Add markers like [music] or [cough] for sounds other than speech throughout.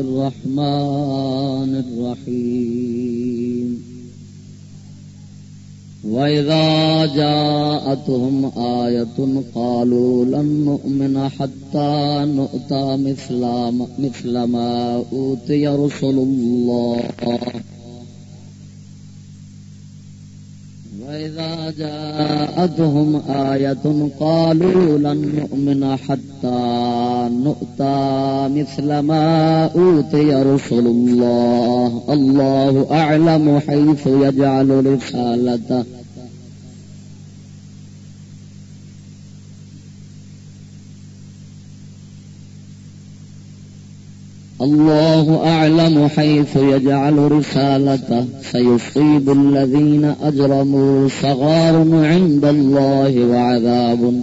الرحمن الرحيم. وإذا جاءتهم آية قالوا لن نؤمن حتى نؤتى مثل ما أوتي رسل الله. وإذا جاءتهم آية قالوا لن نؤمن حتى نؤتى مثل ما أوتي رسل الله. الله أعلم حيث يجعل رسالته. الله أعلم حيث يجعل رسالته. سيصيب الذين أجرموا صغار عند الله وعذاب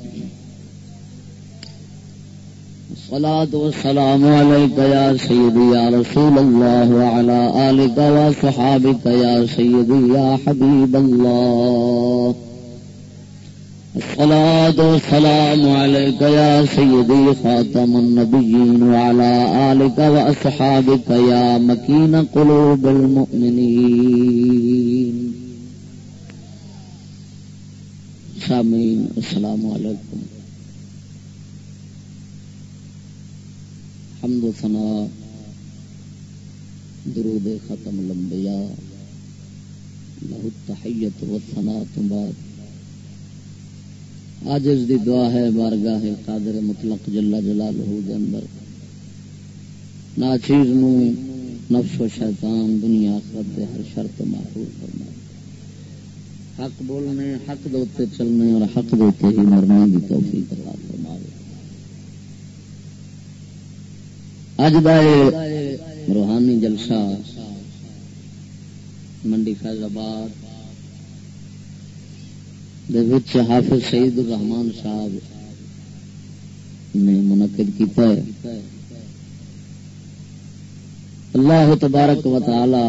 الصلاة والسلام عليك يا سيدي يا رسول الله وعلى آلك وصحابك يا سيدي يا حبيب الله. الصلاة والسلام عليك يا سيدي خاتم النبيين وعلى آلك وأصحابك يا مكين قلوب المؤمنين. سامين السلام عليكم. حمد و ثناء. درود ختم الانبیاء. له التحیت و ثنا ثناء تباد آج اس دی دعا ہے بارگاہ قادر مطلق جلا جلال دے اندر. ناچیز نو نفس و شیطان دنیا آخرت دے ہر شرط محفوظ فرما حق بولنے، حق دوتے چلنے اور حق دوتے ہی مرنے کی توفیق عطا فرما اج دا روحانی جلسہ منڈی فیض آباد حافظ سعید الرحمان صاحب نے منعقد کیتا ہے۔ اللہ تبارک و تعالی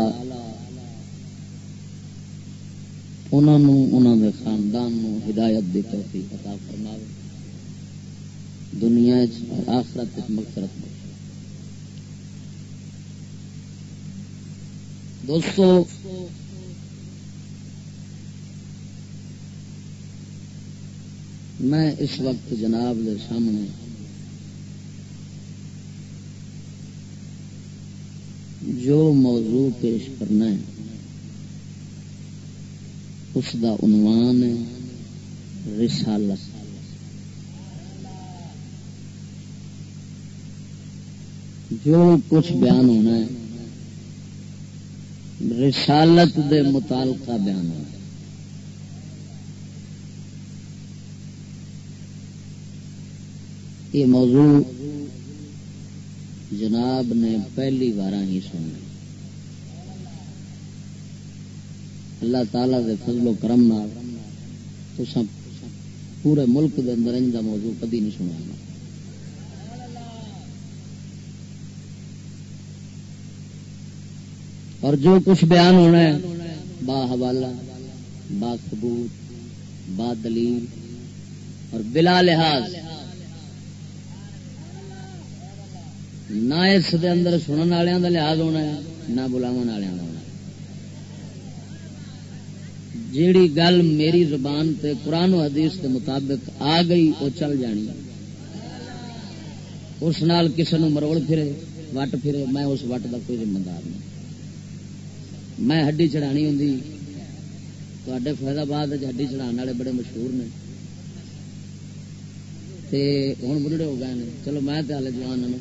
انہوں دے خاندان نو ہدایت دی توفیق عطا فرماوے۔ دنیا آخرت مقصرت دوستو، میں اس وقت جناب کے سامنے جو موضوع پیش کرنا ہے، اس کا عنوان ہے رسالت۔ جو کچھ بیان ہونا ہے رسالت دے متعلقہ بیان ہونا ہے یہ موضوع جناب نے پہلی بار ہی سنا اللہ تعالی دے فضل و کرم تو سب پورے ملک دے اندر ان موضوع کدی نہیں سنا اور جو کچھ بیان ہونا ہے، با حوالہ، با ثبوت، با دلیل اور بلا لحاظ۔ نہ اس دے اندر سنن والوں کا لحاظ ہونا ہے، نہ بلاو والوں کا ہونا جیڑی گل میری زبان تے قرآن و حدیث کے مطابق آ گئی، وہ چل جانی۔ اس نال کسی نو مروڑ پھرے، وٹ پھرے، میں اس وٹ کا کوئی ذمہ دار نہیں۔ میں ہڈی چڑھانی ہوں تے فیض آباد ہڈی چڑھان والے بڑے مشہور نے۔ ہوں بڑھڑے ہو گئے چلو میں ہال جوان ہوں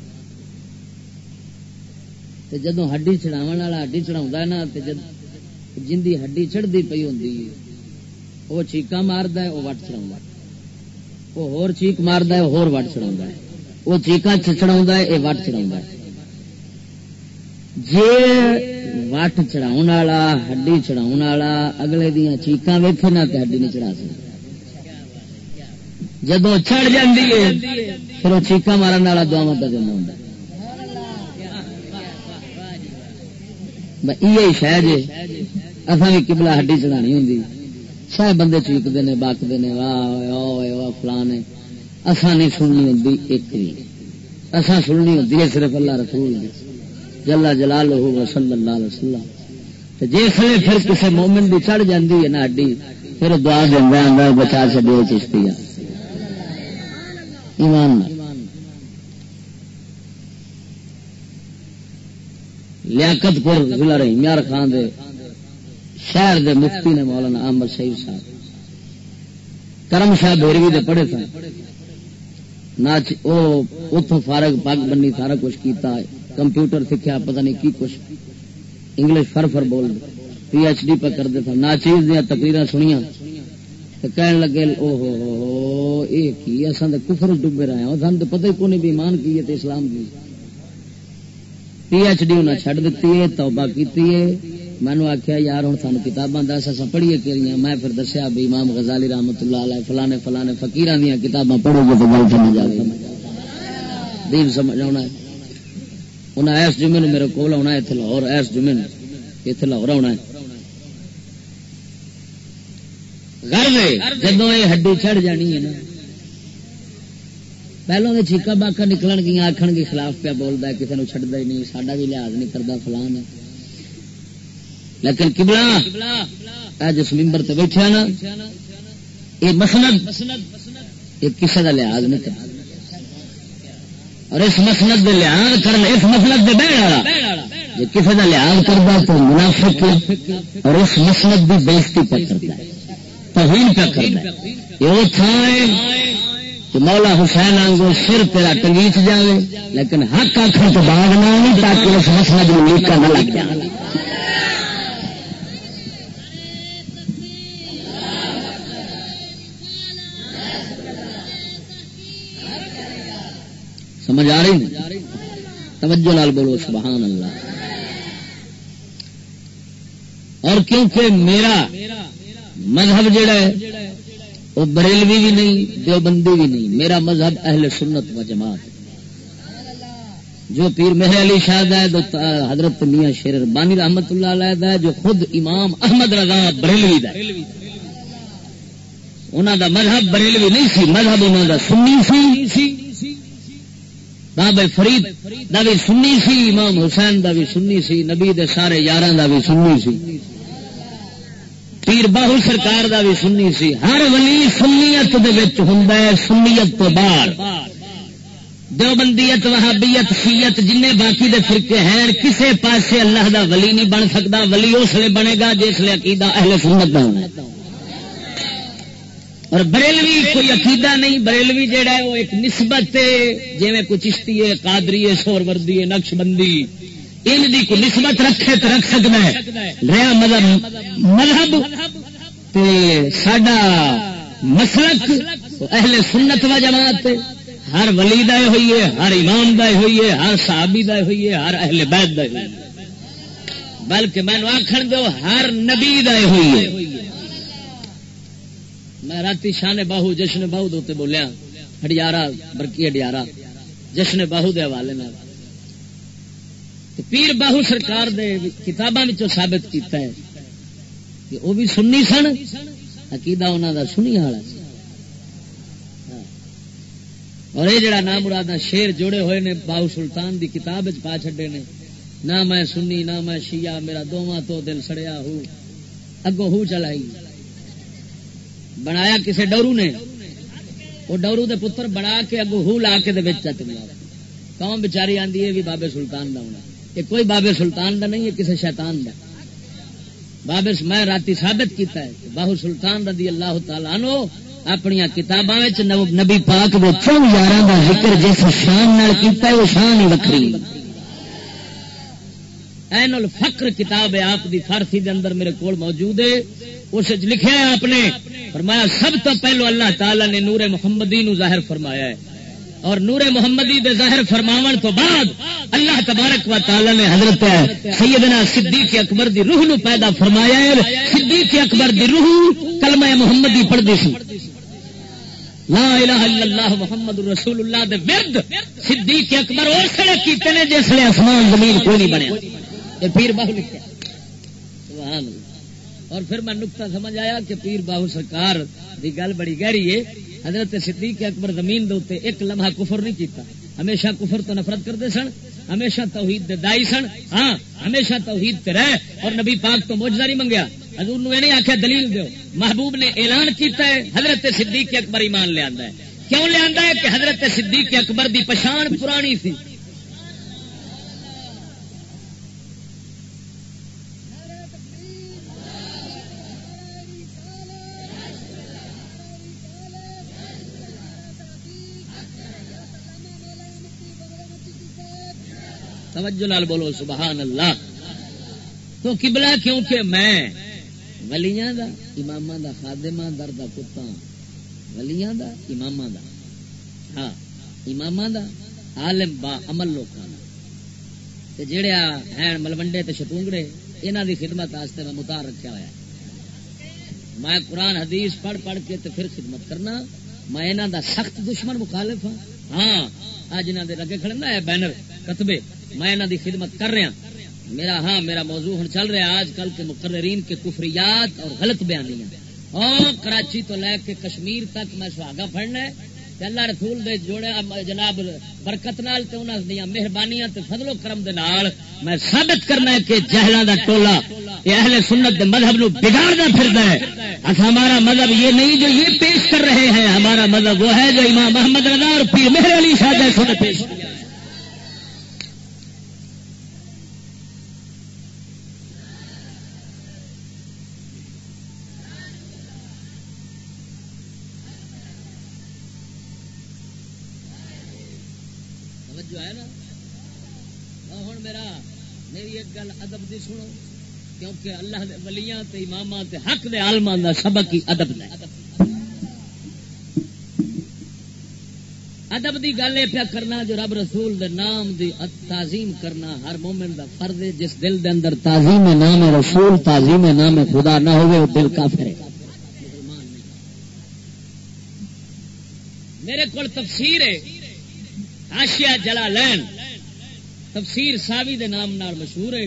جدو ہڈی چڑھاو والا ہڈی چڑھا نا جی ہڈی چڑھتی پی ہوں وہ چیقا مارد وہ وٹ چڑھا وہ ہور چیک مارد ہور وٹ چڑھا وہ چیقا چڑھا یہ وٹ چڑھا جی وٹ چڑھا ہڈی چڑھا اگلے دیا چیقا ویکے نہ تو ہڈی نہیں چڑھا سکتا جدو چڑھ جاتی ہے، پھر وہ چیقا مارن والا دعوا پہ دینا ہوں یہ شہ جی اصا بھی کبلا ہڈی چڑھانی ہوں سہ بندے چیقتے ہیں بکتے ہیں واہ واہ فلاں اصا نہیں سننی ہوں ایک بھی اصا سننی ہوں صرف اللہ رسول دی۔ جلا جلال ہو صلی اللہ علیہ وسلم۔ جس پھر کسی مومن بھی چڑھ جاتی ہے نا ہڈی، پھر دعا دینا بچا چڈے چشتی ایمان لیاقت پور ضلع رہی، میار خان دے شہر دے مفتی نے مولانا احمد شہید صاحب۔ کرم شاہ بھیروی دے پڑھے تھے۔ نہ اتوں فارغ پگ بنی، سارا کچھ کیتا ہے۔ کمپیوٹر سیکھا پتہ نہیں کی کچھ۔ انگلش فر فر بول پی ایچ ڈی پہ کرتے تھے نہ چیز دیا تقریر سنیا کہنے لگے، او ہو ہو یہ کی؟ اصل کفر ڈبے رہے ہیں۔ سن تو پتہ ہی کون بھی ایمان کی ہے اسلام کی۔ پی ایچ ڈی انہیں چڈ دیتی ہے، توبہ کی مینو آخیا یار ہوں سان کتاباں دس اصا پڑھیے کہ میں پھر دسیا بھی امام غزالی رحمت اللہ علیہ فلانے فلانے فقیر دیا کتاباں پڑھو گے تو گل سمجھ آ دین سمجھ آنا ہے۔ انہیں ایس جمعے میرے کول آنا اتنے لاہور ایس جمعے اتنے لاہور آنا ہے یہ ہڈی چڑھ جانی ہے نا پہلو تو چیقا باقا نکل گیا آخر کے خلاف پیا بولتا ہے کسی نے چڈتا ہی نہیں ساڈا بھی لحاظ نہیں کرتا فلان لیکن کبلا جس ممبر سے بیٹھا نا یہ مسلط یہ کسی کا لحاظ نہیں کرتا اور اس مسلط کے لحاظ کرنا اس مسلط کے بہن والا۔ جو کسی کا لحاظ کرتا تو منافق اور اس مسلط کی بےزتی پہ کرتا ہے، توہین پہ کرتا ہے۔ یہ تھان کہ مولا حسین آنگو سر تیرا ٹنگیچ جائے لیکن حق آخر تو باغ نہ تاکہ اس مسئلہ میں نیکا نہ لگ جائے۔ سمجھ آ رہی توجہ لال بولو، سبحان اللہ۔ اور کیونکہ میرا مذہب جڑا ہے، وہ بریلوی بھی نہیں، دیوبندی بھی نہیں، میرا مذہب اہل سنت و جماعت جو پیر مہر علی شاہ ہے حضرت میاں شیر بانی رحمت اللہ علیہ ہے، جو خود امام احمد رضا بریلوی دا انہوں دا مذہب بریلوی نہیں سی، مذہب انہوں دا سنی سی۔ بابا فرید دا بھی سنی سی، امام حسین دا بھی سنی سی، نبی دے سارے یار دا بھی سنی سی۔ پیر باہو سرکار دا بھی سنی سی۔ ہر ولی سنیت ہوں سنیت تو باہر دیوبندیت، وہابیت سیت جن باقی دے فرقے ہیں، کسے پاسے اللہ دا ولی نہیں بن سکتا، ولی اس لیے بنے گا جس لیے عقیدہ اہل سنت کا ہونا اور بریلوی کوئی عقیدہ نہیں، بریلوی جہا ہے وہ ایک نسبت جی میں کوئی چشتی ہے، قادری ہے سور وردی ہے نقش بندی ان دی کو نسبت رکھے تو رکھ سکتا ہے۔ رہا مذہب مذہب سڈا مسلک اہل سنت و جماعت ہر ولی دے ہوئی ہے، ہر امام دے ہوئی ہے، ہر صحابی دے ہوئی ہے، ہر اہل بیت دے ہوئی بلکہ میں آخر دو ہر نبی دے ہوئی ہے۔ میں رات شان باہو، جشن باہو دوتے بولیا ہڈیارا برکی ہڈیارا جشن باہو دے حوالے میں پیر باہو سرکار دے کتاباں ثابت کیتا ہے کہ وہ بھی سننی سن، عقیدہ انہوں دا سنی والا ہاں۔ اور یہ جڑا نام مراد شیر جوڑے ہوئے نے، باہو سلطان دی کتاب پا چھڈے نے، نہ میں سنی، نہ میں شیعہ، میرا دونوں تو دل سڑیا ہو اگو ہو چلائی۔ بنایا کسے ڈورو نے؟ وہ ڈورو دے پتر بنا کے اگو ہو لا کے دے چت قوم بچاری آندی ہے بھی بابے سلطان دا ہونا۔ یہ کوئی بابے سلطان دا نہیں ہے کسی شیطان دا۔ بابے، میں رات ثابت کیتا ہے باہو سلطان رضی اللہ تعالیٰ نو اپنی کتاباں نبی پاک دے چون یار کا ذکر جس شان کیتا ہے، وہ شان ہی وکری این الفقر کتاب ہے آپ دی فارسی دے اندر میرے کول موجود ہے۔ اس لکھا ہے آپ نے۔ فرمایا، سب تو پہلو اللہ تعالی نے نور محمدی نو ظاہر فرمایا ہے۔ اور نور محمدی دے ظاہر فرماون تو بعد اللہ تبارک و تعالی نے حضرت سیدنا صدیق اکبر دی روح نو پیدا فرمایا ہے۔ صدیق اکبر دی روح کلمہ محمدی پڑھ دی سی۔ لا الہ الا اللہ محمد رسول اللہ دے ورد صدیق اکبر اور سڑے کیتے نے جس لیے اسمان زمین کوئی نہیں بنیا۔ یہ پیر باہو لکھا سبحان اللہ۔ اور پھر میں نقطہ سمجھ آیا کہ پیر باہو سرکار دی گل بڑی گہری ہے۔ حضرت صدیق اکبر زمین دے ایک لمحہ کفر نہیں کیتا۔ ہمیشہ کفر تو نفرت کرتے سن، ہمیشہ توحید دے دائی سن۔ ہاں ہمیشہ توحید تے رہ۔ اور نبی پاک تو موجزہ نہیں منگیا۔ حضور نو نہیں آخیا دلیل دیو۔ محبوب نے اعلان کیتا ہے، حضرت صدیق اکبر ایمان لیا ہے۔ کیوں لیا ہے؟ کہ حضرت صدیق اکبر دی پچھان پرانی سی۔ توجہ نال بولو، سبحان اللہ۔ تو کبلا کیونکہ میں ولیاں دا امام دا خادمہ در دا کتا ولیاں دا امام دا۔ ہاں امام دا، عالم با عمل لوکاں تے جڑے ہیں ملوڈے تے شتونگڑے، انہاں دی خدمت واسطے میں متار رکھا ہوا ہے میں قرآن، حدیث پڑھ پڑھ کے تے پھر خدمت کرنا۔ میں انہاں دا سخت دشمن مخالف ہاں۔ ہاں اج انہاں دے لگے کھڑنا ہے بینر، کتبے۔ میں انہوں دی خدمت کر رہا میرا ہاں میرا موضوع ہوں چل رہا آج کل کے مقررین کے کفریات اور غلط بیانیاں۔ اور کراچی تو لے کے کشمیر تک میں سہاگا پڑنا ہے۔ اللہ رسول دے جوڑے جناب برکت نال تے انہاں دی مہربانیاں تے فضل و کرم دے نال میں ثابت کرنا ہے کہ جہلاں دا ٹولا یہ اہل سنت دے مذہب نو بگاڑنا پھردا ہے۔ اچھا ہمارا مذہب یہ نہیں جو یہ پیش کر رہے ہیں، ہمارا مذہب وہ ہے جو امام محمد رضا اور پیر مہر علی شاہ جیسوں نے پیش کیا سنو، کیونکہ اللہ دے ولیاں تے اماماں تے حق دے عالماں دا سبق ہی ادب دا ادب دی گل یہ پیا کرنا جو رب رسول دے نام دی تعظیم کرنا ہر مومن دا فرض ہے، جس دل دے اندر تعظیم نام رسول تعظیم نام خدا نہ ہوئے وہ دل کافر ہے۔ میرے کو تفسیر ہے آشیا جلا لین تفسیر ساوی دے نام نال مشہور ہے۔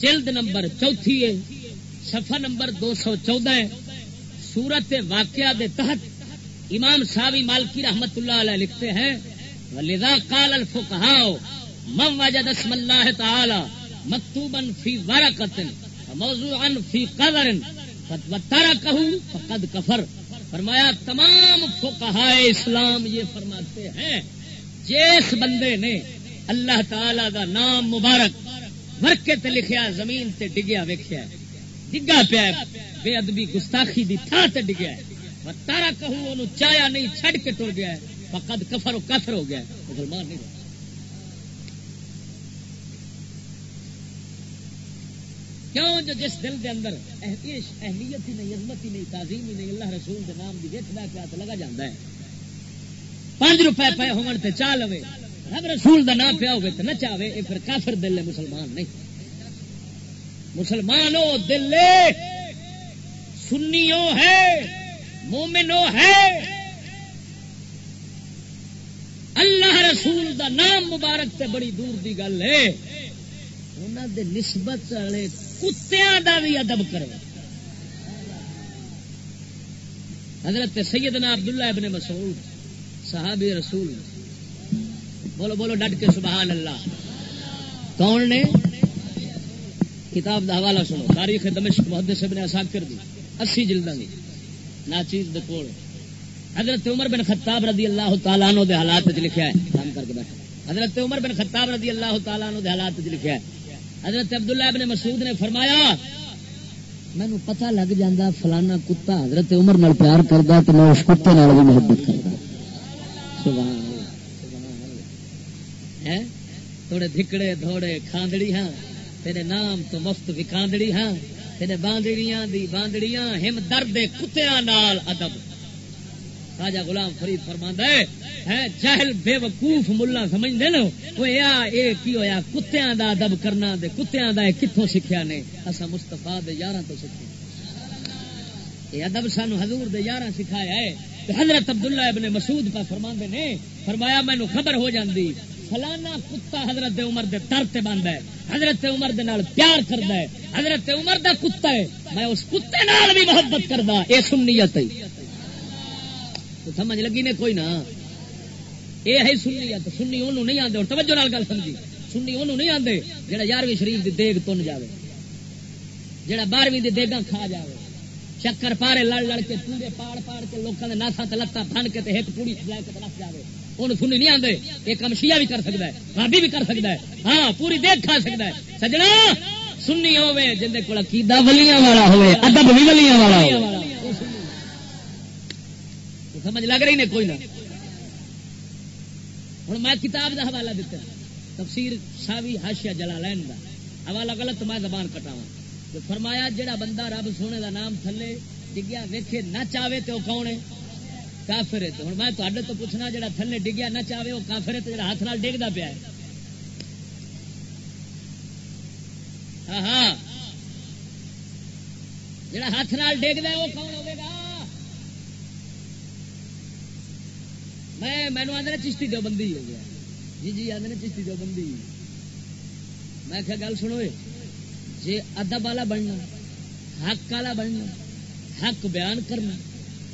جلد نمبر چوتھی ہے، صفحہ نمبر دو سو چودہ ہے، سورت واقعہ دے تحت امام ساوی مالکی رحمت اللہ علیہ لکھتے ہیں، ولذا قال الفقهاء من وجد اسم الله تعالى مكتوبا في ورقه موضوعا في قدر وتركه فقد كفر۔ فرمایا، تمام فقہاء اسلام یہ فرماتے ہیں جس بندے نے اللہ تعالی دا نام مبارک ورکے تے لکھیا، زمین تے ڈگیا ویکھیا ڈگا پیا بے ادبی گستاخی دی تھا تے ڈگیا ہے۔ تارا کہوں، انہوں چایا نہیں چھڑ کے ٹر گیا ہے۔ فقد کفر و کفر ہو گیا ہے۔ مسلمان نہیں کیوں؟ جو جس دل دے اندر اہمیت ہی نہیں، عظمت ہی نہیں، تعظیم ہی نہیں، اللہ رسول دے نام دی ویکھدا پیا تے لگا جاندا ہے۔ پانچ روپے پے ہون تے چا لوے۔ رب رسول دا نام پیا ہوگا تو نہ چاہے یہ پھر کافر دل ہے، مسلمان نہیں۔ مسلمان ہو، دل سنی ہے مومنو ہے۔ اللہ رسول دا نام مبارک تے بڑی دور دی گل ہے۔ انہوں دے نسبت والے کتیا دا بھی ادب کرے حضرت سیدنا عبداللہ ابن مسعود، صحابی رسول۔ بولو بولو، ڈٹ کے سبحان اللہ۔ کون نے؟ کتاب کا حوالہ سنو۔ تاریخ دمشق محدث ابن اساکر دی۔ اسی جلدہ دی۔ ناچیز دے کول۔ حضرت عمر بن خطاب رضی اللہ تعالیٰ عنہ دے حالات وچ لکھیا ہے۔ کام کر کے بیٹھا حضرت عمر بن خطاب رضی اللہ تعالیٰ عنہ دے حالات وچ لکھیا ہے۔ حضرت عبداللہ ابن مسعود نے فرمایا مینو پتہ لگ جاندہ فلانا کتا حضرت عمر نال پیار کردا تو میں اس کتے نال بھی محبت کردا ہاں۔ سبحان تھوڑے دھکڑے دھوڑے کھاندڑی ہاں تیرے نام تو مفت بھی کھاندڑی ہاں تیرے باندڑیاں دی باندڑیاں ہم درد کتیاں نال ادب خواجہ غلام فرید فرما ہے جہل بے وقوف ملا سمجھ نا وہ یہ کی ہوا کتیا کا ادب کرنا دے کتیا کا کتوں سیکھا نے اصا مستفا دے یار تو سیکھے یہ ادب سانو حضور دے یار سکھایا ہے حضرت عبداللہ ابن مسعود کا فرما نے فرمایا مینو خبر ہو جاندی فلانا کتا حضرت عمر دے در تے بند ہے، حضرت عمر دے نال پیار کردا ہے، حضرت عمر دا کتا ہے، میں اس کتے نال بھی محبت کردا اے سنیت ہے۔ تو سمجھ لگی نے کوئی نہ؟ اے ہے سنیت، سنی اونوں نہیں آندے، اور توجہ نال گل سمجھی۔ سنی اونوں نہیں آندے، جڑا 11ویں شریف دی دیگ تن جاوے، جڑا 12ویں دی دیگاں کھا جاوے۔ چکر پارے لڑ لڑ کے پورے پاڑ پاڑ کے لوگوں کے ناسا لتاں بن کے تے ایک پوڑی لے کے نس جائے وہ سنی نہیں آتے یہ کم شیعہ بھی کر سکتا ہے بھابی بھی کر سکتا ہے۔ ہاں پوری دیکھ کھا سکتا ہے۔ سجنا، سنی ہوے جن کو عقیدہ ولیاں والا ہوے ادب بھی ولیاں والا ہو سمجھ لگ رہی نے کوئی نہ۔ ہوں میں کتاب کا حوالہ دیتا تفسیر ساوی ہاشیا جلا لین کا حوالہ غلط میں زبان کٹاوا فرمایا، جڑا بندہ رب سونے دا نام تھلے ڈگیا ویکھے نہ چاہے تو کون ہے؟ کافر ہے ہوں میں تے تو پوچھنا جا تھلے ڈگیا نہ چاہے وہ کافر ہے تو جا ہاتھ نال ڈگتا پیا ہاں ہاں۔ جا ہاتھ نال ڈگ وہ کون ہوگا میں مینو آدھے چشتی دو بندی ہو گیا۔ جی جی آدھے چشتی دو بندی میں کیا گل سنو جی ادب والا بننا، حق والا بننا، حق بیان کرنا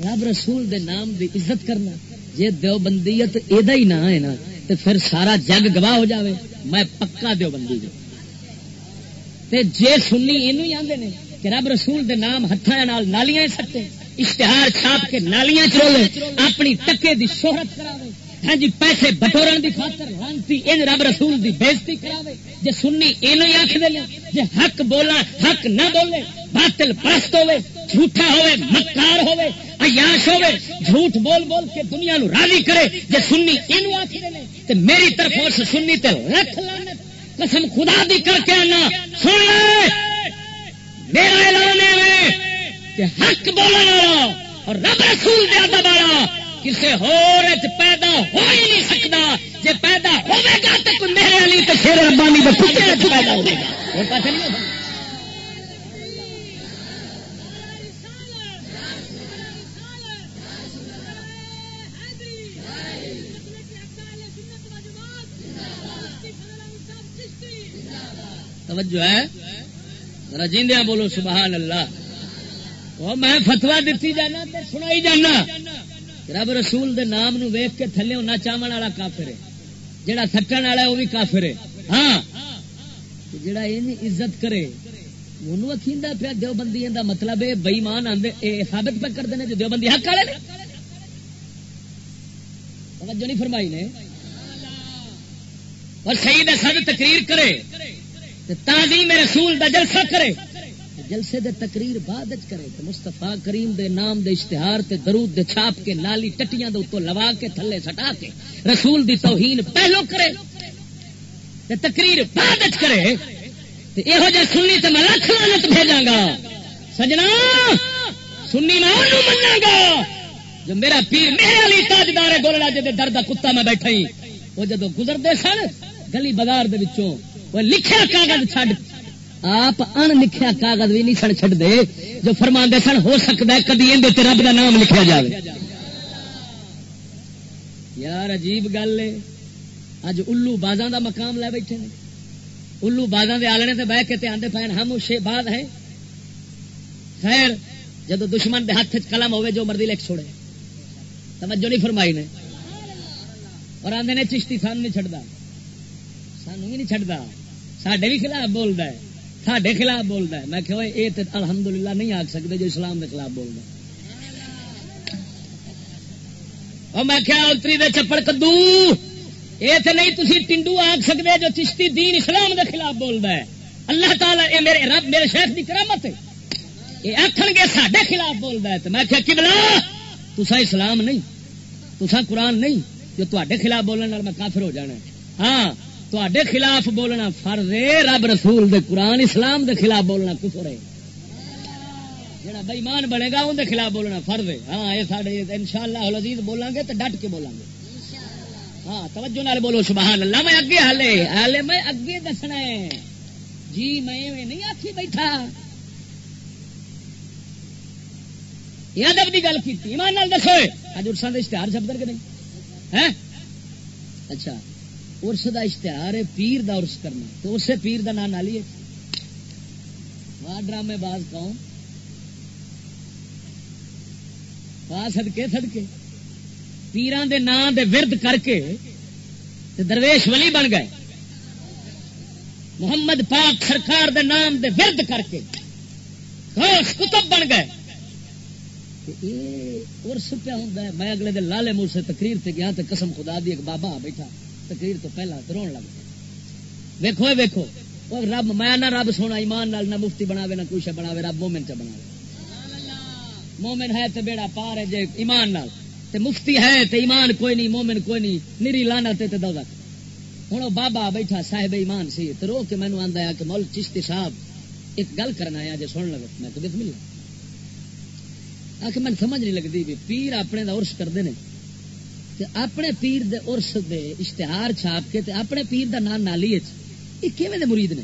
رب رسول دے نام دی عزت کرنا۔ جی دو بندیت یہ ہی نہ ہے نا تو پھر سارا جگ گواہ ہو جاوے۔ میں پکا دو بندی جو تے جے سنی یہ آدھے نے کہ رب رسول دے نام ہاتھوں نالیاں سٹے۔ اشتہار چھاپ کے نالیاں چولے۔ اپنی ٹکے دی شہرت کراوے۔ ہاں جی پیسے بٹورن دی خاطر لانتی ان رب رسول دی بےزتی کراوے۔ جے سنی یہ آخ دے جے حق بولا، حق نہ بولے، باطل پرست ہوے جھوٹا ہوے مکار ہوے عیاش ہوے جھوٹ بول بول کے دنیا نو راضی کرے، جے سنی اینو آکھ دے تے میری طرف اس سنی تے لکھ لعنت۔ قسم خدا دی کر کے آنا، سن لے۔ میرا اعلان ہے کہ حق بولنے والا اور رب رسول دے ادب والا کسی ہور وچ پیدا ہو ہی نہیں سکتا۔ جے پیدا ہوے گا تے کوئی میرے علی تے شیر ربانی دے کتے وچ پیدا ہوے گا۔ اور پتہ نہیں ہوگا۔ توجہ ہے؟ رجیندیا بولو سبحان اللہ وہ میں فتوا دیتی جانا تے سنائی جانا رب رسول دے نام نو ویخ کے تھلے نہ چاون والا کافر ہے۔ جڑا تھٹن والا ہے وہ بھی کافر ہے۔ ہاں۔ جڑا یہ عزت کرے انہوں اکھیندا پیا دیوبندی دا مطلب ہے بےمان آندے، اے ثابت پہ کرتے ہیں جو دیوبندی حق والے نے۔ توجہ نہیں فرمائی نے؟ اور صحیح دے تقریر کرے۔ تعظیم رسول دا جلسہ کرے جلسے دے تقریر بعد کرے تو مستفا کریم دے نام دے اشتہار تے درود دے چھاپ کے نالی ٹٹیاں دے اتو لوا کے تھلے سٹا کے رسول دی توہین پہلو کرے، تے تقریر بعد کرے، تے یہو جہ سنی تے میں لکھ لانت بھیجاں گا۔ سجنا، سنی میں انہوں مننا گا۔ جو میرا پیر، میرے علی تاجدار گولڑا جے دے درد کتا میں بیٹھا ہی، وہ جدو گزرتے سن، گلی بازار دے وچوں لکھیا کاغذ چڈ آپ ان لکھیا کاغذ بھی نہیں سن چڈ دے جو فرما سن، ہو سکتا ہے کدی اندر رب کا نام لکھا جائے یار عجیب گل ہے۔ اج الو بازاں دا مقام لے بیٹھے نے۔ الو بازاں دے آلنے تے بہ کے آدھے پے ہم شے باز ہے خیر جب دشمن دے ہاتھ قلم ہوے جو مرضی لکھ چھوڑے۔ توجہ نہیں فرمائی نے۔ اور آدھے نے چشتی سان نہیں چڑھتا سانو بھی نہیں چڑھتا سڈے بھی خلاف بولتا ہے سڈے خلاف بولتا ہے۔ میں کہ یہ تو الحمد للہ نہیں آخ سکتے جو اسلام کے خلاف بولنا میں کیا اتری دے چپڑ کدو۔ یہ تو نہیں تھی ٹنڈو آخ سکتے جو چشتی دین اسلام کے خلاف بولتا ہے۔ اللہ تعالیٰ یہ میرے رب، میرے شیخ کی کرامت ہے۔ یہ آخر گے سڈے خلاف بولتا ہے۔ تو میں کیا کہ تسا اسلام نہیں تسا قرآن نہیں۔ جو تے خلاف بولنے میں کافر ہو جانا ہاں تے خلاف بولنا فرض ہے، رب رسول دے قرآن، اسلام دے خلاف بولنا کفر ہے۔ جڑا بےمان بنے گا اندر خلاف بولنا فرد ہے۔ ہاں یہ سارے ان شاء اللہ عزیز بولیں گے تو ڈٹ کے بولیں گے۔ ہاں توجہ نال بولو، سبحان اللہ، میں اگے ہالے ہالے میں اگے دسنا ہے۔ جی میں نہیں آخی بیٹھا۔ ادب کی گل کی ایمان نال دسو۔ اج ارسان اشتہار چھپ کر کے نہیں اچھا۔ ارس کا اشتہار ہے، پیر دا ارس کرنا۔ تو اسے پیر دا نام نالی ہے۔ ڈرامے باز کون سدکے سدکے پیران دے نام دے ورد کر کے درویش ولی بن گئے۔ محمد پاک سرکار دے نام دے ورد کر کے کتب بن گئے۔ ارس پیا ہوں میں اگلے دن لالے مور سے تقریر سے گیا تو قسم خدا دی ایک بابا بیٹھا۔ تقریر تو پہلا رو لگ ویکو ویکو رب، میں نہ رب سونا، ایمان نال نہ مفتی بناوے، نہ کچھ بناوے، رب مومن چ بناوے۔ مومن ہے تو بیڑا پار ہے جے ایمان نال۔ تے مفتی ہے تے ایمان کوئی نہیں، مومن کوئی نہیں، نری لانا تے تے دوزخ ہوں بابا بیٹھا صاحب ایمان سی تو رو کے مینو آندا کہ مول چشتی صاحب، ایک گل کرنا ہے جے سن لگے میں تو بسم اللہ۔ آ کے میں سمجھ نہیں لگتی بھی، پیر اپنے دا عرس کرتے ہیں تے اپنے پیر دے عرس دے اشتہار چھاپ کے تے اپنے پیر دا نام نالی یہ کیویں دے مرید نے؟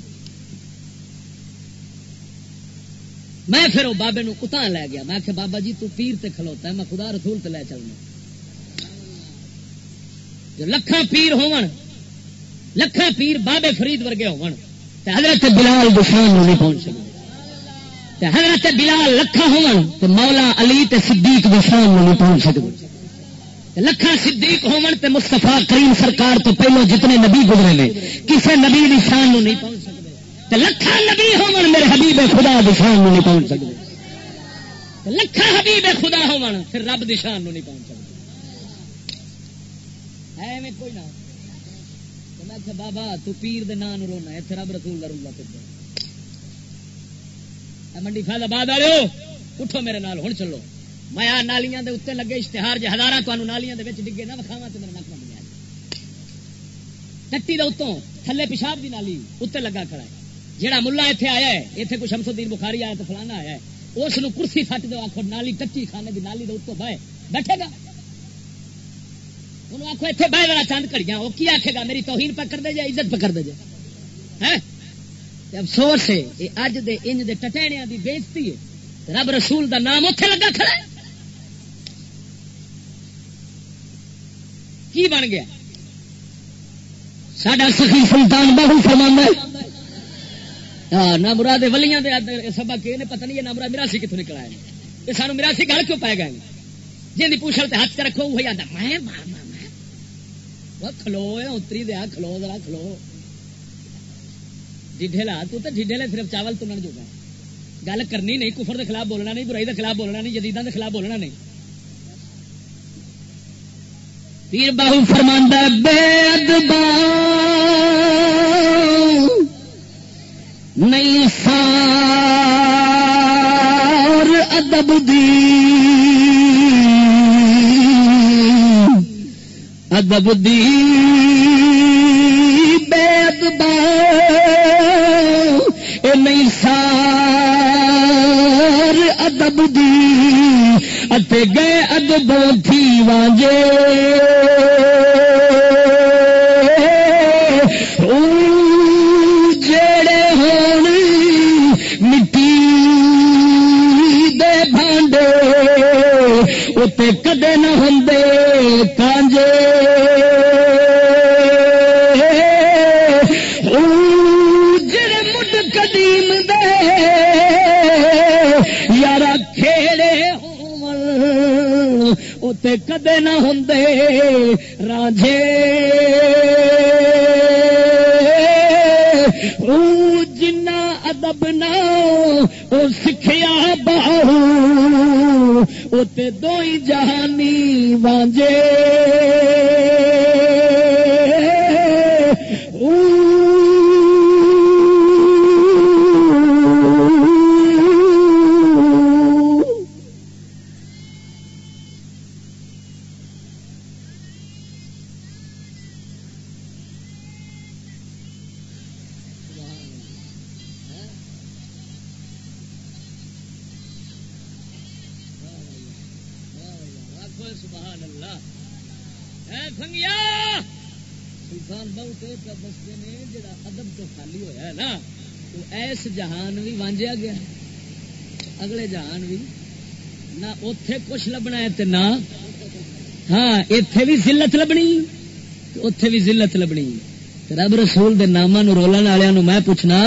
میں پھر وہ بابے نو کتا لے گیا؟ میں کہ بابا جی تو پیر تے کھلوتا ہے، میں خدا رسول تے لے چلنا۔ جو لکھاں پیر ہون لکھاں پیر بابے فرید ورگے ہون تے حضرت بلال دشان نہیں پہنچ سکتے حضرت بلال لکھا ہون تے مولا علی تے صدیق دشان نہیں پہنچ سکتے لکھا صدیق ہون تے مستفا کریم سرکار تو پہلو جتنے نبی گزرے نے، کسے نبی نشان نہیں پہنچ سکتے لکھا نبی ہو میرے حبیب خدا دشان نہیں پہنچ سکتے لکھا حبیب خدا ہو پھر رب دشان نہیں پہنچ سکتے ہے کوئی نہ بابا، تو پیر دے نام رونا اتنے رب رسول کا رولا پھر منڈی فیض آباد والے اٹھو میرے نال ہوں چلو۔ میں نالیاں دے اتنے لگے اشتہار جی ہزار تمہیں نالیاں دے ڈگے نہ وکھاوا تو میرا نک بن گیا۔ ٹٹی دے اتوں تھلے پیشاب دی نالی اتنے لگا کھڑا ہے۔ جہاں ملا اتنے آیا ہے اتنے کوئی شمس الدین بخاری آیا تو فلانا آیا ہے، اس کرسی فٹ دو آخو نالی کچی کھانے کی نالی اتو بہ بیٹھے گا۔ انہوں آخو اتنے بہ والا چند کڑیاں وہ کی آخے گا؟ میری توہین پکڑ دے جائے عزت پکڑ دے جائے افسوس ہے اج دے انج دے ٹٹیڑیاں دی بےزتی ہے۔ رب رسول دا نام اتنے لگا کھڑا ہے۔ کی بن گیا؟ سڈا سخی سلطان بہو فرمانا ہے۔ ہاں، نہ مراد ولیاں سبق یہ پتہ نہیں ہے، نہ مراد مراسی کتوں نکل آئے۔ یہ سانو مراسی گل کیوں پائے گئے جی پوچھل تے ہاتھ رکھو وہی آتا میں کھلو اتری دیا کھلو، ذرا کھلو۔ ڈھیڈے لا، تو ڈھیڈے لے صرف چاول تنن جو گل کرنی نہیں، کفر کے خلاف بولنا نہیں، برائی کے خلاف بولنا نہیں جدیدوں کے خلاف بولنا نہیں۔ پیر باہو فرماندہ بے ادبا نہیں سار ادب دی ادب دی بے ادبا نہیں سار ادب دی اتے گئے ادب تھی وانجے کدے نہ ہوں کانجے تے کدے نہ ہوں راجے جنا ادب نہ سکھیا بہو دو ہی جہانی وانجے۔ اگلے جہان بھی نہ اتے کچھ لبنا ہے تے نہ ہاں اتے بھی ذلت لبنی۔ اتے بھی ذلت لبنی۔ رب رسول دے نامہ نو رولن والوں میں پوچھنا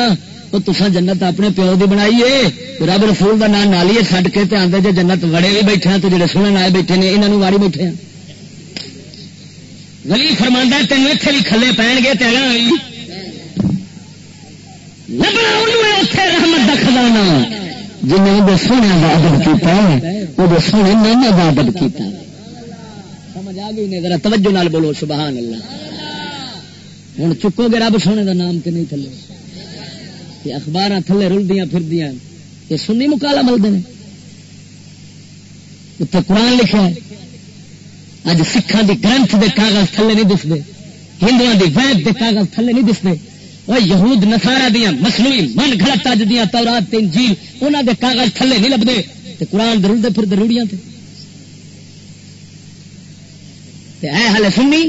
وہ تسا جنت اپنے پیو کی بنائی ہے رب رسول کا نام نالی چڈ کے تے آدھے جی جنت وڑے بھی بیٹھے تو جڑے سننے آئے بیٹھے نے یہاں واڑی بیٹھے ہیں۔ ولی فرما تین اتنے بھی کھلے پہن گے تیرا لبنا رحمت کا خزانہ۔ جنہیں وہ سونے کا ادب کیا وہ سونے نانا کا ادب کیا سمجھ آ گئی ذرا توجہ نال بولو، سبحان اللہ۔ ہوں چکو گے رب سونے کا نام کہ نہیں تھلے۔ اخبار تھلے رلدیاں پھردیاں۔ یہ سنی مکالا ملتے ہیں اتنے قرآن لکھا ہے۔ اج سکھان کی گرنتھ کے کاغذ تھلے نہیں دستے ہندو کی وید کے کاغذ تھلے نہیں دستے وہ یہود نسارا دیا مسنوئی من گلت اج دیا تورات تین جیل انہوں کے کاغذ تھلے نہیں لبتے قرآن درلتے پھر دروڑیاں تے تے اے ہلے سننی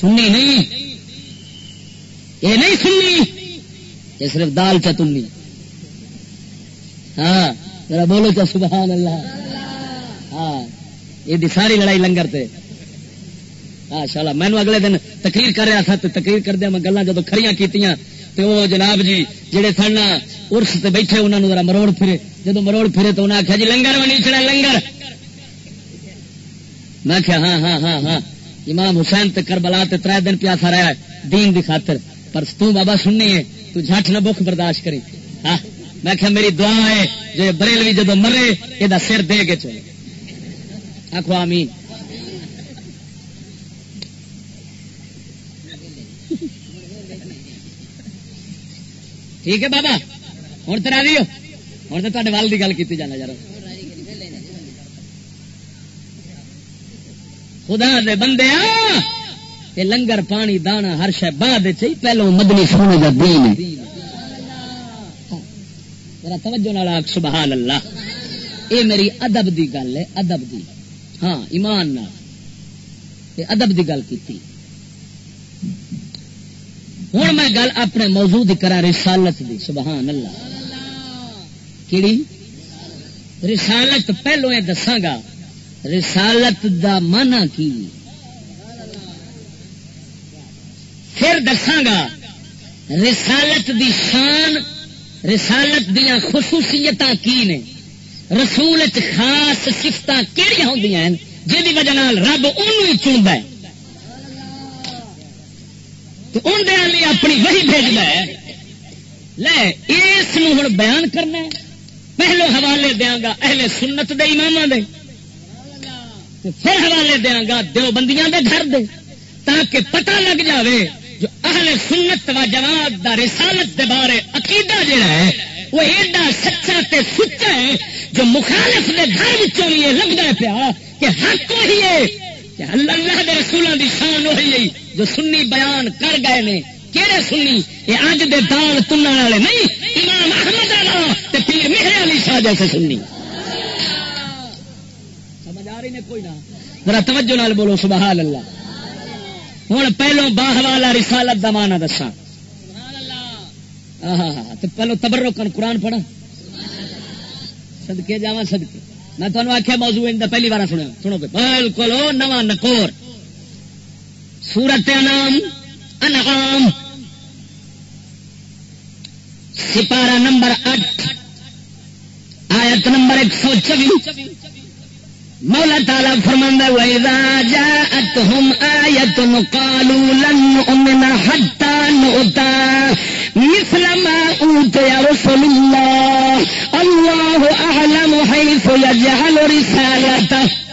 سننی نہیں یہ نہیں سننی یہ صرف دال چا چتنی ہاں ذرا بولو چا سبحان اللہ ہاں یہ ساری لڑائی لنگر تے ہاں شالا میں اگلے دن تقریر کر رہا تھا، تو تقریر کر دیا، میں گلا جب کھڑیاں کیتیاں، تو وہ جناب جی جہے سن ارس سے بیٹھے انہوں نے ذرا مروڑ پھرے۔ جب مروڑ پھرے تو انہیں آخیا جی لنگر میں نہیں چڑھا، لنگر۔ میں آخیا ہاں ہاں ہاں ہاں۔ امام حسین تے کربلا تے تر دن پیاسا رہا ہے، دین دی خاطر۔ پر تو بابا سننی ہے، تو جھٹ نہ بخ برداشت کری۔ ہاں میں کہ میری دعا ہے، جو بریلوی جدو مرے یہ سر دے کے چلے۔ آخو آمین۔ ٹھیک ہے بابا؟ ہوں تو راضی ہو؟ ہوں تو تے وال کی گل کی جانا یار۔ خدا دے بندے یہ لنگر پانی دانا ہر شہ بعد پہلو مدنی سونے کا دین توجہ نال سبحان اللہ یہ میری ادب دی گل ہے، ادب دی۔ ہاں ایمان نال۔ ادب دی گل کی ہوں میں گل اپنے موضوع دی کرا رسالت دی، سبحان اللہ۔ کیڑی؟ رسالت پہلو یہ دساگا رسالت دا مانا کی؟ پھر دساگا رسالت دی شان، رسالت دیا خصوصیت کی نے؟ رسول خاص سفت کہڑی ہوں جی وجہ رب ان چنتا ہے۔ اندر اپنی وہی بھیجنا ہے۔ لے، اس ہوں بیان کرنا ہے۔ پہلو حوالے دیا گا اہل سنت دے امام دے۔ پھر حوالے دیا گا دو بندیاں دے گھر دے۔ تاکہ پتہ لگ جاوے جو اہل سنت و جماعت دا رسالت دے بارے عقیدہ جڑا ہے، وہ ایڈا سچا تے سچا ہے جو مخالف دے گھر بھی یہ لگتا پیا کہ حق وہی ہے کہ اللہ دے رسولوں دی شان وہی ہے۔ جو سنی بیان کر گئے نے کہڑے سنی؟ یہ اج دے دان تن والے نہیں، امام احمد والا تے پیر مہر علی شاہ جیسے سنی۔ سمجھ آ رہی نے کوئی نہ؟ ذرا توجہ نال بولو، سبحان اللہ۔ ہوں پہلو باہ والا رسالت کا مانا دسا پہلو تبرو کن قرآن پڑھا سدکے جا سدکے میں تمہیں آخیا موضوع پہلی بار سنیا، سنو گے بالکل نواں نکور۔ سورت نام انعام۔ سپارہ نمبر اٹھ، آیت نمبر ایک سو چوبیس۔ مولا تالا فرمند جاءتهم آية قالوا لن نؤمن حتى نؤتى مثل ما أوتي رسل الله۔ الله أعلم حيث يجعل رسالته۔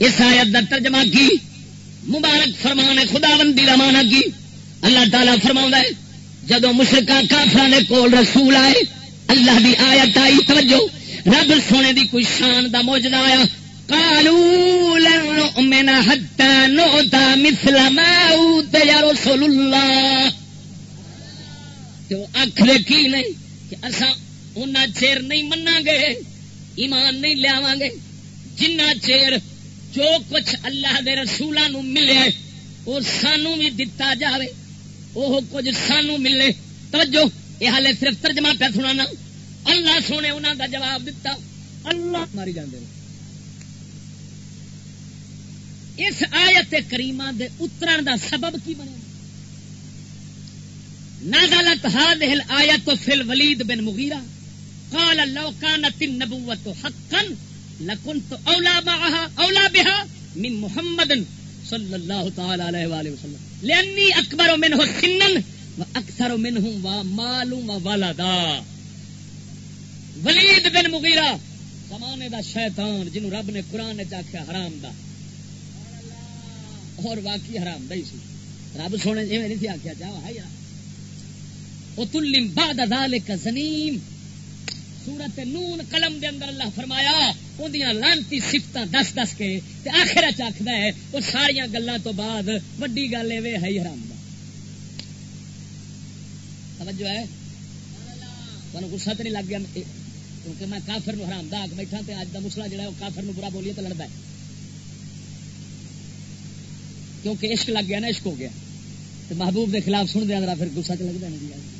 اس آیت کا ترجمہ کی؟ مبارک فرمان خدا بندی رمانا کی؟ اللہ تعالیٰ فرما ہے جدو مشرقہ کافر نے کول رسول آئے، اللہ دی آیت آئی، توجہ، رب سونے دی کوئی شان دا موجود آیا۔ کالو لن حتا نوتا مثل ما اوت رسول اللہ تو اکھ کی نہیں؟ کہ اسا ان چیر نہیں منا گے، ایمان نہیں لیا گے۔ جنہ چیر جو کچھ اللہ دے رسولوں ملے، وہ سانو بھی دتا جائے وہ کچھ سانو ملے۔ توجہ یہ حالے صرف ترجمہ پہ سنا اللہ سونے انہوں کا جواب دیتا اللہ ماری جانے اس آیت کریمہ دے اترن دا سبب کی بنے؟ نازلت هذه الآیت فی الولید بن مغیرہ۔ قال لو كانت النبوة حقا لكنت اولا معها اولا بها من محمد صلی اللہ تعالی علیہ وآلہ وسلم. لأنی اکبر منہ سنن و اکثر منہم و مالم و ولدا. ولید بن مغیرہ، زمانے دا شیطان جنہوں رب نے قرآن چاکھیا حرام دا. اور واقعی حرام دہی سی. رب سونے جی نہیں تھی آخیا جاؤ ہے یار. تلم باد ذالک زنیم سورت نون قلم دے اندر اللہ فرمایا اندیاں لانتی سفت دس دس کے، تے آخر چکھد ہے وہ ساریا گلوں تو بعد وڈی گل ہے ہے حرام دا۔ توجہ ہے؟ تمہیں گسا تو نہیں لگ گیا؟ کیونکہ میں کافر نو حرام دا آگ بیٹھا، تے اج دا مسئلہ جڑا ہے، وہ کافر نو برا بولیے تو لڑتا ہے۔ کیونکہ عشق لگ گیا نا، عشق ہو گیا۔ تو محبوب کے خلاف سن دیا پھر گسا تو لگتا نہیں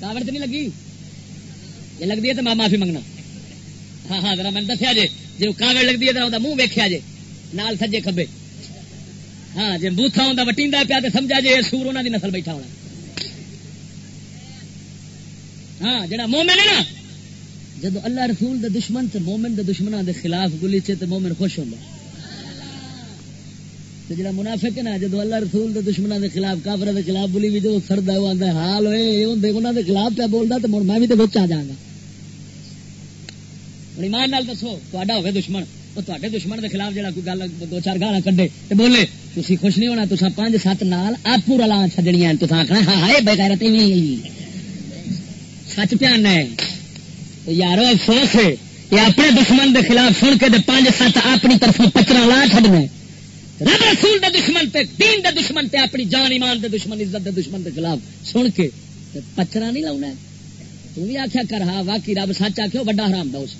کاوڑ تو نہیں لگی؟ یہ لگتی ہے تو میں معافی منگنا۔ ہاں ہاں ذرا میں دسیا جی جی کاوڑ لگتی ہے تو منہ ویکیا جی نال سجے کبے ہاں جی بوتھا ہوں وٹیندا پیا تو سمجھا جی سور انہوں کی نسل بیٹھا ہونا۔ ہاں جڑا مومن ہے نا جب اللہ رسول دے دشمن تے مومن دے دشمنوں دے خلاف گلی چے تے مومن خوش ہوتا جڑا منافق ہے نا، جدو اللہ رسول دے دشمنوں دے خلاف کافر دے خلاف بولی بھی جو سرد ہے وہ حال ہوئے انہوں دے خلاف پہ بولتا تو میں بھی تو بچ آ جاگا ایمان نال دسو تا ہوگا دشمن۔ وہ تے دشمن دے خلاف جڑا کوئی گل، دو چار گالا کڈے تو بولے تھی خوش نہیں ہونا تو پانچ سات نال آپ پورا لان چڈنیا تو آخنا ہاں ہائے بغیر سچ پیان ہے۔ یارو، افسوس ہے یہ اپنے دشمن دے خلاف سن کے پانچ سات اپنی طرف پچرا لا چڈنا رب رسول دے دشمن تے، دین دے دشمن تے، اپنی جان، ایمان دے دشمن، عزت دے دشمن دے خلاف سن کے پچرا نہیں لاؤنا تو بھی آخیا کر ہاں واقعی رب سچ آخو بڑا حرام دا اس۔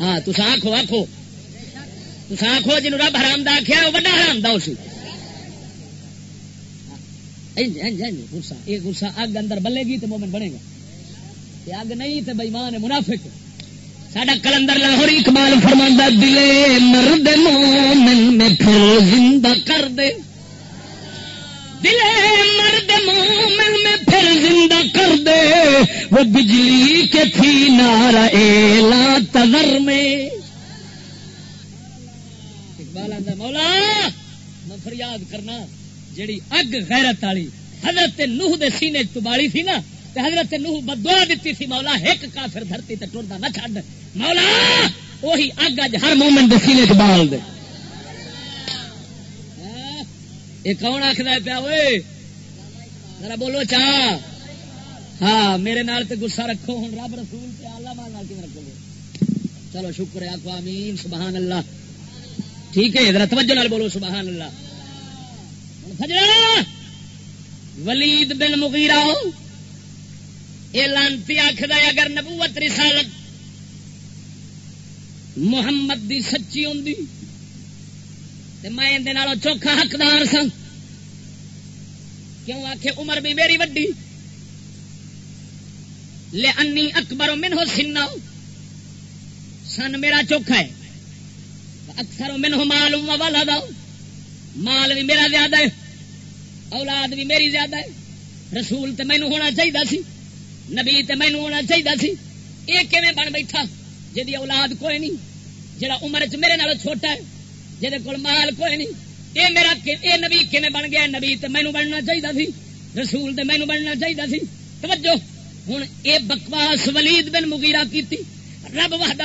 ہاں تو آخو آخو تو آخو جن رب حرام دا آخیا وہ بڑا حرام دا اس گسا یہ گسا اگ اندر بلے گی تو مومن بنے گا۔ اگ نہیں تو بےمان ہے، منافق۔ ساڈا کلندر لاہور اقبال فرما دلے مرد مومن میں پھر زندہ کر دے۔ دلے مرد مومن میں پھر زندہ کر دے۔ وہ بجلی کے تھی نارا ایلا تذر میں۔ اقبال آدھا مولا میں فریاد کرنا، جیڑی اگ غیرت والی حضرت نوح دے سینے تبالی تھی نا حضرت نوح بدوا دیتی تھی، مولا ایک کافر دھرتی تے ٹرتا نہ چھڈ۔ مولا وہی اگ اج ہر مومن دے سینے چ بال دے۔ یہ کون آخر پیا ہوئے ذرا بولو چاہ۔ ہاں میرے نال تے گسا رکھو۔ ہوں رب رسول تے اللہ مال کی رکھو گے؟ چلو شکر ہے آخو امین سبحان اللہ ٹھیک ہے، ذرا توجہ نال بولو سبحان اللہ ولید بن مغیرہ یہ لانتی آخر اگر نبوت رسالت محمد دی سچی ہوں میں اندر چوکھا حقدار سا کیوں آخ عمر بھی میری وڈی؟ لے انی اکبر منہ سننا سن میرا چوکھا ہے۔ اکثر منہ مال والا دو مال بھی میرا زیادہ ہے۔ اولاد بھی میری زیادہ ہے۔ رسول تو مینو ہونا چاہیے سی۔ نبی تو مینو ہونا چاہیے سی۔ یہ کیون بن بیٹھا؟ جی اولاد کوئی نہیں جہاں عمر چ میرے نال چھوٹا ہے۔ جہد کول مال کوئی نہیں۔ یہ میرا اے نبی کھے بن گیا؟ نبی تو مینو بننا چاہیے سی۔ رسول تو مینو بننا چاہیے سی۔ توجہ۔ ہوں یہ بکواس ولید بن مغیرہ کی رب وحدہ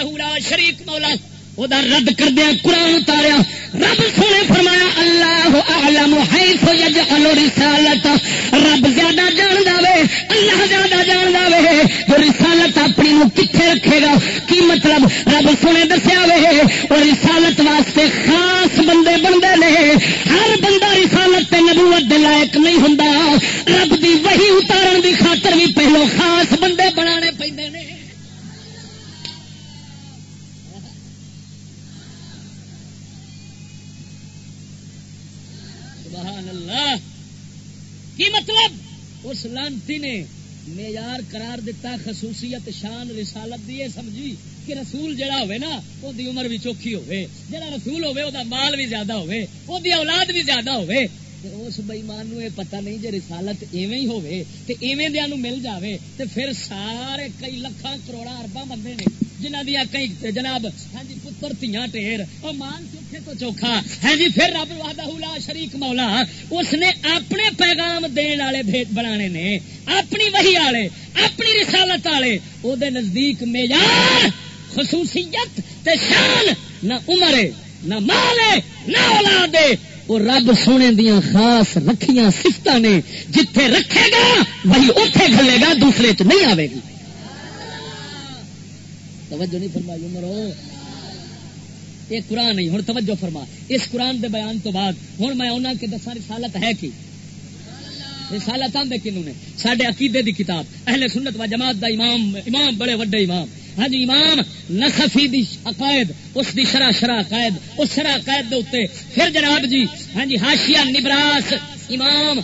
شریک مولا۔ وہ رد کردیا قرآن اتاریا رب سونے فرمایا اللہ عالم رسالت رب زیادہ جان دے اللہ زیادہ جان دے جو رسالت اپنی نو کتنے رکھے گا کی مطلب رب سونے دسیا وے اور رسالت واسطے خاص بندے بنتے نے ہر بندہ رسالت تے نبوت دے لائق نہیں ہوں رب دی وہی اتارن دی خاطر بھی پہلو خاص بندے سبحان اللہ۔ کی مطلب؟ اس لانتی نے معیار قرار دیتا خصوصیت، شان، رسالت دی سمجھی کہ رسول جڑا ہوئے نا وہ دی عمر بھی چوکھی ہوئے۔ جڑا رسول ہوئے وہ مال بھی زیادہ ہوئے۔ وہ دی اولاد بھی زیادہ ہوئے۔ اس بئیمان نو پتہ نہیں جی رسالت ایویں ہی ہوئے، تے ایویں دیا نو مل جاوے۔ تے پھر سارے کئی لکھاں کروڑا ارباں بندے نے جنہ دیا کئی جناب ہاں جی پتر، تیاں ٹھیر اور مان چوکھے تو چوکھا ہاں جی پھر رب وحدہ لا شریک مولا، اس نے اپنے پیغام دین والے بھیج بنانے نے، اپنی وہی والے، اپنی رسالت والے، او دے نزدیک معیار، خصوصیت تے شان، نہ عمر، نہ مال، نہ اولاد وہ رب سونے دیا خاص رکھیاں سفت نے، جتھے رکھے گا وہی اتے گلے گا، دوسرے چ نہیں آئے گی۔ توجہ نہیں فرمائی مرو یہ قرآن نہیں ہوں توجہ فرما۔ اس قرآن دے بیان تو بعد ہوں میں انہوں کے دسا رسالت ہے کی؟ رسالت آدھے کنو نے؟ سڈے عقیدے دی کتاب، اہل سنت و جماعت دا امام امام بڑے وڈے امام۔ ہاں جی، امام نصفی دی عقائد، اس دی شرح شرح عقائد، اس شرح عقائد دے اتنے پھر جناب جی ہاں جی ہاشیا نبراس امام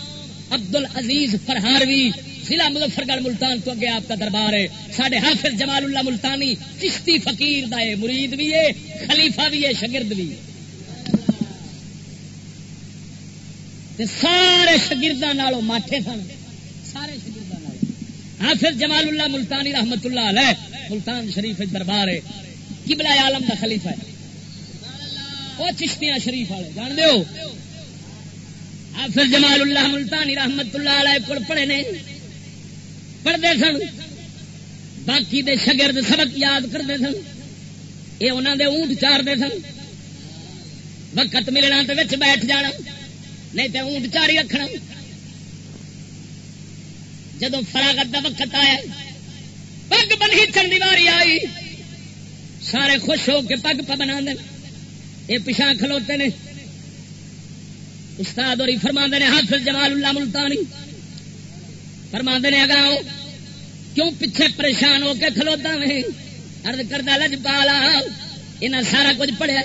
عبد العزیز فرہاروی ضلع مظفر گڑھ ملتان تو اگے آپ کا دربار ہے۔ سڈے حافظ جمال اللہ ملتانی چشتی فقیر دا ہے مرید بھی ہے، خلیفہ بھی ہے شگرد بھی ہے۔ سارے شگردوں ماٹھے سن۔ سارے حافظ جمال اللہ ملتانی رحمت اللہ علیہ ملتان شریف دربار ہے۔ کبلا عالم کا خلیفہ ہے۔ وہ چشتیاں شریف والے، جان دو حافظ جمال اللہ ملتانی رحمت اللہ علیہ کو پڑھے نے۔ پڑھتے سن۔ باقی دے شگرد سبق یاد کرتے سن۔ یہ انہوں دے اونٹ چارتے سن۔ وقت ملنا تو بیٹھ جانا۔ نہیں تو اونٹ چاری رکھنا۔ جدو فراغت کا وقت آیا، پگ بنی چن دیواری آئی۔ سارے خوش ہو کے پگ پہ بنا دیں یہ پچھا کھلوتے نے۔ استاد اور فرما نے، حافظ جمال اللہ ملتانی۔ فرما نے اگر آؤ، کیوں پیچھے پریشان ہو کے کھلوتا میں؟ ارد کردہ لج پالا انہیں سارا کچھ پڑھیا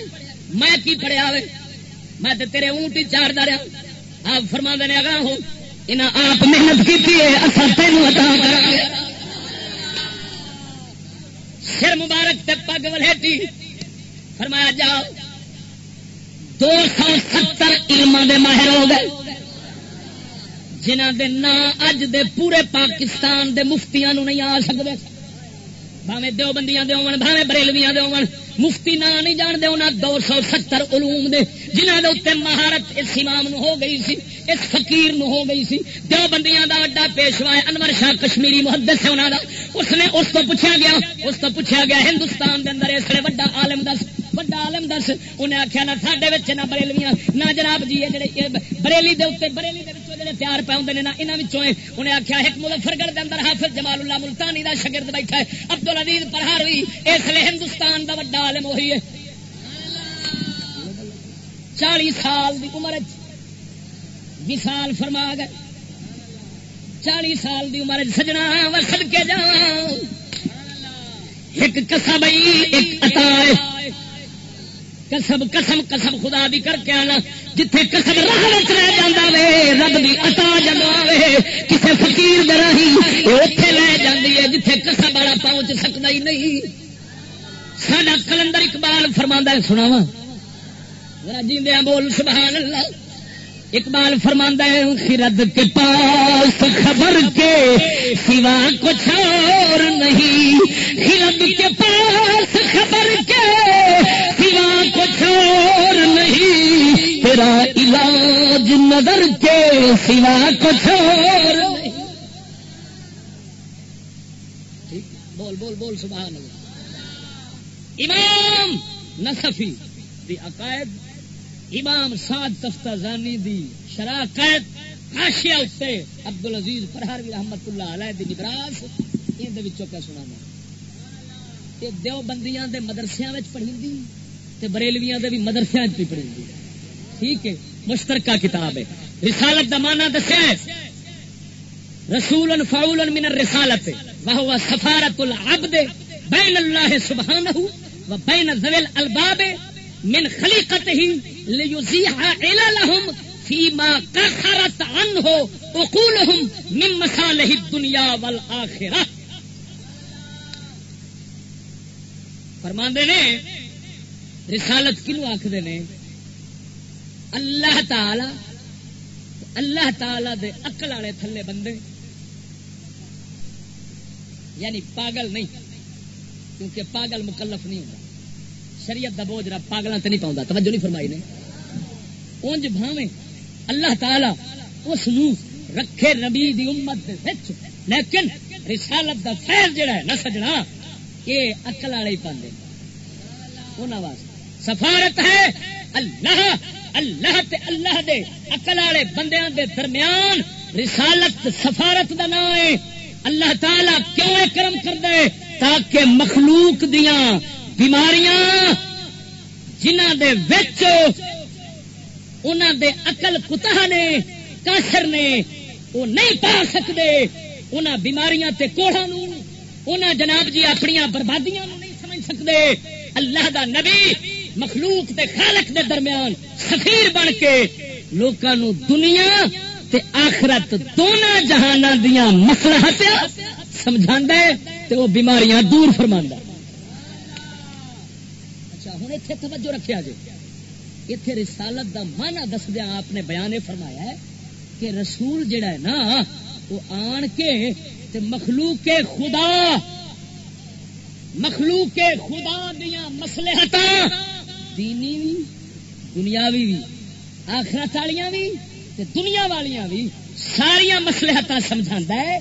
میں کی پڑھیا ہوئے؟ میں تے تیرے اونٹ ہی چار داریا آپ فرما نے اگا ہو انہیں آپ محنت کی تینوں عطا کرا سر مبارک تے پگ ولیٹی۔ فرمایا جاؤ، دو سو ستر علم دے ماہر ہو گئے۔ جنہ دے نا اج دے پورے پاکستان دے مفتیاں نو نہیں آ سکتے بھاوے دو بندیاں دے ہون بھاوے بریلویاں دے ہون۔ مفتی نا نہیں جانتے انہیں دو سو ستر علوم دے، جنہ دے اتنے مہارت اس امام نو ہو گئی سی، اس فقیر نو ہو گئی سی۔ دو بندیاں دا اڈا پیشوا ہے، انور شاہ کشمیری محدث ہے انہوں دا۔ اس نے اس تو پوچھا گیا، اس تو پوچھا گیا، ہندوستان دے اندر اس لیے وڈا عالم دس وڈا عالم دس انہیں آخیا نہ سڈے نہ بریلیاں نہ جناب جی جڑے بریلی دے اتنے بریلی دے جڑے پیار پہ ہوں نے یہاں انہیں آخیا ایک مظفرگڑھ کے اندر حافظ جمال اللہ ملتانی دا شگرد بیٹھا ہے ابدل عزیز پرہار بھی اس لیے ہندوستان دا وڈا عالم وہی ہے چالیس سال کی عمر وسال فرما گئے چالیس سال کی عمر سجنا وسد کے جا ایک کسب ایک اتا قسم قسم قسم خدا بھی کر کے آنا، جتھے قسم راہ رہ جانا وے، رب بھی اتا جگہ وے کسے فقیر دراہی اتے لے جاندی ہے جتھے قسم والا پہنچ سکتا ہی نہیں۔ سڈا کلندر اقبال فرما سنا وا جی بول، سبحان اللہ۔ اقبال فرما خرد کے پاس خبر کے سوا کچھ اور نہیں۔ خرد کے پاس خبر کے سوا کچھ اور نہیں۔ تیرا علاج نظر کے سوا کچھ اور نہیں۔ بول بول بول، سبحان اللہ۔ امام نصفی دی عقائد امام سعد تفتہ زانی دی شرح قید آشیا اتنے عبد العزیز فرہروی رحمت اللہ علیہ دی نبراس یہ کیا سنا یہ دیو بندیاں دے مدرسیاں پڑھی دی تے بریلویاں دے بھی مدرسیاں پہ پڑھی دی ٹھیک ہے، مشترکہ کتاب ہے۔ رسالت دا معنی دسیا ہے۔ رسول فاول من الرسالت وہ سفارت العبد بین اللہ سبحانہ و بین ذوی الباب من خلیقته ليزيح الى لهم فیما کخرت ان ہو اقول من مسالہ دنیا والآخرہ۔ فرماندے نے، رسالت کنو آخر نے؟ اللہ تعالی اللہ تعالی دے اقل والے تھلے بندے۔ یعنی پاگل نہیں، کیونکہ پاگل مکلف نہیں ہوتا۔ شریعت کا بوجھ رہا پاگل تو نہیں پاؤں توجہ نہیں فرمائی نے۔ اونج بھاویں، اللہ تعالی اس رکھے نبی دی امت دے لیکن رسالت دا فیض جڑا ہے، نہ سجنا، یہ اکل والے ہی پاندے۔ سفارت ہے اللہ اللہ تے اللہ دے اکل والے بندیاں دے درمیان رسالت، سفارت دا نام ہے۔ اللہ تعالی کیوں کرم کر دے تاکہ مخلوق دیاں بیماریاں جنہ دے وچ انہاں دے عقل کتا نے کاسر نے وہ نہیں پا سکتے انہاں بیماریاں تے کوڑا نو جناب جی اپنی بربادیاں نو نہیں سمجھ سکتے اللہ دا نبی، مخلوق تے خالق دے درمیان سفیر بن کے لوکاں نو دنیا تے آخرت دونوں جہان دیا مسلحت سمجھا تے وہ بیماریاں دور فرما اچھا ہوں اتنے توجہ رکھا جی اتنے رسالت دا مانا دسدیا آپ نے بیان فرمایا ہے کہ رسول جڑا ہے نا، وہ آن کے تے مخلوق کے خدا، مخلوق کے خدا دیا مسلحت دینی بھی دنیاوی بھی آخرت والیاں بھی دنیا والیاں بھی ساریا مسلحت سمجھا ہے۔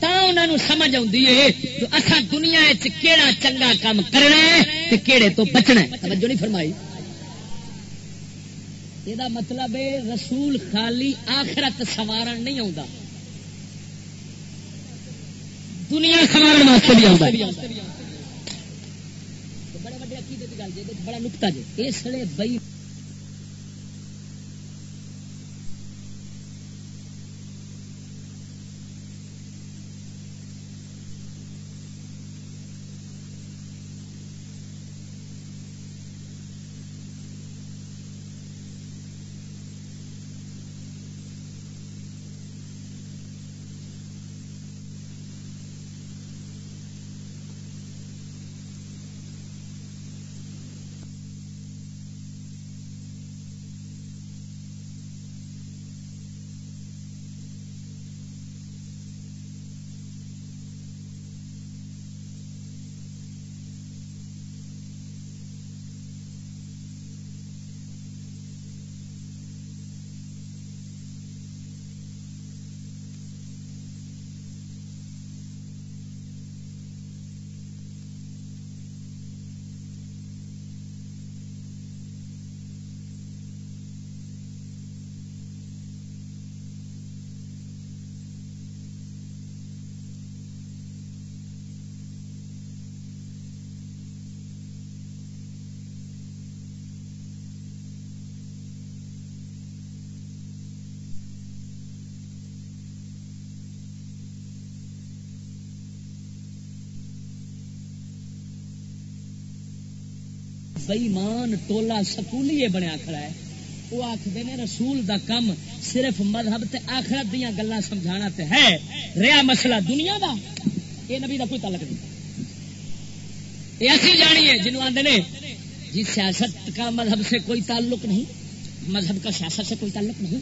تا انہوں سمجھ آتی ہے تو اصا دنیا کیڑا چنگا کام کرنا ہے کہڑے تو بچنا ہے توجہ نہیں فرمائی یہ مطلب ہے رسول خالی آخرت سوار نہیں آتا دنیا سوار بڑے بڑے عقیدے کی گل جی بڑا نکتا جی اس لیے بئی بئیمان ٹولا سکولی بنیا کھڑا ہے۔ وہ آخر نے رسول دا کم صرف مذہب تے آخرت دیا گلا سمجھانا تے ہے۔ رہا مسئلہ دنیا دا۔ یہ نبی دا کوئی تعلق نہیں۔ یہ ایسی جانی ہے جنوب آدھے نے جی سیاست کا مذہب سے کوئی تعلق نہیں، مذہب کا سیاست سے کوئی تعلق نہیں۔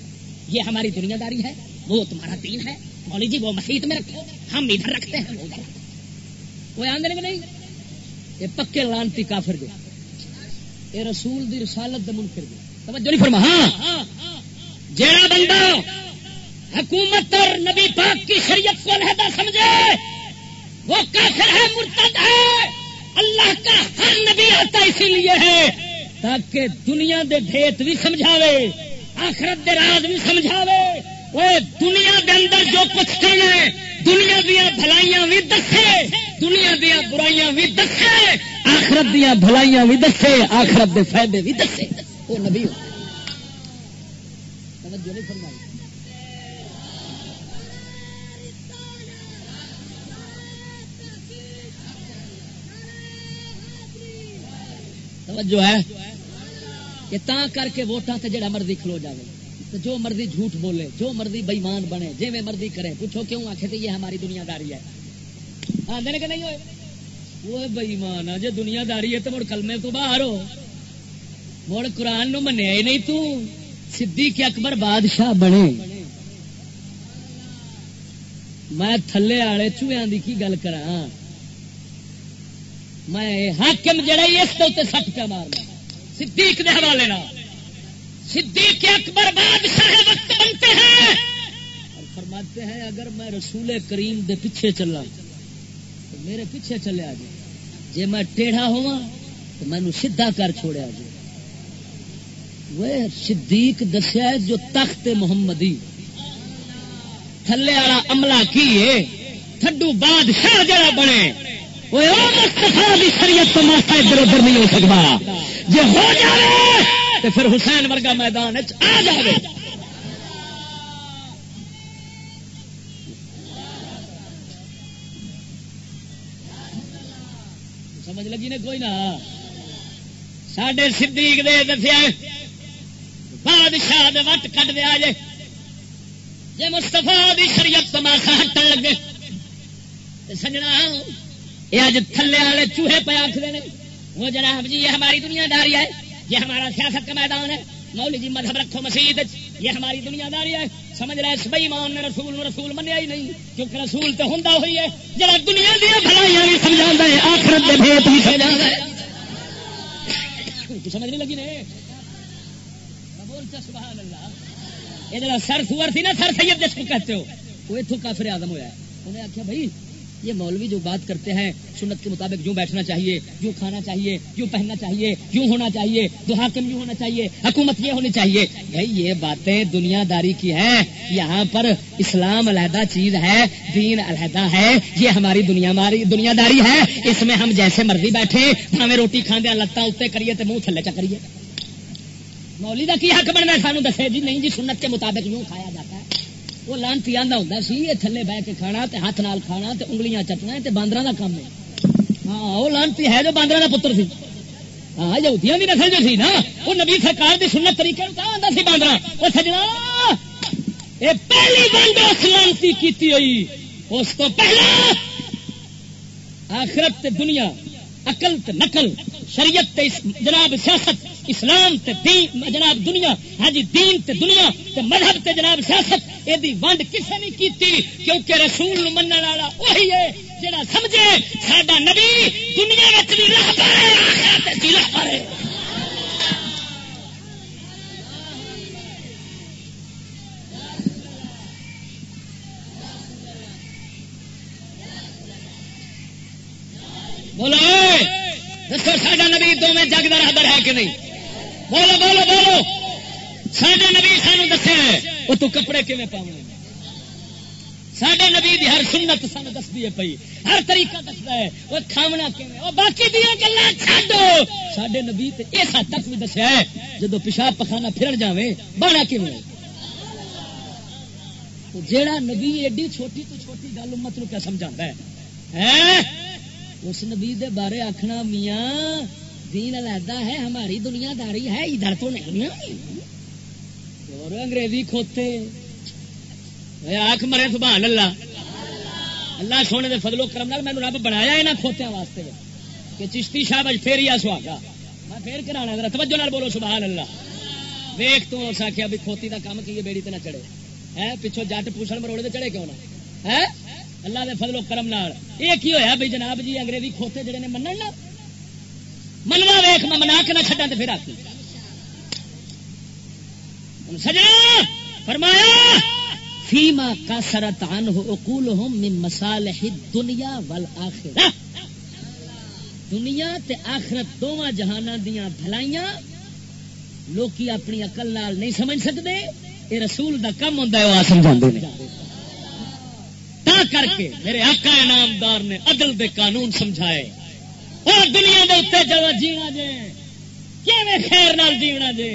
یہ ہماری دنیا داری ہے، وہ تمہارا دین ہے۔ مولی جی وہ مسیح میں رکھو۔ ہم ادھر رکھتے ہیں، وہ آدھے نہیں؟ یہ پکے لانتی کافر جو۔ اے رسول دی رسالت دے منکر دی۔ توجہ نہیں فرما۔ ہاں۔ جیڑا بندہ حکومت اور نبی پاک کی شریعت کو علیحدہ سمجھے، وہ کافر ہے، مرتد ہے۔ اللہ کا ہر نبی آتا اسی لیے ہے، تاکہ دنیا دے بھیت بھی سمجھاوے، آخرت دے راز بھی سمجھاوے۔ وہ دنیا دے اندر جو کچھ کرنا ہے، دنیا دیا بھلائیاں بھی دسے، دنیا دیا برائیاں بھی دسے۔ آخرت دیا بھلائیاں بھی دسے، آخرت دے فائدے بھی دسے۔ وہ نبی توجہ ہے۔ کہ تا کر کے ووٹاں تے جڑا مرضی کھلو جائے تو جو مرضی جھوٹ بولے، جو مرضی بےمان بنے جی میں مرضی کرے، پوچھو کیوں آخے تو یہ ہماری دنیا داری ہے؟ آدھے کہ نہیں ہوئے؟ وہ بےمان جی دنیا داری ہے تو مڑ کلمے تو باہر ہو۔ مڑ قرآن نو منیا ہی نہیں تو، صدیق اکبر بادشاہ بنے۔ میں تھلے والے چوہیا کی گل کرا میں حاکم جڑا اس کے سٹ پہ مارنا۔ صدیق دے حوالے نا صدیق اکبر بادشاہ وقت بنتے ہیں۔ اور فرماتے ہیں، اگر میں رسول کریم دے پیچھے چلا میرے پیچھے چلے جی جی میں ٹیڑھا ہوا تو مینو سیدھا کر چھوڑیا جی وہ صدیق دسیا جو تخت محمدی۔ تھلے والا عملہ کی تھڈو بادشاہ جڑا بنے۔ وہ شریعت تو ماسا ادھر ادھر نہیں ہو سکتا۔ جی ہو جائے تو پھر حسین ورگا میدان آ جائے لگی نے کوئی نہ۔ سڈے صدیق دے دسیا بادشاہ وٹ کٹ دیا جے جی مستفا دی شریعت تماشا ہٹن لگے۔ سجنا یہ اج تھلے والے چوہے پہ آخر وہ جناب جی یہ ہماری دنیا داری ہے، یہ ہمارا سیاست کا میدان ہے۔ مولی جی مذہب رکھو مسیح یہ ہماری دنیا داری ہے۔ سمجھ رہے سبئی مان نے رسول رسول منیا ہی نہیں، کیونکہ رسول تو ہوں ہوئی ہے۔ جڑا دنیا دیا بھلائیاں بھی سمجھا ہے، آخرت بھیت بھی سمجھا ہے۔ سمجھ نہیں لگی نے؟ سبحان اللہ یہ جڑا سر سور تھی نا، سر سید جس کو کہتے ہو، وہ اتو کافر آدم ہوا ہے۔ انہیں آخیا بھائی یہ مولوی جو بات کرتے ہیں، سنت کے مطابق یوں بیٹھنا چاہیے یوں کھانا چاہیے یوں پہننا چاہیے یوں ہونا چاہیے دو حاکم یوں ہونا چاہیے، حکومت یہ ہونی چاہیے۔ بھائی، یہ باتیں دنیا داری کی ہیں۔ یہاں پر اسلام علیحدہ چیز ہے، دین علیحدہ ہے۔ یہ ہماری دنیا ماری دنیا داری ہے۔ اس میں ہم جیسے مرضی بیٹھے ہمیں روٹی کھانے لتاں اتنے کریے تو منہ تھلے چکریے مولی کا کی حق بننا سانو دسے جی؟ نہیں جی سنت کے مطابق یوں کھایا جاتا ہے۔ وہ لانتی آدھا ہوں سی، یہ تھلے بہ کے کھانا تے ہاتھ نال کھانا تے انگلیاں چٹنا تے باندر کا کام ہے۔ ہاں وہ لانتی ہے جو باندر کا پتر سی۔ ہاں یہودیاں بھی نسل جو سی نا، وہ نبی سرکار کی سنت طریقے آتا سی باندر وہ سجنا، یہ پہلی ونڈ اس لانتی کی ہوئی، اس تو پہلا آخرت تے دنیا اقل تے نقل، شریعت تے جناب سیاست اسلام تے دین، جناب دنیا ہاں جی دین تے دنیا تے مذہب تے جناب سیاست یہ ونڈ کسے نہیں کیتی، کیونکہ رسول من والا وہی ہے جڑا سمجھے سڈا نبی دنیا وچ بھی راہ پارے بولو دسو ساڈا نبی دونوں جگ کا رابر ہے کہ نہیں؟ بولو بولو بولو۔ ساڈا نبی سانو دسے وہ تو کپڑے کھے پاؤ سڈے نبی دی ہر سنت سان دستی ہے پی ہر طریقہ دستا ہے وہ کھاونا وہ باقی دیا گلا چڈو سڈے نبی اس حد تک بھی دسیا ہے جب پیشاب پخانا پھرن جائے بانا کیون جیڑا نبی ایڈی چھوٹی تو چھوٹی گل امت نو کیا سمجھا ہے؟ اس نبی دے بارے آخنا میاں دین علیحدہ ہے، ہماری دنیا داری ہے، ادھر تو نہیں۔ اور انگریزی کھوتے۔ آخ مرے، سبحان اللہ۔ اللہ سونے دے فضل و کرم میں رب بنایا یہاں کھوتیا واسطے۔ کہ چشتی شاہ بج پھر ہی سہاگا میں پھر کرانا ذرا توجہ نال بولو، سبحان اللہ۔ ویخ تو اس آخیا بھی کھوتی کا کام کی بیڑی تے نہ چڑھے۔ ہے پچھو جٹ پوچھن مروڑے تے چڑھے کیوں نہ؟ ہے؟ اللہ دے فضل و کرم نال۔ یہ کی ہویا بھائی جناب جی انگریزی کھوتے جڑے نے منن نا؟ منوا ویخ میں منا کے نہ چڈا تو پھر آتی سجنا، فرمایا، فیما کا سرت ان اکول مسال دنیا ول دنیا تے آخرت دونوں جہان دیا بھلائیاں، لوکی اپنی اقل نال نہیں سمجھ سکتے یہ رسول دا کم ہوتا ہے وہ سمجھا تا کر کے میرے آقا انعامدار نے عدل دے قانون سمجھائے۔ اور دنیا دے اتنے جب جینا جے کیویں خیر نال جینا جے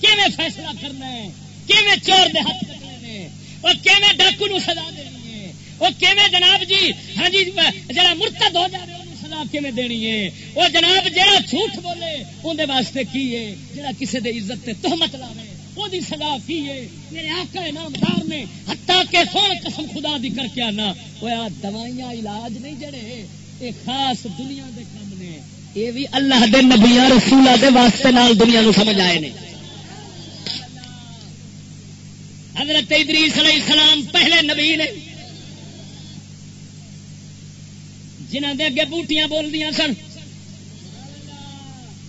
کیویں فیصلہ کرنا ہے؟ کیویں چور دے ہاتھ کرنے اور کیویں ڈاکو نو سزا دینی ہے؟ وہ کیویں جناب جی ہاں جی جڑا مرتد ہو جائے سزا کیویں دینی ہے؟ وہ جناب جڑا جھوٹ بولے اندر واسطے کی ہے؟ جڑا کسی دے عزت تے تہمت لاوے وہ سزا کی ہے؟ میرے آقا نامدار نے ہتا کے سونے قسم خدا دی کر کے آنا وہ دوائیاں علاج نہیں جڑے یہ خاص دنیا دے کام یہ بھی اللہ دے نبیا رسولہ دے واسطے نال دنیا نو سمجھ آئے نے۔ حضرت ادریس علیہ السلام پہلے نبی نے جنہ دے اگے بوٹیاں بول دیا سن۔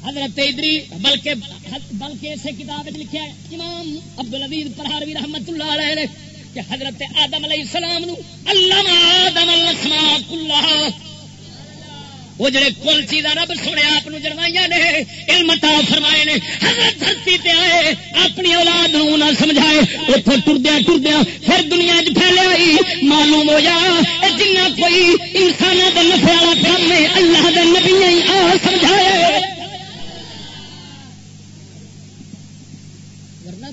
حضرت ادری بلکہ بلکہ اسے کتاب لکھا ہے، امام عبد العزیز پرہاروی رحمت اللہ علیہ نے کہ حضرت آدم علیہ السلام نو اللہ آدم الاسماء کلها وہ جڑے کل چیز رب سنے آپ جڑوائیاں نے، علم تا فرمائے نے، حضرت دھرتی تے آئے، اپنی اولاد نہ سمجھائے اتوں ٹردیا ٹردیا پھر دنیا چ پھیلے آئی، معلوم ہو جا جنہ کوئی انسان کا نفے والا کام ہے، اللہ دے نبی آ سمجھائے۔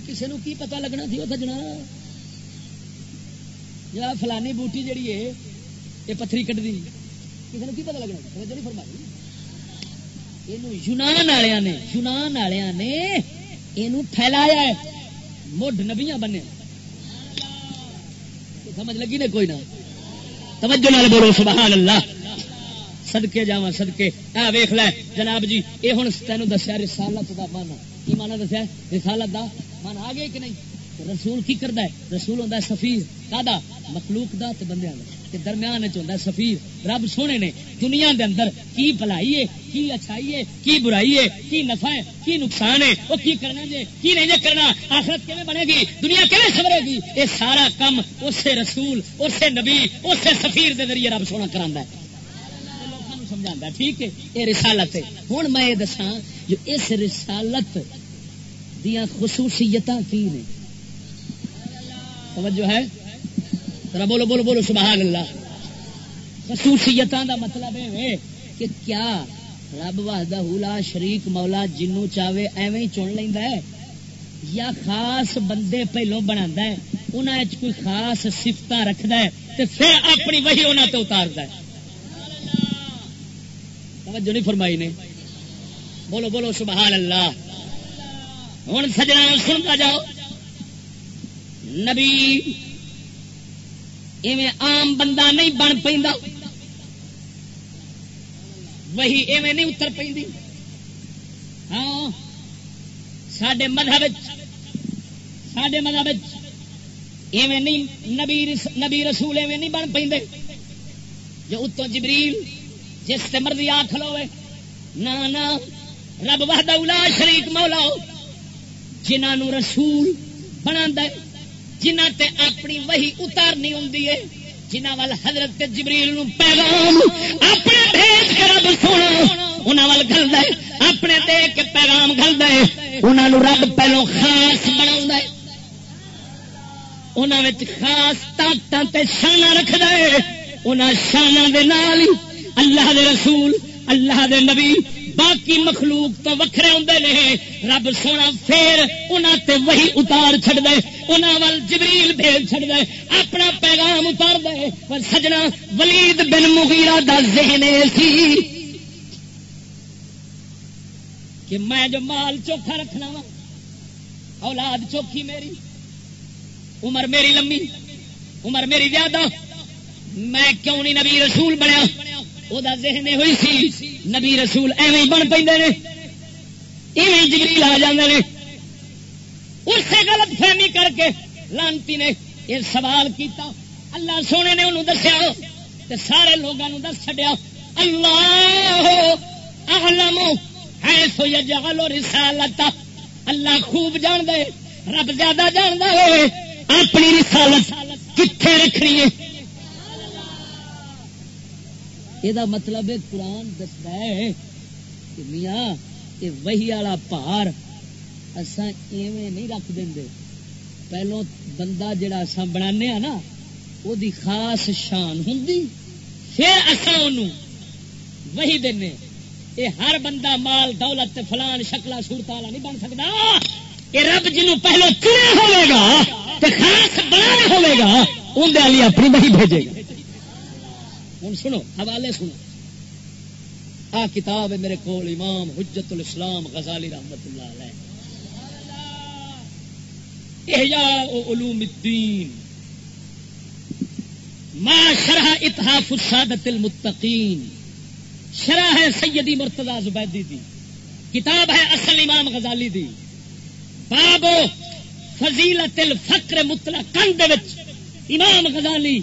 کسی نو کی پتا لگنا تھی وہ سجنا جا فلانی بوٹی جڑی ہے، یہ پتھری کٹ دی کسی نے کی پتا لگنا نہیں فرمائی یونان والے نے یونان والے نے یہ پھیلایا ہے مڈ نبیاں بنے سمجھ لگی نے کوئی نہ توجہ نال بولو سبحان اللہ سدکے جا سدکے آ ویخ لے جناب جی یہ ہوں تین دسیا رسالت کا مانا کی مانا دسیا رسالت کا من آ گیا کہ نہیں رسول کی کرتا ہے رسول ہوتا ہے سفیر کا مخلوق دا تے بندے تے درمیان ہوتا سفیر۔ رب سونے نے دنیا دے اندر کی بلائی ہے، کی اچھائی ہے، کی برائی ہے، کی نفع ہے، کی نقصان ہے، وہ کی کرنا جے، کی نہیں جے کرنا، آخرت کیون بنے گی؟ دنیا کیون سبرے گی؟ یہ سارا کم اسے رسول، اسے نبی، اسے سفیر دے ذریعے رب سونا کرا ہے۔ سمجھا ٹھیک ہے یہ رسالت ہے۔ ہوں میں یہ دسا جو اس رسالت دیا خصوصیت کی نے؟ توجہ ہے۔ ذرا بولو بولو بولو، سبحان اللہ۔ خصوصیت دا مطلب ہے کہ کیا رب وحدہ لا شریک مولا جنو چاہے ایویں ہی چن لینا ہے یا خاص بندے پہلو بنا ہے انہوں کوئی خاص سفت رکھد ہے تو پھر اپنی وہی انہوں تے اتارتا ہے۔ توجہ نہیں فرمائی نے۔ بولو بولو، سبحان اللہ۔ ہوں سجنا سنتا جاؤ۔ نبی ایویں عام بندہ نہیں بن پہ وہی ایویں نہیں اتر پہ ہاں سڈے مذہب سڈے مذہب ایویں نہیں، نبی نبی رسول ایویں نہیں بن پہ جو اتوں جبریل، جس سے مرضی آ کھلوے نہ رب وحدہ اولا شریک مولا جنہوں رسول بنا دے جنہ تے اپنی وہی اتارنی ہوں جنہ وال حضرت جبریل نو پیغام اپنے بھیج کے رب سونا انہوں وال گل دے اپنے دے کے پیغام گل دے انہوں رب پہلو خاص بنا انہوں خاص طاقت شانہ رکھ دے انہوں شانہ دے نال اللہ دے رسول، اللہ دے نبی باقی مخلوق تو وکھرے ہوں نے۔ رب سونا پھر انہوں تے وہی اتار چڑ دے انہوں وال جبریل بھیج چڑ دے اپنا پیغام اتار دے پر سجنا ولید بن مغیرہ دا ذہن سی کہ میں جو مال چوکھا رکھنا وا، اولاد چوکھی میری، عمر میری لمبی، عمر میری زیادہ، میں کیوں نہیں نبی رسول بنیا؟ وہ ذہن ہوئی سی، نبی رسول ایویں بن پہ ایویں جگریل آ جانے اس سے غلط فہمی کر کے لانتی نے یہ سوال کیتا۔ اللہ سونے نے انہوں دسیا سارے لوگوں دس چڈیا اللہ ہے سو جگہ رسالت اللہ خوب جان دے رب زیادہ جان دے اپنی رسالت کتنے رکھنی ہے؟ یہ مطلب قرآن دستا ہے کہ میاں یہ وہی والا پار اسان ایویں نہیں رکھ دیں پہلو بندہ جڑا اصا بنا نا وہ خاص شان ہوں پھر اصا وہی دینے یہ ہر بندہ مال دولت فلان شکلا سورت والا نہیں بن سکتا یہ رب جنو پہلو چنے ہوئے گا تو خاص بنا ہوئے گا اندر اپنی وہی بھیجے گا ہوں، سنو، حوالے سنو۔ آ کتاب ہے میرے کو امام حجت الاسلام غزالی رحمت اللہ علیہ۔ احیاء علوم الدین۔ ما شرح اتحاف السادت المتقین۔ شرح ہے سیدی مرتضی زبیدی دی۔ کتاب ہے اصل امام غزالی دی۔ باب فضیلت الفقر مطلق دے وچ امام غزالی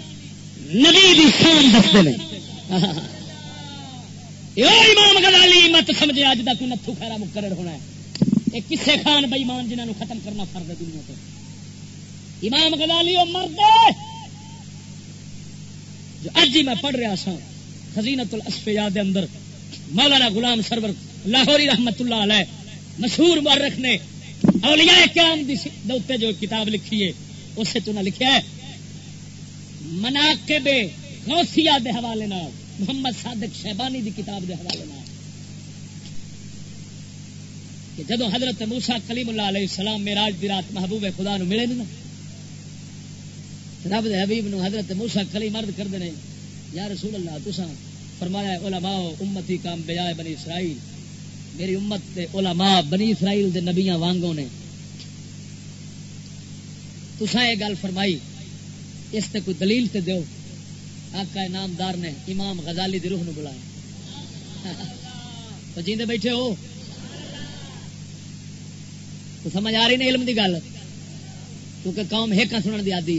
نبی دی شان دستے [laughs] ہیں امام غزالی مت سمجھے اج دا کوئی نتھو خیرا مقرر ہونا ہے۔ یہ کسے خان بے بئیمان جنہوں ختم کرنا فرد ہے دنیا پہ امام غزالی وہ مرد جو اج ہی میں پڑھ رہا سا خزینت الاسفیاء دے اندر، مولانا غلام سرور لاہوری رحمت اللہ علیہ، مشہور مورخ نے اولیاء کرام دی دوتے جو کتاب لکھی ہے، اسے تو نہ لکھا ہے۔ مناقب غوثیہ دے حوالے نال، محمد صادق شہبانی دی کتاب دے حوالے نال۔ کہ جدو حضرت موسا کلیم اللہ علیہ السلام میراج دی رات محبوب خدا نو ملے نا، رب دے حبیب نو حضرت موسا کلی مرد کر دے یا رسول اللہ تسا فرمایا، علماء امتی کام بیائے بنی اسرائیل، میری امت دے علماء بنی اسرائیل دے نبیاں وانگوں نے تسا یہ گل فرمائی۔ اس تے کوئی دلیل تے دیو۔ آقا نامدار نے امام غزالی دی روح نو بلایا۔ تو جیندے بیٹھے ہو۔ تو سمجھ آ رہی نہیں علم دی گل۔ کیونکہ قوم ہیکا سنن دی آدی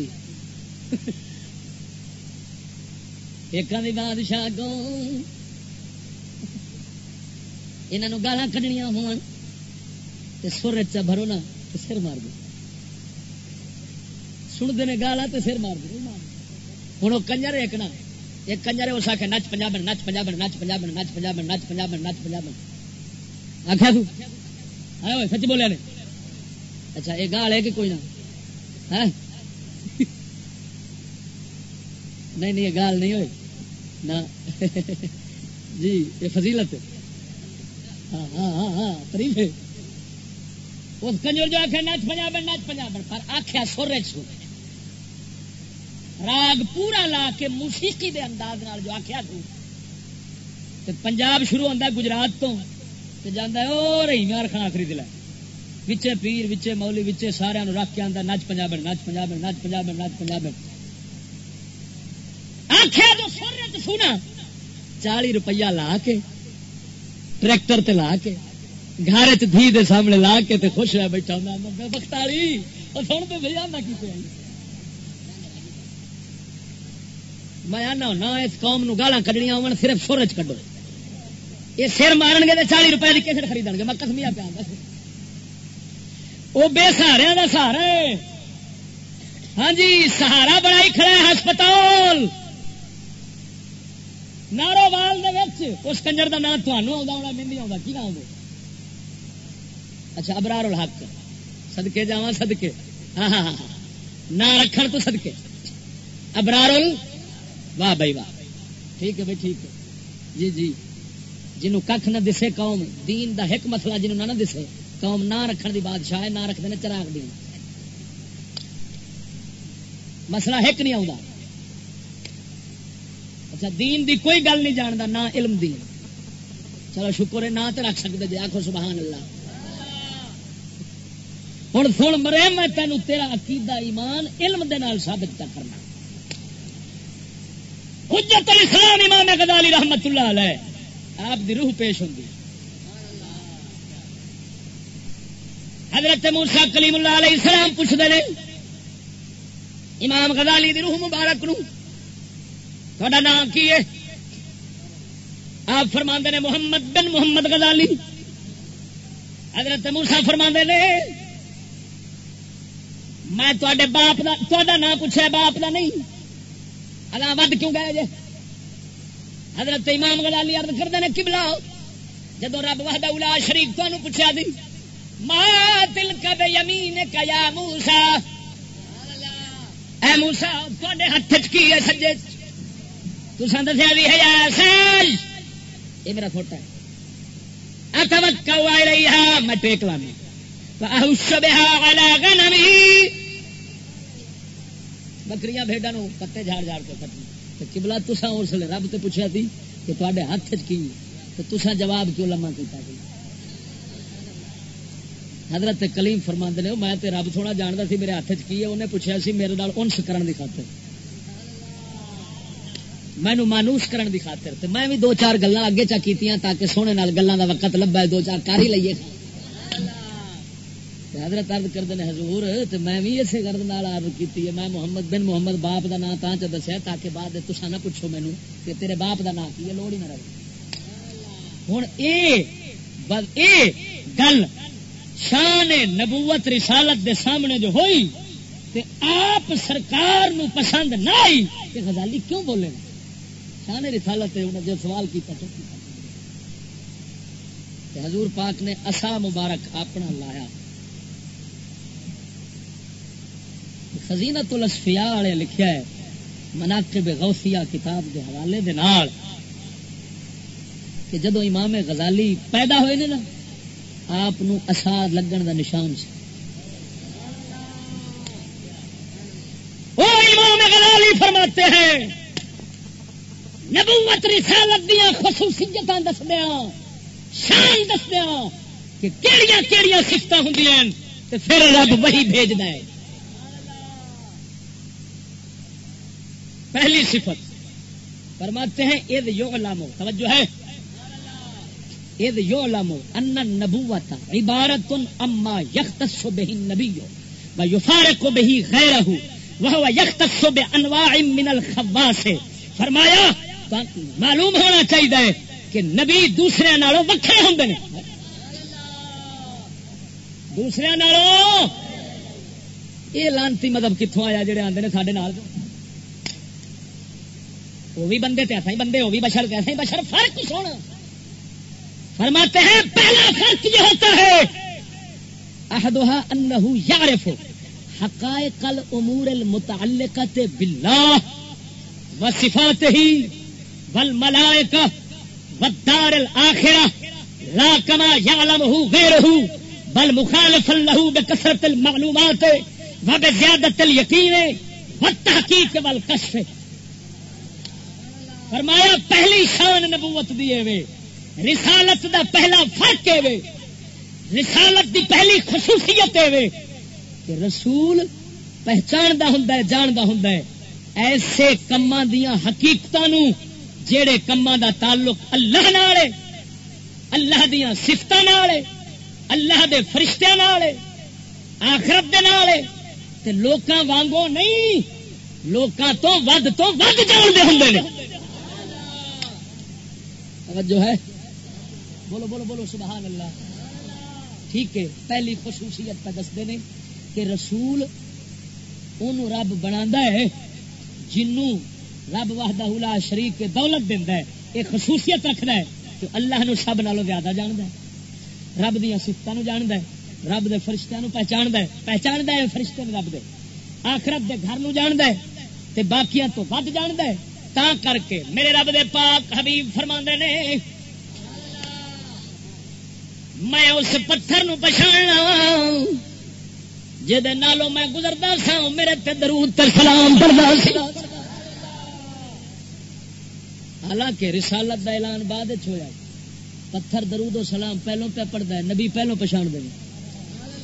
ہیکا دی بادشاہ قوم انہوں گالا کھڑنیاں ہون۔ تے سر چا بھرو نا تے سر مار دو۔ سنتے ہیں گالا تے سر مار دو ہوں وہ کنجر ایک نا ایک کنجر اس آخر نچ پنجاب نچ پنجاب نچ پنجاب نچ پنجاب نچ پنجاب نچ پنجاب آخیا تو سچ بولیا نے اچھا یہ گال ہے کہ کوئی نہ نہیں نہیں گال نہیں ہوئی نہ جی یہ فضیلت ہاں ہاں ہاں ہاں تریف ہے اس کنجر جو آخر نچ پنجاب نچ پنجاب پر آخیا سور سو راگ پورا لا کے موسیقی دے انداز نال جو آخیا تو پنجاب شروع ہوتا گجرات تو جانا او رہی میار خان خرید لے۔ وچے پیر، وچے مولی وچے سارے رکھ کے آتا نچ پنجاب نچ پنجاب نچ پنجاب نچ پنجاب۔ آخیا جو سر سونا۔ چالی روپیہ لا کے، ٹریکٹر تے لا کے، گھر دھی دے سامنے لا کے تے خوش رہ بیٹھا ہوں بختالی سن تو بھیا نہ کی میں آنا ہونا، اس قوم نو گالا کڈنیا ہو صرف سور چ کڈو۔ یہ سر مارن گے تو چالی روپئے کی کیسٹ خرید گے، میں کسمیا پیا وہ بے سہارا کا سہارا ہے۔ ہاں جی سہارا بڑائی کھڑا ہے ہسپتال۔ ناروال اس کنجر کا نام تمہوں آتا ہونا مہندی آتا کی نام اچھا ابرار الحق۔ سدکے جا سدکے ہاں ہاں ہاں, ہاں،, ہاں۔ نہ رکھن تو سدکے ابرار ال واہ بھائی واہ. ٹھیک ہے بھائی، ٹھیک ہے. جی جی. جنوں کھ نہ دسے قوم، دین دا ایک مسئلہ جنوں نہ دسے، قوم نہ رکھن دی بادشاہ ہے، نہ رکھتے ہیں چراغ دین. مسئلہ ایک نہیں آتا اچھا دین دی کوئی گل نہیں جانتا نہ علم دین. چلو شکر ہے، نہ تو رکھ سکتے جی آخو سبحان اللہ. ہوں سن مرے، میں تینوں تیرا عقیدہ، ایمان، علم دے نال ثابت کرنا. حجت الاسلام امام غزالی رحمت اللہ علیہ، آپ دی روح پیش ہوں حضرت موسا کلیم اللہ علیہ السلام پوچھتے ہیں، امام غزالی دی روح مبارک نو، تھوڑا نام کی ہے؟ آپ فرما نے محمد بن محمد غزالی۔ حضرت موسا فرما نے، میں تے باپ کا نام پوچھا باپ کا نہیں۔ الا ود کیوں گئے جے؟ حضرت امام گلالی ارد کرتے ہیں کبلا جدو رب وحدہ اولا شریف تمہیں پوچھا دی، ما تل کب یمین کیا موسا اے موسا تے ہاتھ کی ہے سجے؟ تسا دسیا بھی ہے سال یہ میرا فوٹا ہے۔ اتوکا رہی ہے میں ٹیک لانا بکری بھیڈا نو پتے جھاڑ جھاڑ کے کٹنا۔ کبلا تسا اس لیے رب تو پوچھا تھی کہ تے ہاتھ کی تو تسا جواب کیوں لما کیتا حضرت کلیم فرما نے میں تے رب سونا جانتا سی میرے ہاتھ کی ہے انہیں پوچھا سی میرے نال انس کرن دی خاطر۔ میں مانوس کرن دی خاطر۔ تے میں بھی دو چار گلاں اگے چا کیتیاں تاکہ سونے نال گلاں دا وقت لبا دو چار کر ہی لئیے۔ حضرت عرض کر دے حضور، تے میں بھی اسے گرد نال عرض کیتی ہے۔ میں محمد بن محمد باپ دا نام تاں چ دسیا، تاکہ بعد تساں نہ پوچھو مینوں کہ تیرے باپ دا نام کی ہے، لوڑ ہی نہ رہے۔ ہن اے، بس اے گل شان نبوت رسالت دے سامنے جو ہوئی، تے آپ سرکار نو پسند نہ آئی۔ کہ غزالی کیوں بولے؟ شان رسالت انہیں جو سوال کیتا تو حضور پاک نے اصا مبارک اپنا لایا۔ خزینت الاسفیاء والے لکھیا ہے، مناقب غوثیہ کتاب کے حوالے دے نال کہ جدو امام غزالی پیدا ہوئے نے نا، آپ اثار لگن دا نشان سے فرماتے ہیں، نبوت رسالت دیا خصوصیت دسدیا شان دسدیا کہ کہڑیاں کہڑیاں سفت ہوں پھر رب وہی بھیج دے پہلی صفت فرماتے ہیں عید یو علامو توجہ ہے۔ اذ یعلم ان النبوت عبارت اما یختص به النبی و یفارق به غیره وهو یختص بانواع من الخواص۔ فرمایا معلوم ہونا چاہیے کہ نبی دوسرے نالوں وکھرے ہوندے نے۔ دوسرے نالوں؟ یہ لانتی مطلب کتوں آیا، جڑے آندے نے ساڈے نال؟ وہ بھی بندے تے ایسا ہی بندے، وہ بھی بشر ایسا ہی بشر، فرق سونا۔ فرماتے ہیں، پہلا فرق یہ ہوتا ہے احدہ انہو یعرف حقائق الامور المتعلقت باللہ وصفاتہ والملائکہ والدار الاخرہ، لا کما یعلمہ غیرہ بل مخالفا لہو بکثرت المعلومات وبزیادت الیقین والتحقیق والکشف فرمایا، پہلی شان نبوت دیئے ہوئے رسالت دا پہلا فرق ہے رسالت دی پہلی خصوصیت ہے کہ رسول پہچاندا ہوں جاندا ہوں ایسے کما دیا حقیقت جڑے کما دا تعلق اللہ نال اللہ دیا سفت اللہ دے فرشتہ آخرت دے نال تے لوکاں وانگو نہیں، لوکاں تو ود تو ود جانتے ہوں جو ہے۔ بولو بولو بولو، سبحان اللہ۔ ٹھیک ہے، پہلی خصوصیت پہ دستے ہیں کہ رسول ان رب بنا ہے، جنوں رب واہدہ لا شریف کے دولت دینا ہے۔ ایک خصوصیت رکھتا ہے کہ اللہ نو سب نالوں زیادہ جانتا ہے۔ رب دیا سفتوں جانتا ہے، رب دے فرشتوں پہچانتا ہے۔ پہچانتا ہے فرشتے رب دے۔ آخرت دے گھر نو جانتا ہے، تے باقیاں تو ود جانتا ہے۔ تا کر کے میرے رب دے پاک حبیب فرما نے میں اس پتھر نو پچھاڑنا جہد نالوں میں گزرتا سا میرے تے درود تے سلام پڑھتا سا حالانکہ رسالت دا اعلان بعد ہوا پتھر درود و سلام پہلوں پہ پڑھتا ہے نبی پہلوں پچھاڑ دے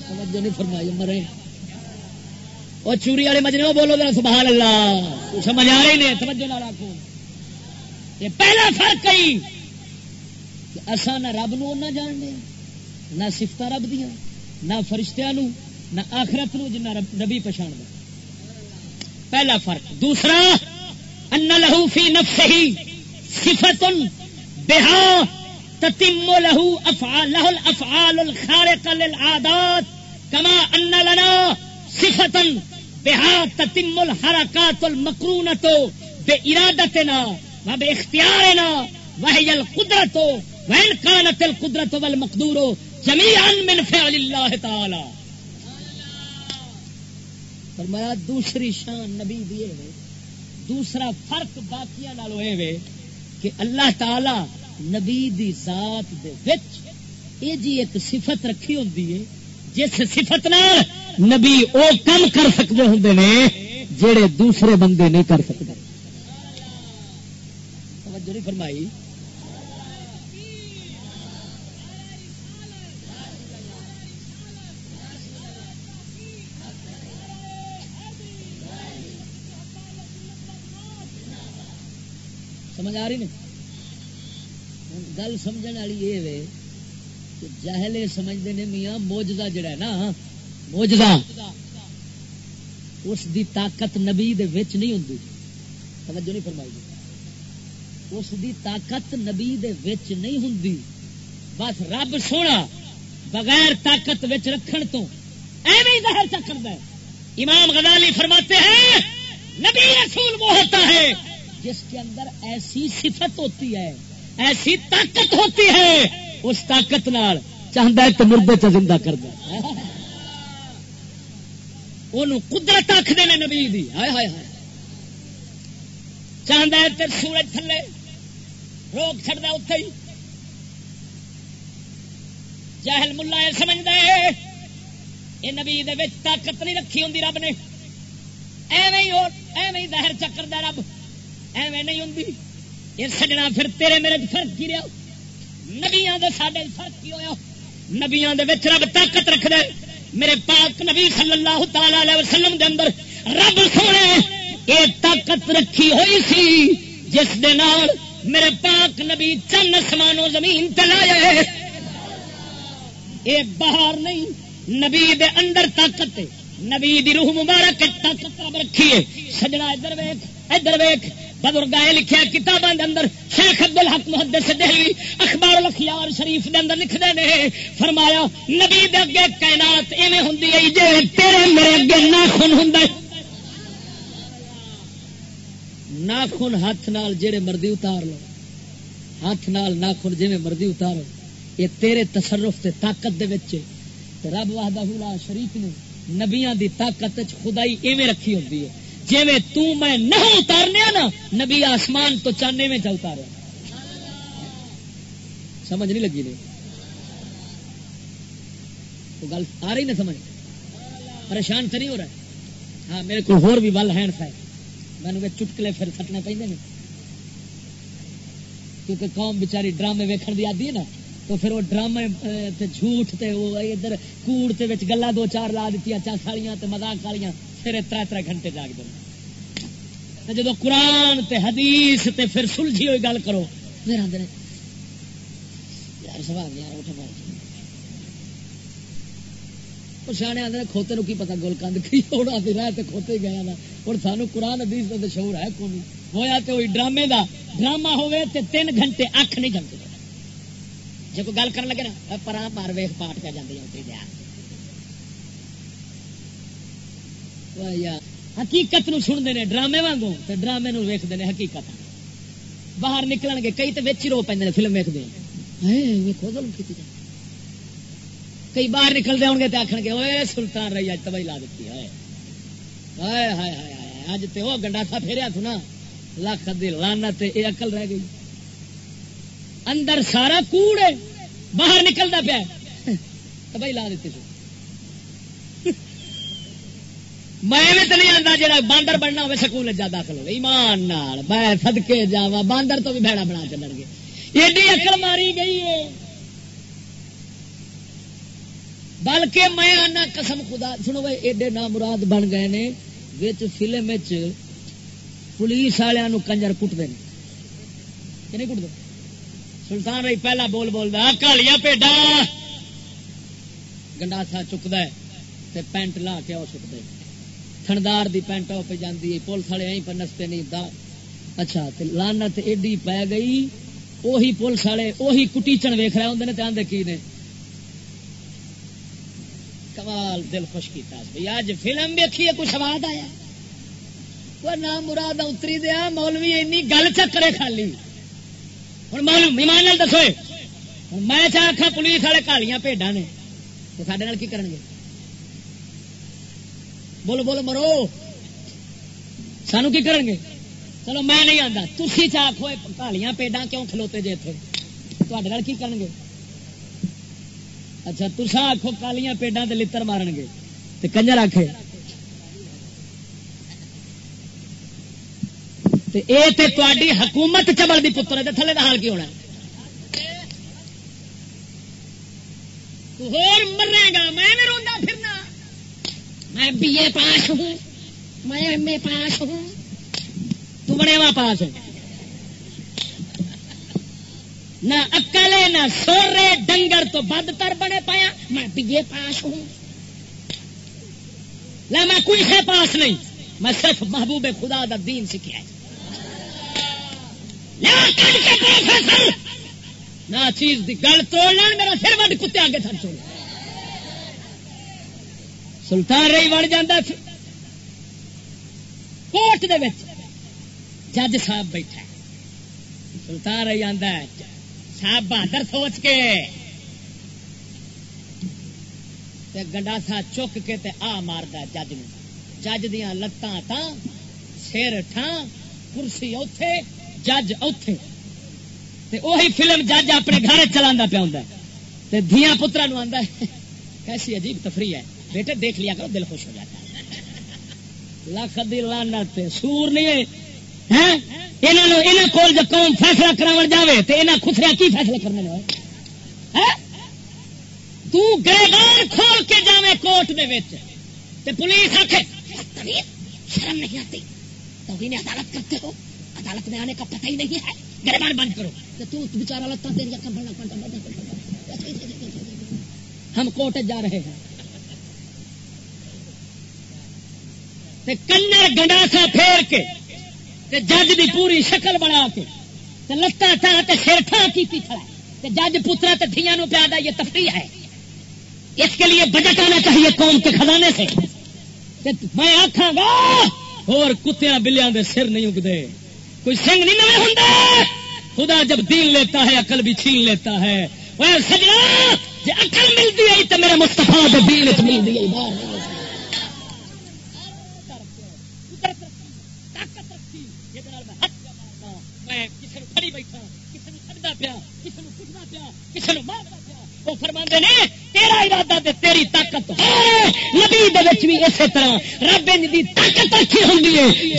توجہ نہیں فرمائی مرے وہ چوری والے مجرے بولو گا سبحان اللہ۔ سمجھ آ رہے ہیں توجہ نہ رکھو یہ پہلا فرق کئی اصا نہ رب نو نہ جان دیں نہ سفت رب دیا نہ فرشتیا نہ آخرت نو جنہ نبی پچھاڑ دے۔ پہلا فرق۔ دوسرا، ان لہو فی نفس ہی صفت بہا تتم لہو افعال لہ الافعال الخارق للعادات، کما ان لنا صفت بہا تتم الحرکات المقرونت بے ارادتنا و بے اختیار اختیارنا وحی القدرت وین کانت القدرت والمقدور من فعل اللہ تعالی۔ فرمایا، دوسری شان نبی دیے ہوئے دوسرا فرق باقیاں نال ہوئے ہوئے کہ اللہ تعالی نبی دی ذات دے وچ اے جی ایک صفت رکھی ہوندی ہے جس صفت نال نبی او کم کر سکتے ہوں نے جڑے دوسرے بندے نہیں کر سکتے۔ فرمائی۔ سمجھ آ رہی نہیں؟ گل سمجھ والی یہ جہلے سمجھتے ہیں میاں موجدہ جڑا ہے نا موجدہ اس دی طاقت نبی دے وچ نہیں ہوں توجہ نہیں فرمائی اس دی طاقت نبی دے وچ نہیں ہوں بس رب سونا، بغیر طاقت وچ رکھن تو ایویں زہر چکر ہے۔ امام غزالی فرماتے ہیں، نبی رسول وہ ہوتا ہے جس کے اندر ایسی صفت ہوتی ہے، ایسی طاقت ہوتی ہے اس طاقت نال چاہتا ہے تو مردے چ زندہ کر دے قدرت آخر نے نبی دی۔ ہائے ہائے ہائے۔ چاہتا ہے تو سورج تھلے روک چڑتا اتے ہی۔ جہل ملا سمجھتا ہے۔ یہ نبی طاقت نہیں رکھی ہوں رب نے۔ ایویں زہر چکر دا رب۔ ایویں نہیں ہوں یہ سجنا پھر تیرے میرے فرق کی رہا نبیا سڈے فرق کی ہوا نبیا رب طاقت رکھ دے میرے پاک نبی صلی اللہ تعالی علیہ وسلم دے اندر رب سونے یہ طاقت رکھی ہوئی سی، جس دے نال میرے پاک نبی چند سمانو زمین تلائے یہ باہر نہیں، نبی دے اندر طاقت نبی دی روح مبارک طاقت رب رکھیے سجنا، ادھر ویخ ادھر ویخ بزرگ لکھا کتابوں کے اندر شیخ ابد الحق محدث دہلی، اخبار الخیار شریف دے اندر لکھتے ہیں فرمایا، نبی دے اگے کائنات ایویں ہوں جی تیرے میرے اگے ناخن ہوں ناخن ہاتھ نال جڑے مرضی اتار لو، ہاتھ نال ناخن جی مرضی اتارو یہ تیرے تصرف تے طاقت دے وچ رب واہدہ شریف نے نبیاں دی طاقت خدائی ایویں رکھی ہوتی ہے۔ جی میں نہ اتارنے نا، نبی آسمان تو چانے میں چا اتارے سمجھ نہیں لگی نہیں گل آ رہی نا سمجھ؟ پریشان تو نہیں ہو رہا؟ ہاں میرے کو ہور بھی ول ہے مینو چٹکلے پھر سٹنے پہ کیونکہ قوم بچاری ڈرامے ویکن دی آدھی ہے نا، تو پھر وہ ڈرامے جھوٹ تے وہ ادھر کوڑ تے گلا دو چار لا دیتی چس والی مزاق والی پھر تر تر گھنٹے جاگ دیں جب قرآن تے حدیث تے پھر سلجھی ہوئی گل کرو، پھر آدھے یار سوال یار اٹھ مار جی۔ سیانے آدھے کھوتے نو کی پتا گول کند کی ہونا سی رہ تو کھوتے گیا نا۔ اور سانو قرآن حدیث کا شعور ہے کون؟ ہوا تو وہی ڈرامے دا، ڈرامہ ہوئے تے تین گھنٹے اکھ نہیں جمتے جب کوئی گل کر لگے نا پرا مار ویخ پاٹ پہ جاتی ہے حقیقت نو سنتے ہیں، ڈرامے وانگو تو ڈرامے نو ویکتے ہیں حقیقت۔ باہر نکل گے، کئی تو ویچ رو پہ فلم ویکتے کئی باہر نکلتے ہو گے تو آخر گے وہ سلطان رہی اج تباہی لا دیتی ہے اج تو وہ گنڈا تھا پھیریا تھا نا۔ لکھ دی لانت یہ اقل رہ گئی۔ اندر سارا کوڑ ہے، باہر نکلتا پیا تباہی لا دیتی تھی۔ میں تو نہیں آتا جا باندر بننا ہوے سکول جا داخل ہو ایمان میں سدکے جا باندر تو بھی بھڑا بنا چلن گے۔ ایڈی اکل ماری گئی ہے۔ بلکہ میں آنا قسم خدا، سنو بھائی، ایڈے نام مراد بن گئے نے فلم پولیس والوں کنجر کٹتے ہیں کہ نہیں کٹتے سلطان رہی پہلا بول بول رہا کالیا پیڈا۔ گنڈاسا چکتا ہے پینٹ لا کے وہ سکتے تھندار دی پینٹ پہ جاتی پولیس والے پہ نستے نہیں، دا اچھا لانت ایڈی پی گئی وہی پولیس والے وہی کٹیچن ویخ رہے ہوں تو آدھے کی نے؟ کمال دل خوش کیتا کیا اج فلم ویکھی ہے کچھ سواد آیا؟ وہ نام مراد اتری دیا، مولوی اینی گل چکرے خالی۔ ہوں معلوم، ایمان نال دسو۔ میں چاہ پولیس والے کالیاں بھیڈا نے۔ تو سارے کی کریں گے بولو بولو، مرو۔ سانو کی کریں گے؟ چلو، میں نہیں آتا تھی چاہو کالیاں پیڈا کیوں کھلوتے جی اتنے کی کریں گے؟ اچھا تسا آخو کالیاں پیڈا تو لڑ مارن گے۔ تو کنجر آخے یہ حکومت چبل دی پتر ہے تھلے کا حال کی ہونا مرے گا، میں روا پھرنا۔ میں بی اے پاس ہوں، میں ایم اے پاس ہوں۔ تو بڑے وہاں پاس ہے نہ اکل نہ سورے ڈنگر تو بد تر بنے پایا۔ میں بی اے پاس ہوں۔ نہ میں کوئی ہے پاس نہیں، میں صرف محبوب خدا دا دین سیکھا نہ چیز دی گل توڑ لین، میرا سر وڈ کتے آگے تھر چھوڑ سلطان رہی وڑ جانا کوٹ دے جج صاحب بیٹھا سلطان رہی آدھا صاحب بہادر سوچ کے گنڈا سا چک کے تے آ مارد جج نے جج دیا لتاں تا سر ٹھان کرسی اوتھے، جج اوتھے۔ تے وہی فلم جج اپنے گھر چلا پیا ہوں دیا پترا نو آدھا کیسی عجیب تفریح ہے۔ بیٹے دیکھ لیا کرو، دل خوش ہو جاتا ہے۔ لکھ دی لانا سور نہیں کول جو قوم فیصلہ کرا جائے تو یہاں خسریا کی فیصلہ کرنے گریبان کھول کے جاوے کوٹ دے پولیس آخ شرم نہیں آتی۔ تو عدالت کرتے ہو۔ عدالت میں آنے کا پتہ ہی نہیں ہے۔ گریبان بند کرو۔ تو بچارا لگتا ہم کوٹ جا رہے ہیں۔ کنر گنڈاسا پھیر کے جج دی پوری شکل بنا کے لتا ٹھا سر ٹھا کی کھڑا جج پترا تو دیا نو پیادا یہ تفریح ہے۔ اس کے لیے بجٹ آنا چاہیے قوم کے خزانے سے۔ میں آخا گا، اور کتیا بلیا دے سر نہیں اگتے کوئی سنگ نہیں نئے ہوں خدا جب دین لیتا ہے، عقل بھی چھین لیتا ہے۔ سجنا جی اکل ملتی ہے تو میرے مستفا دین ملتی ہے کھڑی بیٹھا کسی کھڑا پیا، کسی پوچھنا پیا، کسی مارنا پیا۔ وہ فرما نے، تیرا ارادہ دے تیری طاقت نبی بھی اسی طرح رب دی طاقت رکھی ہوں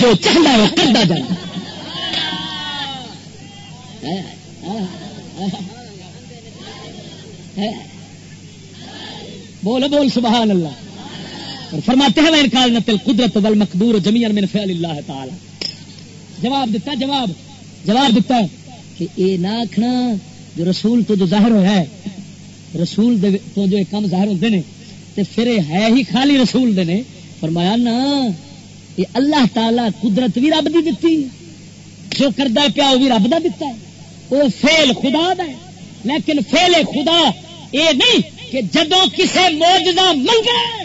جو چاہتا ہے کرتا جانا بول بول سبحان اللہ اور فرماتے ہیں انکال نتل قدرت بل مقدور جمیان من فعل اللہ تعالی جواب دیتا، جواب۔ جواب دیتا ہے کہ اے نہ آخنا جو رسول تو جو ظاہر ہوا ہے، رسول دے تو جو کام ظاہر ہوتے ہیں تو پھر ہے ہی خالی رسول دے نے۔ فرمایا نا یہ اللہ تعالی قدرت بھی رب دی دتی جو کردہ پیا وہ بھی رب دا دتا ہے۔ وہ فیل خدا دا ہے۔ لیکن فیل خدا یہ نہیں کہ جدو کسے موجودہ منگے،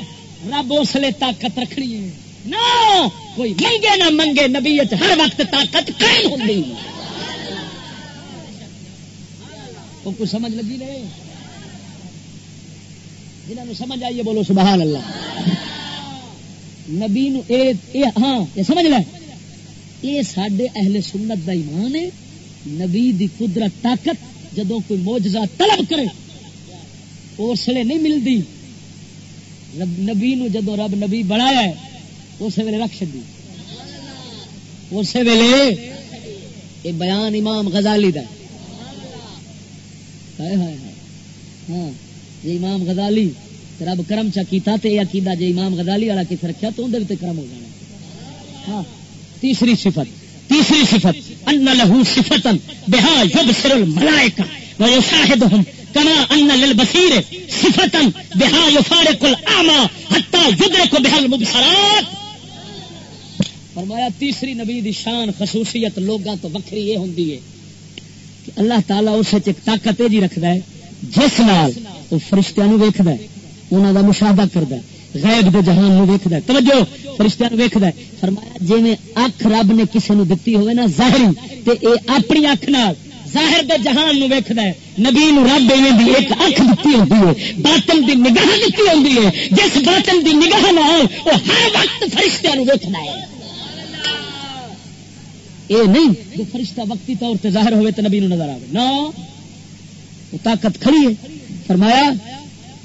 رب اس لیے طاقت رکھنی ہے۔ نہ! کوئی منگے نہ منگے نبی ہر وقت طاقت قائم ہوتی وہ کچھ سمجھ لگی نہیں؟ جنہوں سمجھ آئیے بولو سبحان اللہ۔ نبی نو اے اے ہاں یہ سمجھ لے۔ یہ سڈے اہل سنت دا ایمان ہے۔ نبی دی قدرت طاقت جدو کوئی موجزہ طلب کرے اس لیے نہیں ملتی نبی نو جدو رب نبی بنایا ہے اس ویلے رکھ چی اس ویلے یہ بیان امام غزالی دا ہاں جی امام غزالی رب کرم چا کیتا تے یہ عقیدہ جی امام غزالی والا کس رکھا تو اندر کرم ہو جانا۔ ہاں تیسری صفت تیسری صفت ان لہو صفت بہا یب سر الملائکہ ویشاہدہم کما ان للبصیر صفت بہا یفارق الاعمى حتى یدرک بها المبصرات۔ فرمایا، تیسری نبی دی شان خصوصیت لوگاں تو وکری یہ ہوندی ہے کہ اللہ تعالی اس ایک طاقت جی رکھدا ہے، جس نال وہ فرشتہ ویکد ہے انہوں کا مشاہدہ کرد غیب دے جہان نو ویکد ہے۔ توجہ فرشتہ ویکد ہے۔ فرمایا جی میں اکھ رب نے کسی نو دتی ہوئے نا ظاہری، تے اے اپنی اکھ نال ظاہر دے جہان نو ویکد نبی نو رب ایویں دی ایک اکھ دتی ہوندی ہے، باطن دی نگاہ دتی ہوندی ہے، جس باطن دی نگاہ نال او ہر وقت فرشتہ نو ویکھدا ہے۔ اے نہیں، جو فرشتہ وقتی طور تے ظاہر ہوئے تو نبی نظر آئے نا، وہ طاقت کھڑی ہے۔ فرمایا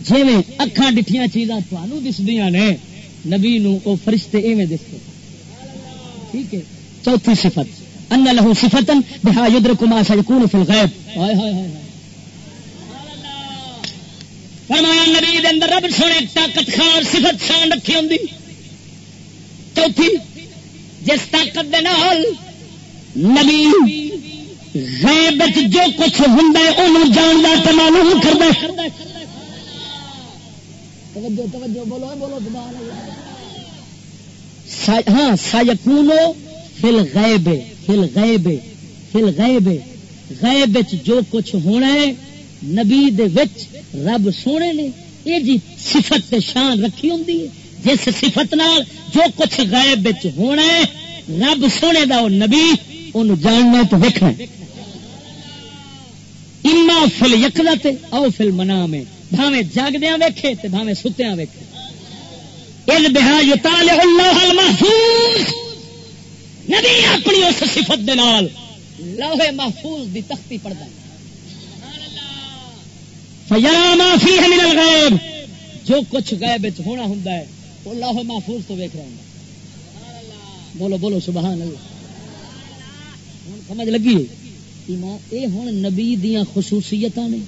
جی میں اکھان ڈٹیاں چیزاں تمہوں دسدیا نے، نبی نو او فرشتے ایویں دستے۔ ٹھیک ہے؟ چوتھی صفت ان لہو صفتن بہا یدرک ما سیکون فی الغیب۔ ہائے ہائے ہائے فرمایا، نبی دے اندر رب سونے طاقت خار صفت شان رکھی ہوں چوتھی، جس طاقت دے نال نبی غیب جو کچھ ہوں انہوں جاننا تو معلوم کر دے ہاں سایکونو فل غیب فل غیب فل غیب غیب جو کچھ ہونا ہے، نبی دے وچ رب سونے نے۔ یہ جی صفت شان رکھی ہوں جس صفت نال جو کچھ غائب ہونا ہے، رب سونے دا نبی۔ ان جاننا تو ویکنا اما فل یقت او فل منا میں بھاوے جاگدیا ویکھے تے بھاوے ستیا ویکھے۔ ان بہا یتال اللہ المحفوظ۔ نبی اپنی اس صفت دے نال لوہے محفوظ دی تختی پڑتا ہے۔ فیا معافی ہے من الغیب جو کچھ غیب وچ ہونا ہوں وہ اللہ محفوظ تو ویک رہا ہوں بولو بولو، سبحان اللہ۔ سمجھ لگی یہ ہوں نبی دیا خصوصیت نے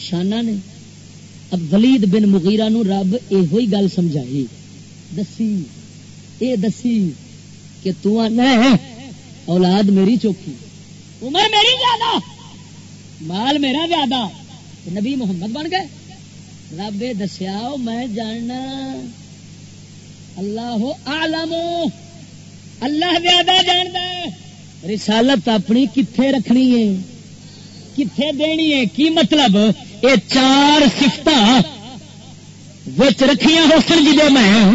شانہ نے۔ اب ولید بن مغیرہ نو رب یہ گل سمجھائی۔ دسی، اے دسی کہ تو ہے، اولاد میری چوکی عمر میری زیادہ، مال میرا زیادہ۔ نبی محمد بن گئے۔ رب یہ دسیا میں جاننا، اللہ آلم اللہ زیادہ جانتا ہے۔ رسالت اپنی کتنے رکھنی ہے؟ کتنے دینی ہے؟ کی مطلب؟ یہ چار سفت رکھیا ہو سن جی میں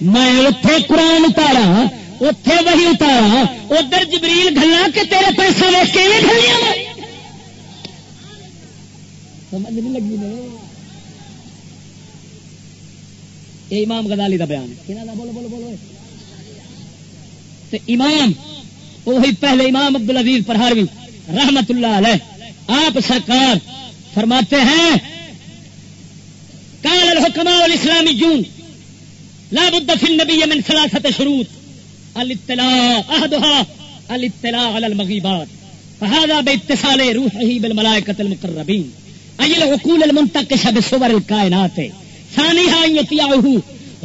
میں اتے قرآن اتارا اتے وہی اتارا ادھر جبریل گلا کہ تیرے پیسے ویس کے سمجھ نہیں لگی یہ امام گدالی کا بیان بولو بولو بولو۔ امام وہی پہلے امام عبد العزیز پرہاروی، رحمت اللہ علیہ، آپ سرکار فرماتے ہیں کال الحکما الاسلامی جون، لا بد فی النبی من ثلاثه شروط، الاطلاع احدها الاطلاع على المغيبات فهذا باتصال روحه بالملائكه المقربين اجل حقول المنتقشہ بصور الکائنات ثانیہ یتیعہو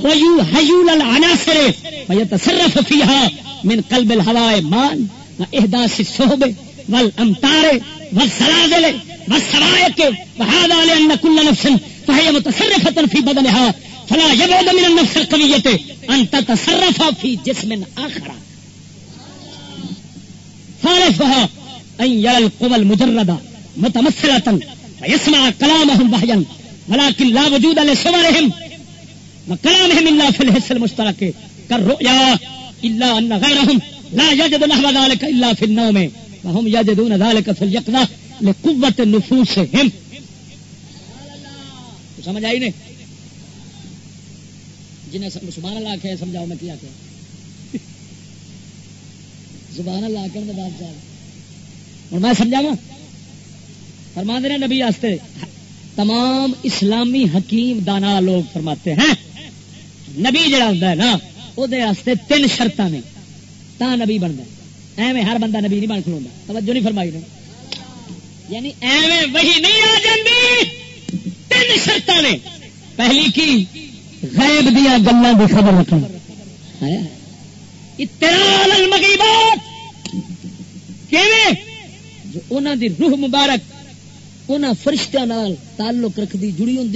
ویو حیول العناصر، ویتصرف فیہا من قلب الہواء مان، و احداث الصحب والامتار والسلازل والسوائق وهذا لأن كل نفس فهي متصرفة في بدنها فلا يبعد من النفس القوية أن تتصرف في جسم آخر. ثالثها، أن يرى القوى المجردة متمثلة، فيسمع كلامهم بهيا ولكن لا وجود لصورهم، وكلامهم إلا في الحس المشترك، كالرؤيا. إلا أن لا يجد نحو ذلك في النوم. وهم يجدون ذلك في نفوسهم. سمجھ آئی نہیں جنہیں سبحان اللہ آخیا سمجھاؤ میں کیا آخیا زبان اللہ آخر بات چاہ اور میں سمجھاوا فرماتے ہیں نبی آستے تمام اسلامی حکیم دانا لوگ فرماتے ہیں۔ نبی جڑا ہوتا ہے نا وہ تین شرط نے تا نبی بنتا ایویں ہر بندہ نبی نہیں بن کھلوا توجہ نہیں فرمائی نے یعنی ایویں وہی نہیں آ جاتی تین شرط نے پہلی کی غیب دیا گلوں کی خبر رکھنا اتنا مغیبات جو انہوں دی روح مبارک انہوں فرشتہ نال تعلق رکھتی جڑی ہوں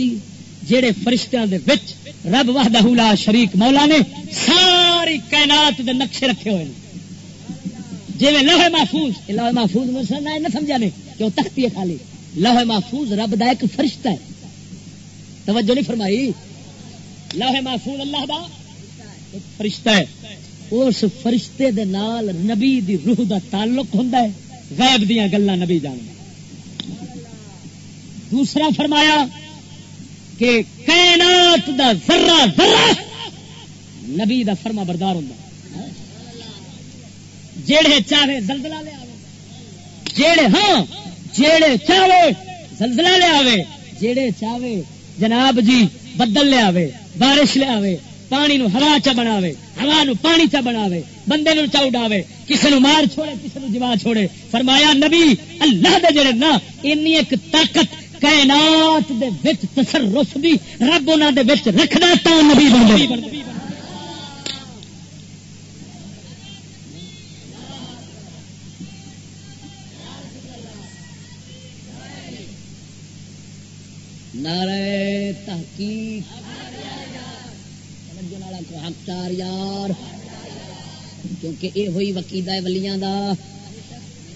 جہے فرشتوں دے وچ رب وحدہ لا شریک مولا نے ساری کائنات دے نقشے رکھے ہوئے جی لوہے محفوظ لوہے محفوظ میں نہ سمجھا نے کہ وہ تختی ہے خالی۔ لوہے محفوظ رب دا ایک فرشتہ ہے۔ توجہ نہیں فرمائی۔ لوہے محفوظ اللہ دا ایک فرشتہ ہے۔ اس فرشتے دے نال نبی دی روح دا تعلق ہوں غیب دیا گلا نبی جان دوسرا فرمایا کہ کائنات دا ذرہ ذرہ نبی دا فرما بردار ہوں جیڑے چاہے زلزلہ لے جیڑے ہاں جیڑے چاہے زلزلہ لے آوے، جیڑے چاہے جناب جی بدل لے آوے، بارش لے آوے، پانی نو ہوا چا بناوے، ہوا نو پانی چا بناوے، بندے نو چا اڈاوے کسی نو مار چھوڑے کسی نو جوا چھوڑے۔ فرمایا، نبی، اللہ دے جڑے نا، اینی ایک طاقت کائنات دے وچ تصرف بھی رب انہاں دے وچ رکھدا تا نبی بن گئے حقدار یار۔ کیونکہ یہ ہوئی وقیدہ ولیاں دا،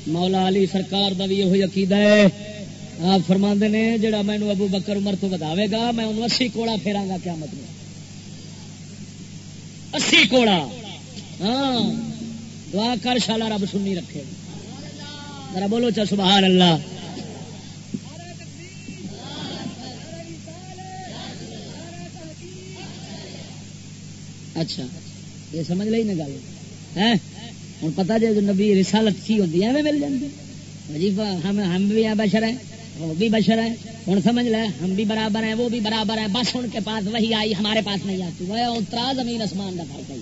مولا علی سرکار دا بھی یہ ہوئی عقیدہ ہے۔ آپ فرما نے جڑا مینو ابو بکر عمر تو بداوے گا، میں انہوں اسی کوڑا پھیرا گا کیا مطلب اسی کوڑا۔ ہاں۔ دعا کر شالا رب سنی رکھے۔ ذرا بولو چا سبحان اللہ اچھا۔ یہ سمجھ لئی نا گل۔ ہے ہوں پتا جی نبی رسالت کی ہوتی ہے مل جاتی جی ہم ہم بھی ہیں بشر ہیں۔ وہ بھی بشر ہے ہوں سمجھ لے، ہم بھی برابر ہیں، وہ بھی برابر ہیں، بس ان کے پاس وہی آئی، ہمارے پاس نہیں آتی۔ وہ اترا زمین آسمان کا فرق ہے۔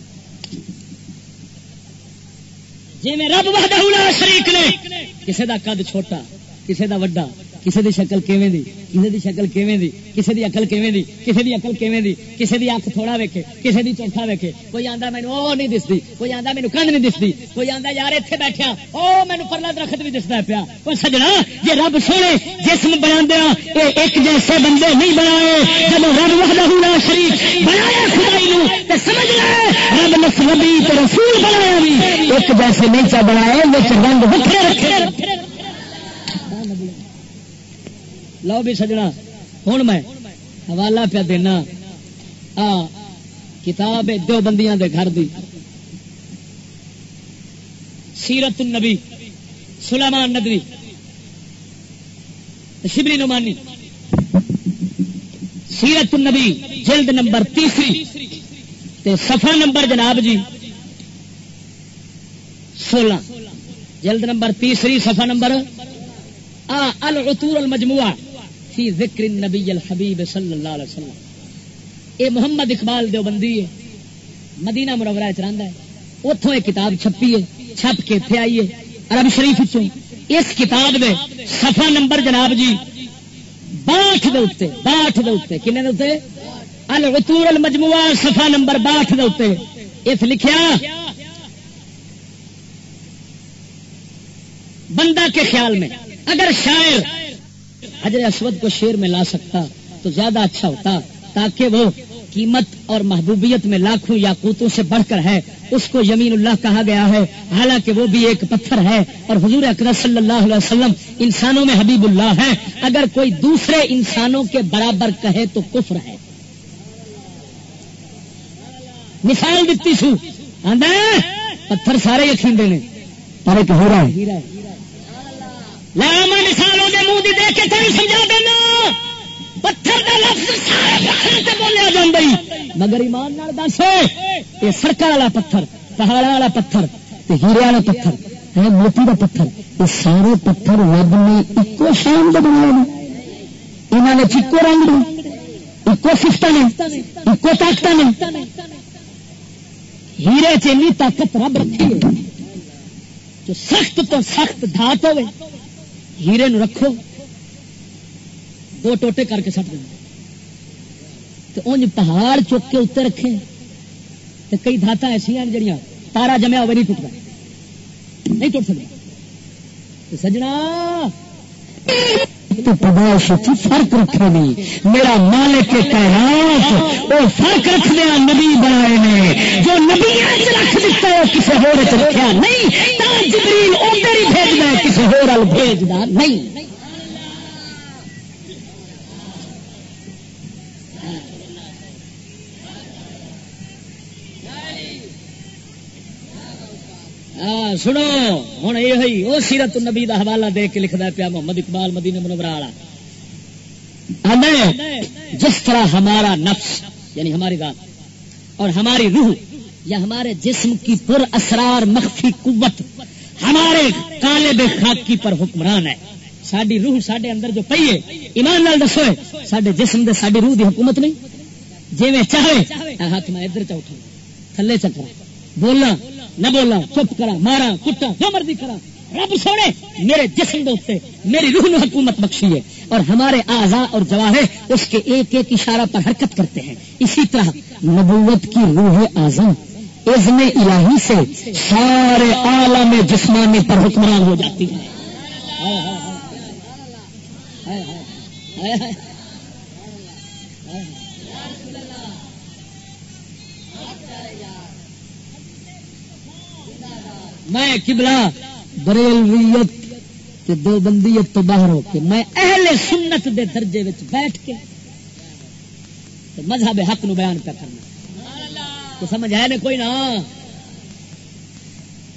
جی میں رب وحدہ شریک نے کسی کا قد چھوٹا کسی کا وڈا۔ کسی دی شکل کیویں دی؟ کسی دی شکل کیویں دی؟ کسی دی عقل کیویں دی؟ کسی دی عقل کیویں دی؟ کسی دی اکھ تھوڑا ویکھے کسی دی چوٹھا ویکھے۔ کوئی آندا مینوں او نہیں دسدی، کوئی آندا مینوں کند نہیں دسدی۔ کوئی آندا یار ایتھے بیٹھا او مینوں پرلا درخت بھی دسدا پیا۔ او سجنا، یہ رب سونے جسم بناندیا اے ایک جیسے بندے نہیں بنائے۔ جب رب وحدہ لا شریک بنایا خدائی نو، تے سمجھ لے، رب نے نبی تے رسول بنایا بھی ایک جیسے نہیں چا بنائے، وچ رنگ وکھرے رکھے۔ لو بھی سجنا۔ ہوں میں حوالہ پہ دینا۔ آ، کتاب دو بندیاں دے گھر دی۔ سیرت النبی، سلیمان ندوی۔ شبری نمانی سیرت النبی، جلد نمبر تیسری۔ تے سفر نمبر جناب جی سولہ۔ جلد نمبر تیسری سفر نمبر۔ آ، العطور المجموعہ۔ فی ذکر النبی الحبیب صلی اللہ علیہ وسلم. اے محمد اقبال دیوبندی ہے، مدینہ مرورہ چراندا ہے اتوں ایک کتاب چھپی ہے، چھپ کے اتنے آئی ہے، عرب شریف چوں اس کتاب دے صفحہ نمبر جناب جی باٹھ دے اتنے باٹھ دے اتنے کنے دے اتنے العطور المجموعہ صفحہ نمبر باٹھ دے اتنے اس لکھیا، بندہ کے خیال میں، اگر شاعر حجر اسود کو شیر میں لا سکتا تو زیادہ اچھا ہوتا، تاکہ وہ قیمت اور محبوبیت میں لاکھوں یا کوتوں سے بڑھ کر ہے۔ اس کو یمین اللہ کہا گیا ہے۔ حالانکہ وہ بھی ایک پتھر ہے اور حضور اکرم صلی اللہ علیہ وسلم انسانوں میں حبیب اللہ ہے اگر کوئی دوسرے انسانوں کے برابر کہے تو کفر ہے۔ مثال دیتی سو پتھر سارے یقین دینے پر ایک ہو رہا ہے مثالوں کے منہ دے کے تین سمجھا دینا پتھر کا لفظ سارے بولیا جا مگر ایمان دس یہ سڑک والا پتھر پہاڑ والا پتھر ہیرے والا پتھر موتی کا پتھر یہ سارے پتھر رب نے ایکو شام کے بنا انہوں نے چیکو رنگ نے ایکو سفت نے، ایکو طاقت نے۔ ہیرے چینی طاقت رب رکھی ہے جو سخت تو سخت دھات ہوئے ہیرے نو رکھو، دو ٹوٹے کر کے سٹ دیں۔ تو انج پہاڑ چک کے اتنے رکھے تو کئی دھاتا ایسا جہاں تارا جمیا ہوئے نہیں ٹوٹتا نہیں ٹوٹ سکتے۔ سجنا۔ تو پیدائش فرق رکھے نہیں۔ میرا مالک کے کائنات، وہ فرق رکھ دیا نبی بنائے نے۔ جو نبی رکھ دیتا ہے کسی ہو رکھا نہیں۔ جبریل ادھر ہی بھیجنا ہے کسی ہو بھیجنا نہیں۔ ہاں، سنو ہوں یہ وہ سیرت نبی کا حوالہ دے کے لکھتا پیا محمد اقبال مدینہ منورا والا۔ جس طرح ہمارا نفس یعنی ہماری رات اور ہماری روح، یا ہمارے جسم کی پر اسرار مخفی قوت، ہمارے کالے بے خاکی پر حکمران ہے۔ ساری روح سڈے اندر جو پی ہے، ایمان لال دسو سڈے جسم دے ساری روح دی حکومت نہیں۔ جی میں چاہے ہاتھ میں ادھر چاہوں تھلے چکرا بولنا نہ بولا چپ کرا، مارا کٹا جو مرضی کرا۔ رب سونے، میرے جسم دوستے میری روح نے حکومت بخشی ہے اور ہمارے آزا اور جواہے اس کے ایک ایک اشارہ پر حرکت کرتے ہیں۔ اسی طرح نبوت کی روح آزم عزم الہی سے سارے عالم جسمانی پر حکمران ہو جاتی ہے میں کبلا بریلویت دو بندیت تو باہر ہو کے میں اہل سنت دے درجے وچ بیٹھ کے مذہب حق نو بیان پہ کرنا۔ تو سمجھ آیا نے کوئی نہ؟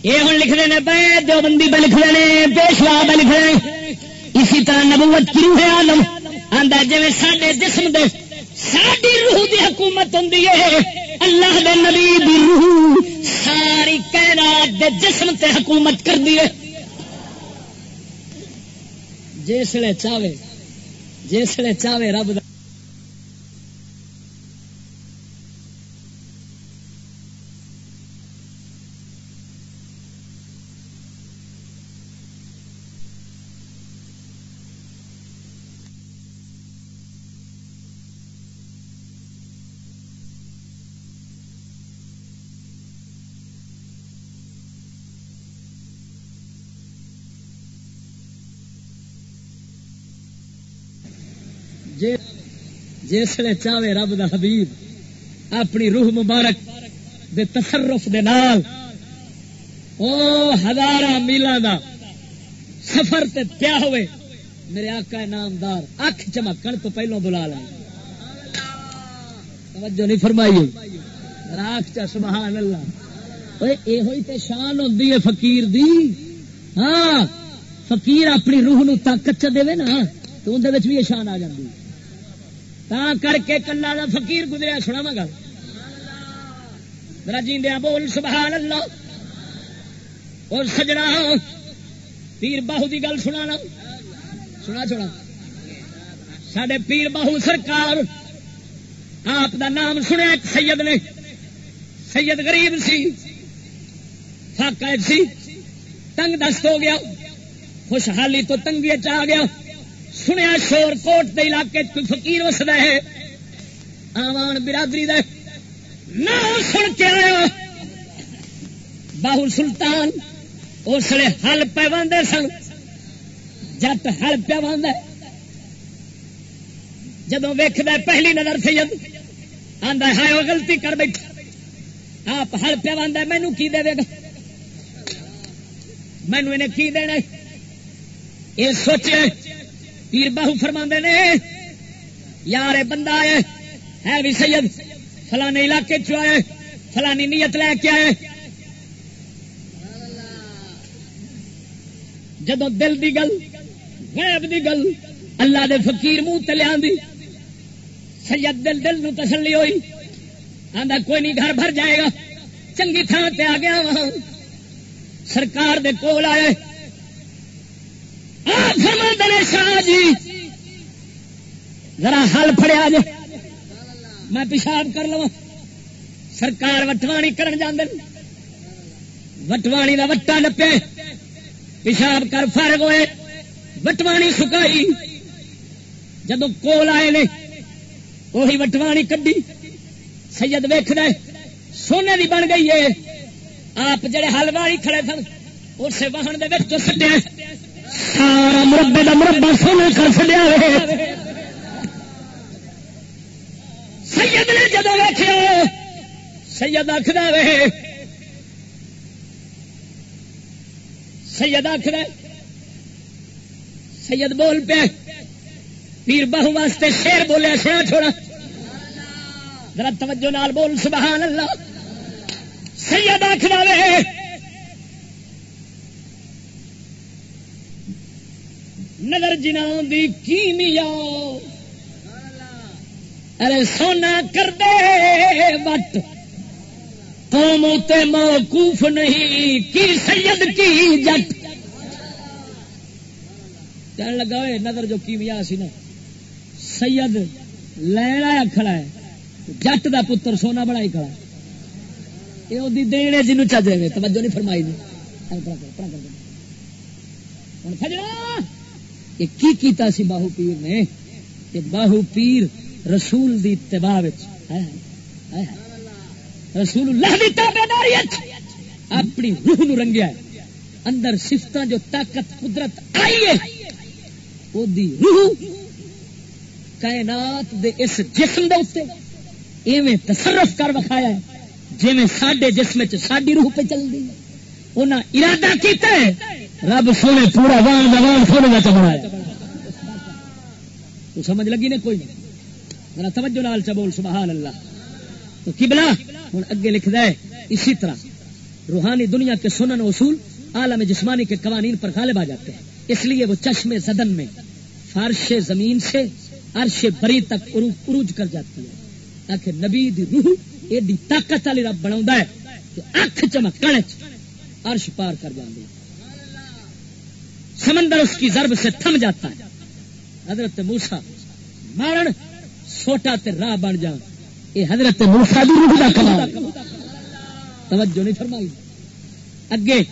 یہ ہوں لکھتے ہیں پہ دو بندی پہ لکھ رہے پیشوا پہ لکھ رہے اسی طرح نبوت کی روح عالم آدھا جی سڈے جسم دے ساری روح دی حکومت ہوں اللہ دے نبی دی روح ساری کائنات دے جسم تے حکومت کر دیے جسے چاہے جسے چاہے رب دا۔ جسے چاہے رب دا حبیب، اپنی روح مبارک دے تصرف دے نال او ہزار میلوں دا سفر تے پیا ہوئے، میرے آقا نامدار اکھ چمکن تو پہلو بلا لیں۔ توجہ نہیں فرمائی۔ راک چا سبحان اللہ۔ یہ تے شان ہوتی ہے فقیر دی۔ ہاں فقیر اپنی روح نو طاقت چ دے نا، تو اندر بھی یہ شان آ جاتی تا کر کے کلا دا فقیر گزریا سنا گا میرا جیندیا بول سبحان اللہ اور سجنا، پیر باہو دی گل سنا سنا۔ چھوڑا سڈے پیر باہو سرکار، آپ دا نام سنیا ایک سید نے۔ سید غریب سی فاقا سی۔ تنگ دست ہو گیا۔ خوشحالی تو تنگی چ گیا۔ سنیا شور کوٹ کے علاقے کوئی فکیر وسد ہے۔ آوان برادری دے نام سن کے آیا۔ باہو سلطان اس لیے ہل پہ سن۔ جت ہل پہ جدو ویکد پہلی نظر سید آدھا ہے وہ گلتی کر بیٹھا۔ آپ ہل پہ باندھ مینو کی دے گا؟ مینو انہیں کی دینا یہ سوچے۔ پیر باہو فرما نے یار بندہ آئے، ہے بھی سید، فلانے علاقے چائے فلانی نیت لے کے آئے۔ جدو دل دی گل، غیب دی گل، اللہ دے فقیر منہ تلیا سید دل دل نو تسلی ہوئی آدھا کوئی نہیں گھر بھر جائے گا، چنگی تھان پہ آ گیا وہاں، سرکار دے کول آئے شاہ جی۔ ذرا حل پڑیا جی میں پیشاب کر لوا سرکار وٹوانی کرن جاندے وٹوانی کا وٹا نپے پیشاب کر فرق ہوئے۔ وٹوانی سکائی۔ جب کول آئے نے وہی وٹوانی کدی سید ویخ سونے کی بن گئی ہے۔ آپ جڑے ہلواری کھڑے سن، اسے واہن کے سٹے۔ سارا مربے کا مربع سونا کر سڈیا سید نے جدو ویخیا سید آخر رہے سید آخر سید بول پیا پیر بہو واسطے شیر بولیا سیا چھوڑا ذرا توجہ نال بول سبحان اللہ سید آخر رہے نظر جنا دی کیمیا ارے سونا کر دے وٹ قوم تے موقوف نہیں. کی سید کی جٹ. کہنے لگا ہوئے نظر جو کیمیا سی نا. سید لینا کھڑا ہے. جٹ دا پتر سونا بڑا ہی کھڑا یہ دینے جنوب چاہتے توجہ نہیں فرمائی نہیں ہوں سجنا یہ کی کیتا سی باہو پیر نے؟ کہ باہو پیر رسول دی اتباع رسول اللہ دی تابعداری اپنی روح نو رنگیا ہے۔ اندر سفت جو طاقت، قدرت آئی ہے۔ وہ دی روح کائنات دے اس جسم دے اتنے ایویں تصرف کر وکھایا ہے جی سڈے جسم چی روح پہ چل رہی ہے۔ انہیں ارادہ کیتا ہے، رب سونے پورا وان وان سونے کا چبڑایا تو سمجھ لگی نے کوئی؟ نہیں میرا توجہ نال چبول سبحان اللہ۔ تو کبلا ہوں اگے لکھتا ہے، اسی طرح روحانی دنیا کے سنن اصول عالم جسمانی کے قوانین پر غالب آ جاتے ہیں۔ اس لیے وہ چشمے زدن میں فارش زمین سے عرش بری تک عروج کر جاتی ہے۔ تاکہ نبی دی روح ایڈی طاقت والی رب بنا ہے کہ اکھ چمکن عرش پار کر جاتی سمندر اس کی ضرب سے تھم جاتا ہے۔ حضرت موسا مارن، سوٹا تے راہ بن جان۔ یہ حضرت موسا روح کمال۔ توجہ نہیں فرمائی۔ اگے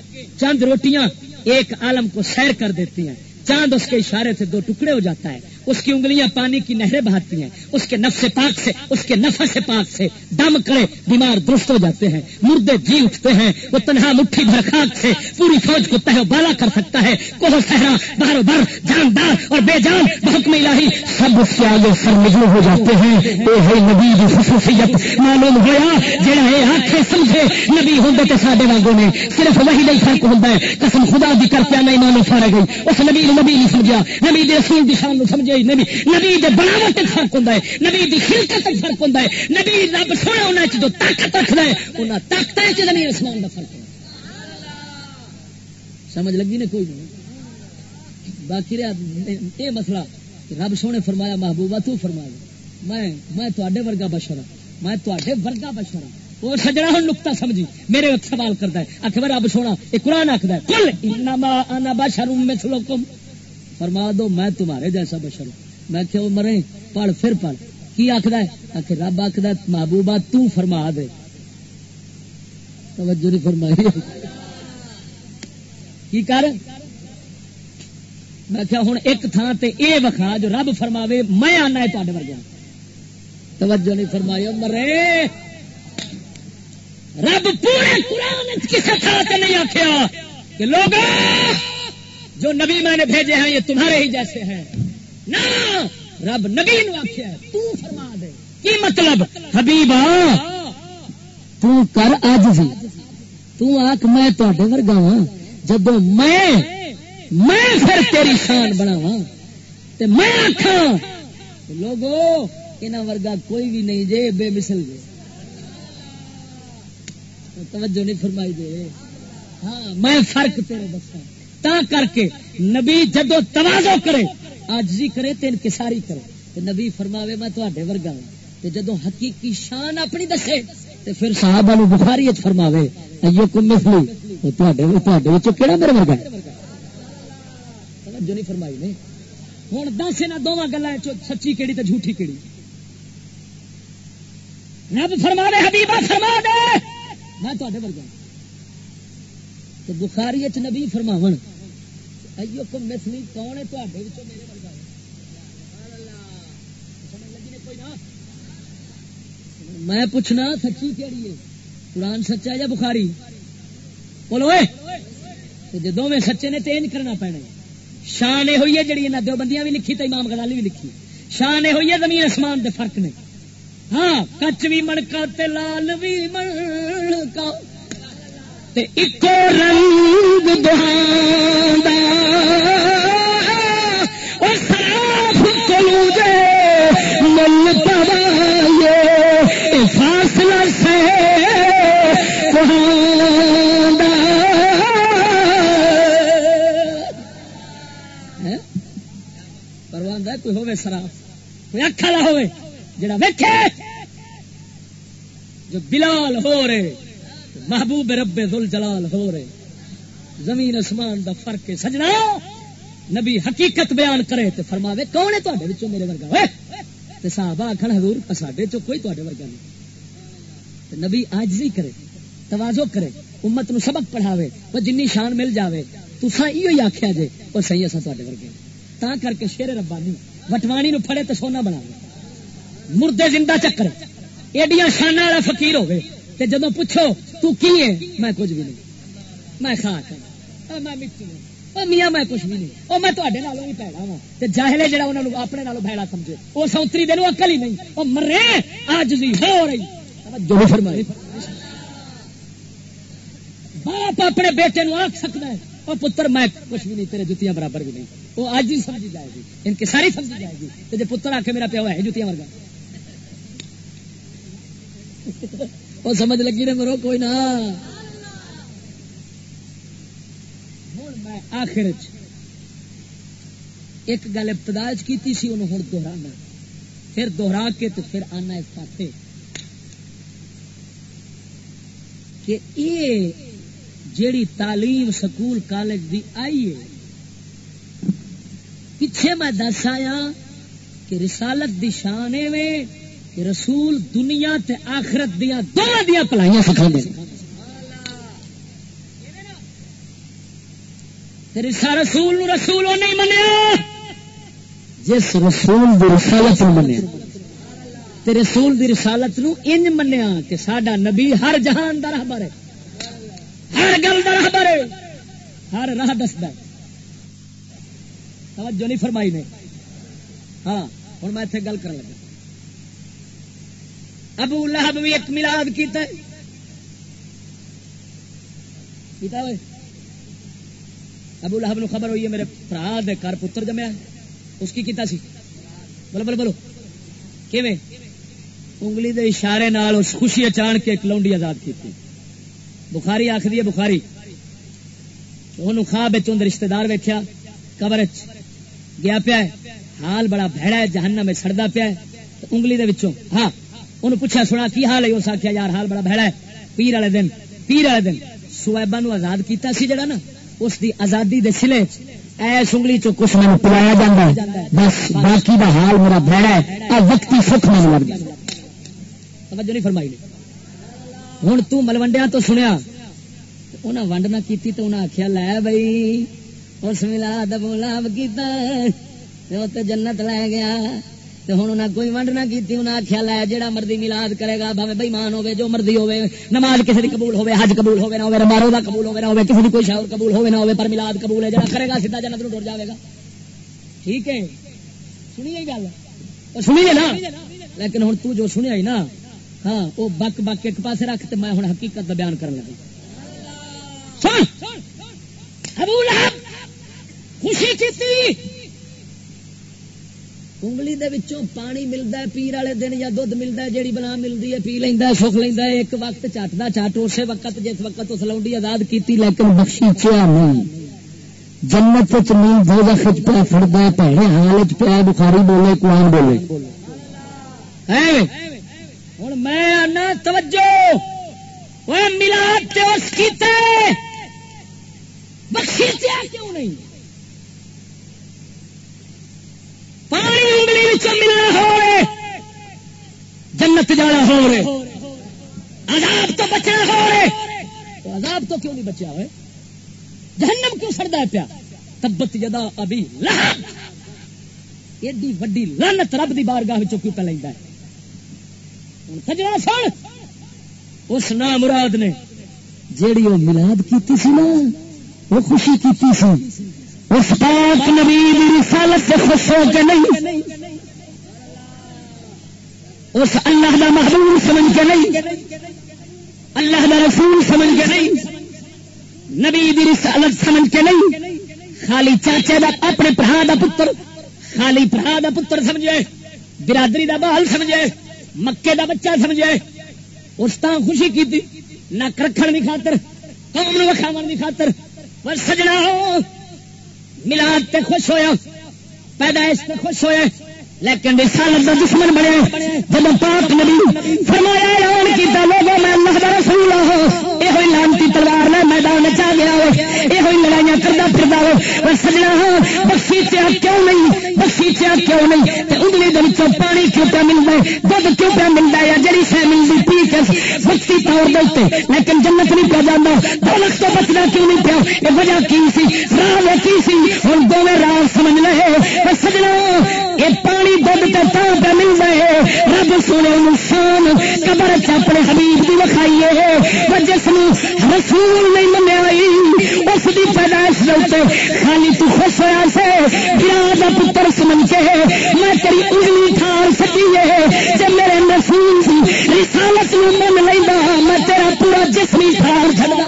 چند روٹیاں ایک عالم کو سیر کر دیتی ہیں۔ چاند اس کے اشارے سے دو ٹکڑے ہو جاتا ہے۔ اس کی انگلیاں پانی کی نہریں بہاتی ہیں، اس کے نفس پاک سے، اس کے نفس سے پاک سے دم کرے بیمار درست ہو جاتے ہیں، مردے جی اٹھتے ہیں، وہ تنہا مٹھی بھر خاک سے پوری فوج کو تہ بالا کر سکتا ہے، کوہ صحرا بار جاندار اور بے جان بہت الہی، سب اس کے آگے سر مجموع ہو جاتے ہیں۔ اے ہے نبی کی خصوصیت، معلوم ہوا جہاں یہ آنکھیں سمجھے، نبی ہوں تو ساڈے واگوں نے صرف وہی نہیں فرق ہوتا ہے۔ قسم خدا بھی کر کے نہیں مانو فارے گئی اس نبی نبی نہیں سمجھا، نبی رسول دی شان سمجھے۔ ہی نبی نبی دے بناوٹ فرق ہوتا ہے۔ نبی دی خلقت فرق ہوتا ہے۔ نبی رب سونا انہیں جو طاقت رکھتا ہے انہیں طاقت ہے زمین آسمان کا فرق ہے۔ سمجھ لگی نے کوئی نہیں باقی رہا یہ مسئلہ رب سونے فرمایا، محبوبہ تو فرمایا۔ میں میں تے ورگا بشر ہوں میں تے ورگا بشر ہوں وہ سجنا ہوں نکتا سمجھی۔ میرے سوال کرتا ہے۔ آخر رب سونا، یہ قرآن آخر ہے کل بشر مثلکم۔ فرما دو، میں تمہارے جیسا بشر ہوں۔ میں کہ مرے، پڑھ، پھر پڑھ۔ کی آخر ہے؟ آخر رب آخر محبوبہ تو فرما دے۔ توجہ نہیں فرمائی۔ کی کر؟ میں کیا ہوں ایک تھان تے اے وکھا جو رب فرماوے، میں آنا ہے تے ورگا توجہ نہیں فرمائی مرے۔ رب پورے قرآن کسی طرح سے نہیں آخیا کہ لوگ جو نبی میں نے بھیجے ہیں، یہ تمہارے ہی جیسے ہیں۔ نہ، رب نبی نو آخیا تو فرما دے۔ کی مطلب؟ حبیبا، تو کر اج سی تو آخ میں تے ورگا ہاں۔ جب میں میں پھر تیری شان بناوا میں آخا لوگو یہاں ورگا کوئی بھی نہیں جے، بے مثل جے۔ توجہ نہیں فرمائی دے۔ ہاں میں فرق تیرے دسا تا کر کے نبی جدو توازو کرے، آجزی کرے تو انکساری کرے۔ تو نبی فرماوے، میں تے ورگا ہوں۔ تے جدو حقیقی شان اپنی دسے تو پھر صحابہ نو بخاری فرماوے ایو کم مثلی کہڑا میرے ورگا ہے؟ جو نہیں فرمائی نے۔ ہوں دس یہاں دونوں گلا سچی کہڑی تو جھوٹھی کہڑی رب فرما دے حبیبہ فرما دے میں تے ورگا تو بخاری نبی فرماو ایو کم مثلی کون ہے تے میرے ورگا؟ میں پوچھنا سچی کہڑی ہے؟ قرآن سچا ہے یا بخاری؟ بولو جدو میں سچے نے تین کرنا پینا شان یہ ہوئی ہے جڑی انہیں دو بندیاں بھی لکھی تو امام گلالی بھی لکھی۔ شان یہ ہوئی ہے زمین آسمان دے فرق نے۔ ہاں کچ بھی منکا تے لال بھی منکا۔ تے اکو رنگ دہان اور صاف کلو دے مل پوائے فاصلہ سے پروانہ کوئی ہوے سراف کوئی اکھا نہ ہوے جڑا ویکھے جو بلال ہو رہے محبوب رب دل جلال ہو رہے زمین اسمان دا فرق ہے، سجنا، نبی حقیقت بیان کرے تو فرما دے کون ہے تے میرے ورگا؟ ہوئے صاحب آخر حضور ساڈے چ کوئی تے ورگا نہیں۔ تے نبی آج ہی کرے توازو کرے، امت نو سبق پڑھاوے وہ جن شان مل جاوے تسا یہ آخیا جے وہ صحیح اصا تے ورگے تا کر کے شیر ربانی، وٹوانی نو پھڑے تو سونا بنا مردے زندہ چکر، ایڈیاں شانہ والا فقیر ہوگی تے جدو پوچھو، تو کی ہے؟ میں کچھ بھی نہیں۔ میں خاک ہوں۔ میں مٹی ہوں۔ میاں میں کچھ بھی نہیں۔ وہ میں ہاں۔ تے بھی پیڑا وا جاہلے جہاں انہوں نے اپنے نالوں بھڑا سمجھے۔ وہ سوتری دن اکل ہی نہیں۔ وہ مرے، آج بھی ہو رہی۔ جو فرمائے باپ اپنے بیٹے نو آخ سکتا ہے۔ اور پتر، میں کچھ بھی نہیں، تیرے جتیاں برابر بھی نہیں۔ وہ آج ہی سمجھی جائے گی۔ ان کی ساری سمجھی جائے گی۔ تو جی پتر آ کے میرا پیو ہے، جتیاں ورگا وہ سمجھ لگی نا مرو، کوئی نہ۔ میں آخر ایک گل ابتدا کی سی، انہوں ہوں دوہرانا پھر دوہرا کے تو پھر آنا اس پاس کہ یہ جیڑی تعلیم سکول کالج دی آئی ہے، پیچھے میں دس آیا کہ رسالت دی شان کہ رسول دنیا تے آخرت دیا دونوں دیا پلائیاں سکھا دے رسول نو رسول نہیں منیا۔ جس رسول دی رسالت نو منیا۔ تے رسول دی رسالت نو انج منیا کہ ساڈا نبی ہر جہان دا رہبر ہے۔ ہر گل کا رہبر ہر راہ دستا توجہ نہیں فرمائی نے۔ ہاں ہوں میں اتنے گل کر لگا۔ ابو لہب بھی ایک ملاد کیتا ہے۔ کیتا ہوئے۔ ابو لہب نو خبر ہوئی ہے میرے برا دے کر پتر جمیا اس کی کیتا سی۔ بولو بولو بولو۔ کیویں؟ انگلی دے اشارے نال اس خوشی اچان کے ایک لونڈی آزاد کی بخاری آخری ہے، بخاری۔ انہوں خواب اندر رشتے دار ویکیا قبر گیا پیا ہے۔ حال بڑا بھڑا ہے، جہنم میں سڑتا پیا ہے۔ انگلی دے وچوں ہاں۔ انہوں پوچھا، سنا کی حال ہے؟ اس آخیا یار حال بڑا بھڑا ہے۔ پیر والے دن، پیر والے دن سویبا نو آزاد کیتا سی جڑا نا، اس دی آزادی دے سلے ایس انگلی چ کچھ میں پلایا جا بس باقی دا حال میرا بھڑا ہے۔ اور وقتی سکھ میں لگ جائے توجہ نہیں فرمائی ہوں تلوڈیا تو سنیا۔ انہیں ونڈ نہ کی تو انہیں آخیا لے بھائی اس ملا دبو دبولا کیا جنت لے گیا۔ ہوں انہیں کوئی ونڈ نہ کی انہیں آخیا لے جہاں مرضی ملاد کرے گا، بھاوے بےمان ہوے جو مرضی ہوے نماز کسی کی قبول ہوے حج قبول ہوے نہ ہوے مارو کا قبول ہوے نہ ہوے کسی کوئی شاور قبول ہوے نہ ہوے پر ملاد قبول ہے جہاں کرے گا، سیدھا جنت ٹر جائے گا۔ ٹھیک ہے؟ سنیے گل؟ سنیے نا؟ لیکن ہوں تو جو سنیا ہی نا ہاں وہ بک بک ایک پاس رکھ تو میں ہوں حقیقت کا بیان کرنے لگا۔ خوشی کی انگلی دے وچوں پانی ملتا ہے، پیر والے دن یا دھد ملتا ہے، جیڑی بنا ملتی ہے، پی لینا سکھ لینا ایک وقت چٹتا چٹ اسی وقت، جس وقت اس لوڈی آزاد کی لیکن بخشی چیا نہیں۔ جنت نہیں دو وقت پہ فردا پہلے حال پیا بخاری بولے، قرآن بولے۔ ہوں میں آنا، توجہ! وہ ملاد اس کیتے! بخشی کیوں نہیں پانی انگلی ملنا ہو رہے جنت جانا ہو رہے عذاب تو بچنا ہو رہے تو عذاب تو کیوں نہیں بچا ہوئے؟ جہنم کیوں سڑتا ہے پیا؟ تبت جدا ابھی ایڈی وڈی لانت رب دی بارگاہ کیوں پہ لینا ہے؟ سجنا سن، اس نام مراد نے جیڑی وہ ملاد کی سی نا وہ خوشی کی سی۔ اس پاک نبی رسالت سے خوش ہو کے نہیں۔ اس اللہ کا محبوب سمجھ کے نہیں، اللہ کا رسول سمجھ کے نہیں، نبی دی رسالت سمجھ کے نہیں، خالی چاچے دا، اپنے پرا دا پتر، خالی پرا دا پتر سمجھے، برادری دا بال سمجھے، مکے دا بچہ سمجھے، اس طرح خوشی کی تھی نک رکھن کی خاطر، قوم نو وکھاو کی خاطر، پر سجنا ہو، ملاد تے خوش ہویا، پیدائش تے خوش ہوئے۔ لیکن رسالت دا دشمن بنے، جب پاک نبی فرمایا، اعلان کیتا، لوگوں، میں اللہ دا رسول ہوں اے ہوئی لانتی تلوار نے میدان چا گیا ہو اے ہوئی لڑائیاں کردا پھردا ہو پر سجنا ہو بخشی چا کیوں نہیں، بخشی چا کیوں نہیں، تے انگلی دے وچوں پانی کیوں پہ ملدا ہے، دودھ کیوں پہ ملدا ہے، یا جڑی شے ملدی، پی کے وقتی طور دے تے لیکن جنت نہیں پہ جاندا دو وقت تو بچنا کیوں نہیں پیا؟ اے وجہ کی سی؟ راہ کی سی؟ ہن دوویں راہ سمجھ لے پر سجنا اے پانی پانی دھد پہ مل رہے رب سونے شان قبر چ اپنے حبیب کی وکھائیے۔ جس رسول نہیں منیا اس کی پیدائش دے خالی تو خوش ہوا سے۔ گرا کا پتر سمجھ کے میں تیری انگلی تھار سکی ہے جب میرے رسول سی رسالت نو من لینا میں تیرا پورا جسمی تھار چڑا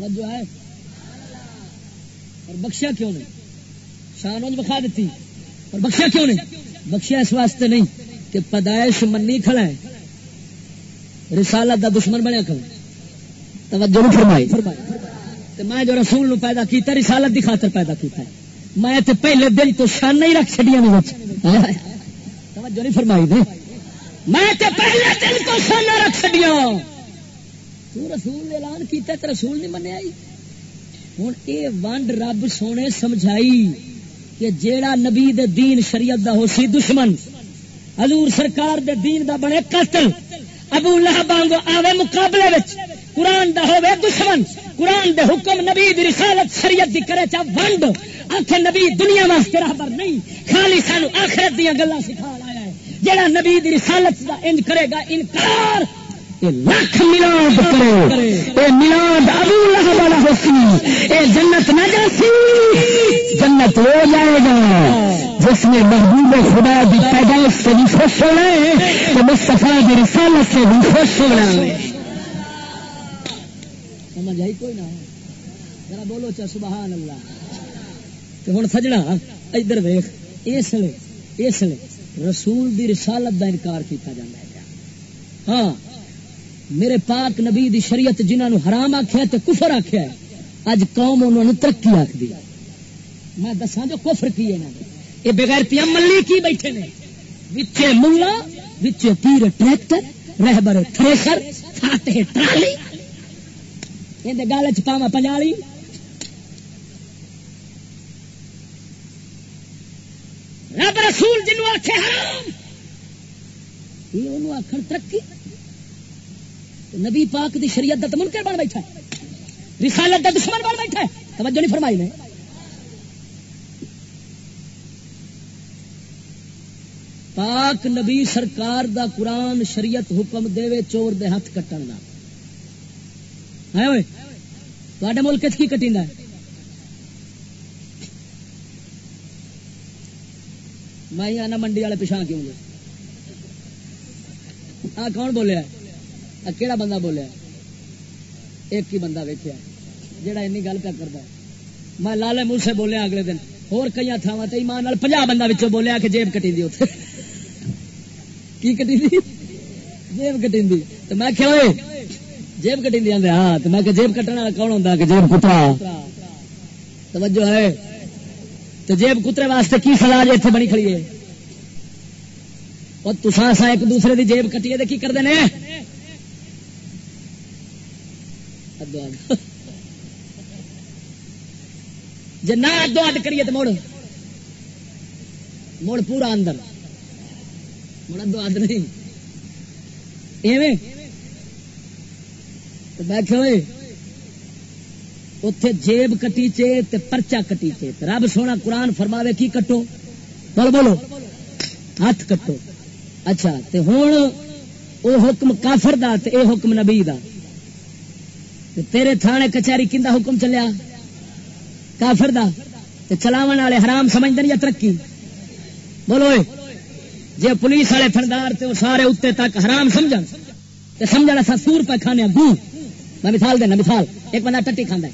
توجہ ہے۔ اور بخشیا کیوں نہیں؟ شان انج بخا دیتی اور بخشیا کیوں نہیں؟ بخشیا اس واسطے نہیں کہ پیدائش منی کھڑا ہے۔ رسالت دا دشمن بنیا کھڑا توجہ نہیں فرمائی۔ تو میں جو رسول نو پیدا کیتا رسالت دی خاطر پیدا کیتا ہے۔ میں تے پہلے دن تو شان نہیں رکھ چڑیا توجہ نہیں فرمائی دے۔ میں تے پہلے دن تو شان رکھ چڑیا تو رسول اعلان کیتا تے رسول نہیں منیا جی۔ ہوں یہ ونڈ رب سونے سمجھائی کہ جیڑا نبی دے دین شریعت دا ہو سی دشمن۔ حضور سرکار دے دین دا بنے قتل ابو لہب آوے مقابلے وچ۔ قرآن دا ہوے دشمن۔ قرآن دے حکم نبی دی رسالت شریعت دی کرے چا ونڈ۔ آخر نبی دنیا واسطے راہبر نہیں۔ خالی سانو آخرت دیا گلا سکھا لایا ہے۔ جہاں نبی دی رسالت دا انج کرے گا انکار۔ لکھ ملاد کرے اے ملاد ابو لہب والا ہوسی۔ اے جنت نہ جاسی۔ جنت ہو جائے گا۔ جس میں محبوب خدا دی پیدائش سے بھی خوش ہونا ہے، تو مصطفیٰ دی رسالت سے بھی خوش ہونا ہے۔ سمجھ آئی کوئی نہ۔ ذرا بولو چا، سبحان اللہ۔ تو ہوں سجنا، ادھر ویخ اس لیے اس لیے رسول دی رسالت دا انکار کیتا جاتا ہے۔ ہاں۔ میرے پاک نبی دی شریعت جنہوں حرام آخیا تو کفر آخیا اج قوم انہوں نے ترقی آخ دی میں دسا جو کفر کی ہے یہ بغیر پیا ملی کی بیٹھے نے؟ وچے ملا، وچے تیر ٹریکٹر، رہبر تھریشر فاتح ٹرالی۔ یہ گال چ پاوا پنجالی۔ رب رسول جنوب آخے حرام، یہ آخر ترقی؟ نبی پاک دی شریعت دا منکر بن بیٹھا ہے؟ رسالت دا دشمن بن بیٹھا ہے؟ توجہ نہیں فرمائی نے۔ پاک نبی سرکار دا قرآن شریعت حکم دے چور دے ہاتھ کٹن کا ہے ملک کی کٹی ہے؟ میں آنا منڈی والے پچھا کیوں گے؟ آ کون بولیا کہڑا بندہ بولیا؟ ایک ہی بندہ ویکیا جہاں این گل پہ کرتا میں لالے منہ سے بولیا اگلے دن، ہور کئی تھاوا تو ایمان پناہ بندہ بچوں بولیا کہ جیب کٹی دی اتنے کی کٹی دی؟ جیب کٹی دی۔ تو میں کیا جیب کٹی دی؟ ہاں تو میں کہ جیب کٹنے والا کون ہوتا کہ جیب کترا؟ توجہ ہے۔ تو جیب کترے واسطے کی سلاح جی اتنے بنی کھڑی ہے؟ اور تسا سا ایک دوسرے دی جیب کٹی ہے کی کرتے ہیں جی نہ ادو اد کریے تو مڑ۔ مڑ پورا اندر۔ مڑ ادو اد نہیں۔ ایویں۔ بیٹھے ہوئے۔ اتے جیب کٹی چے پرچا کٹی چے۔ رب سونا قرآن فرماوے کی کٹو؟ بولو بولو ہاتھ کٹو۔ اچھا تے ہوں وہ حکم کافر دا تے اے حکم نبی دا۔ تیرے تھانے کچہری کندا حکم چلیا؟ کافر دا؟ تے چلاون والے حرام سمجھتے یا ترقی؟ بولو جی پولیس والے تھندار تے سارے اتنے تک حرام سمجھ تے سمجھنا سا سور پہ کھانے ہاں، گو۔ میں مثال دینا، مثال۔ ایک بندہ ٹٹی کھانا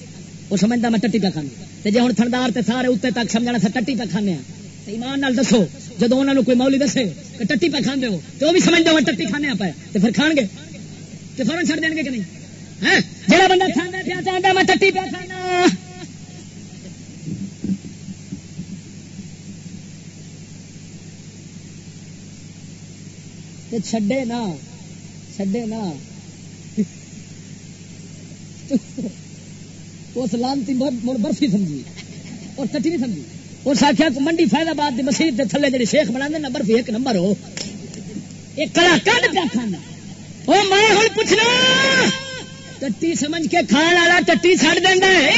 وہ سمجھتا میں ٹٹی پہ کھانا۔ تے جی ہوں تھندار تے سارے اتنے تک سمجھنا سا ٹٹی پہ کھانے ہیں ایمان نال دسو جب انہوں نے کوئی مولی دسے کہ ٹٹی پہ کھانے ہو تو وہ بھی سمجھتا ہوں ٹٹی کھانے ہاں پہ پھر کھان گے تو فوراً چڑھ دیں گے کہ نہیں؟ ہاں؟ جڑا بندہ کھانا پیا چاہتا میں ٹٹی پیا کھانا چھڈے نا چھڈے نا۔ اس لانتی مڑ برفی سمجھی، اور ٹٹی نہیں سمجھی۔ اس آخیا منڈی فائدہ آباد کی مسیح تھلے جڑے شیخ بنا دینا برفی ایک نمبر ہو۔ ایک کلا کد پیا کھانا وہ میں ہوں پوچھنا ٹٹی سمجھ کے کھان والا ٹٹی چڑ دینا ہے۔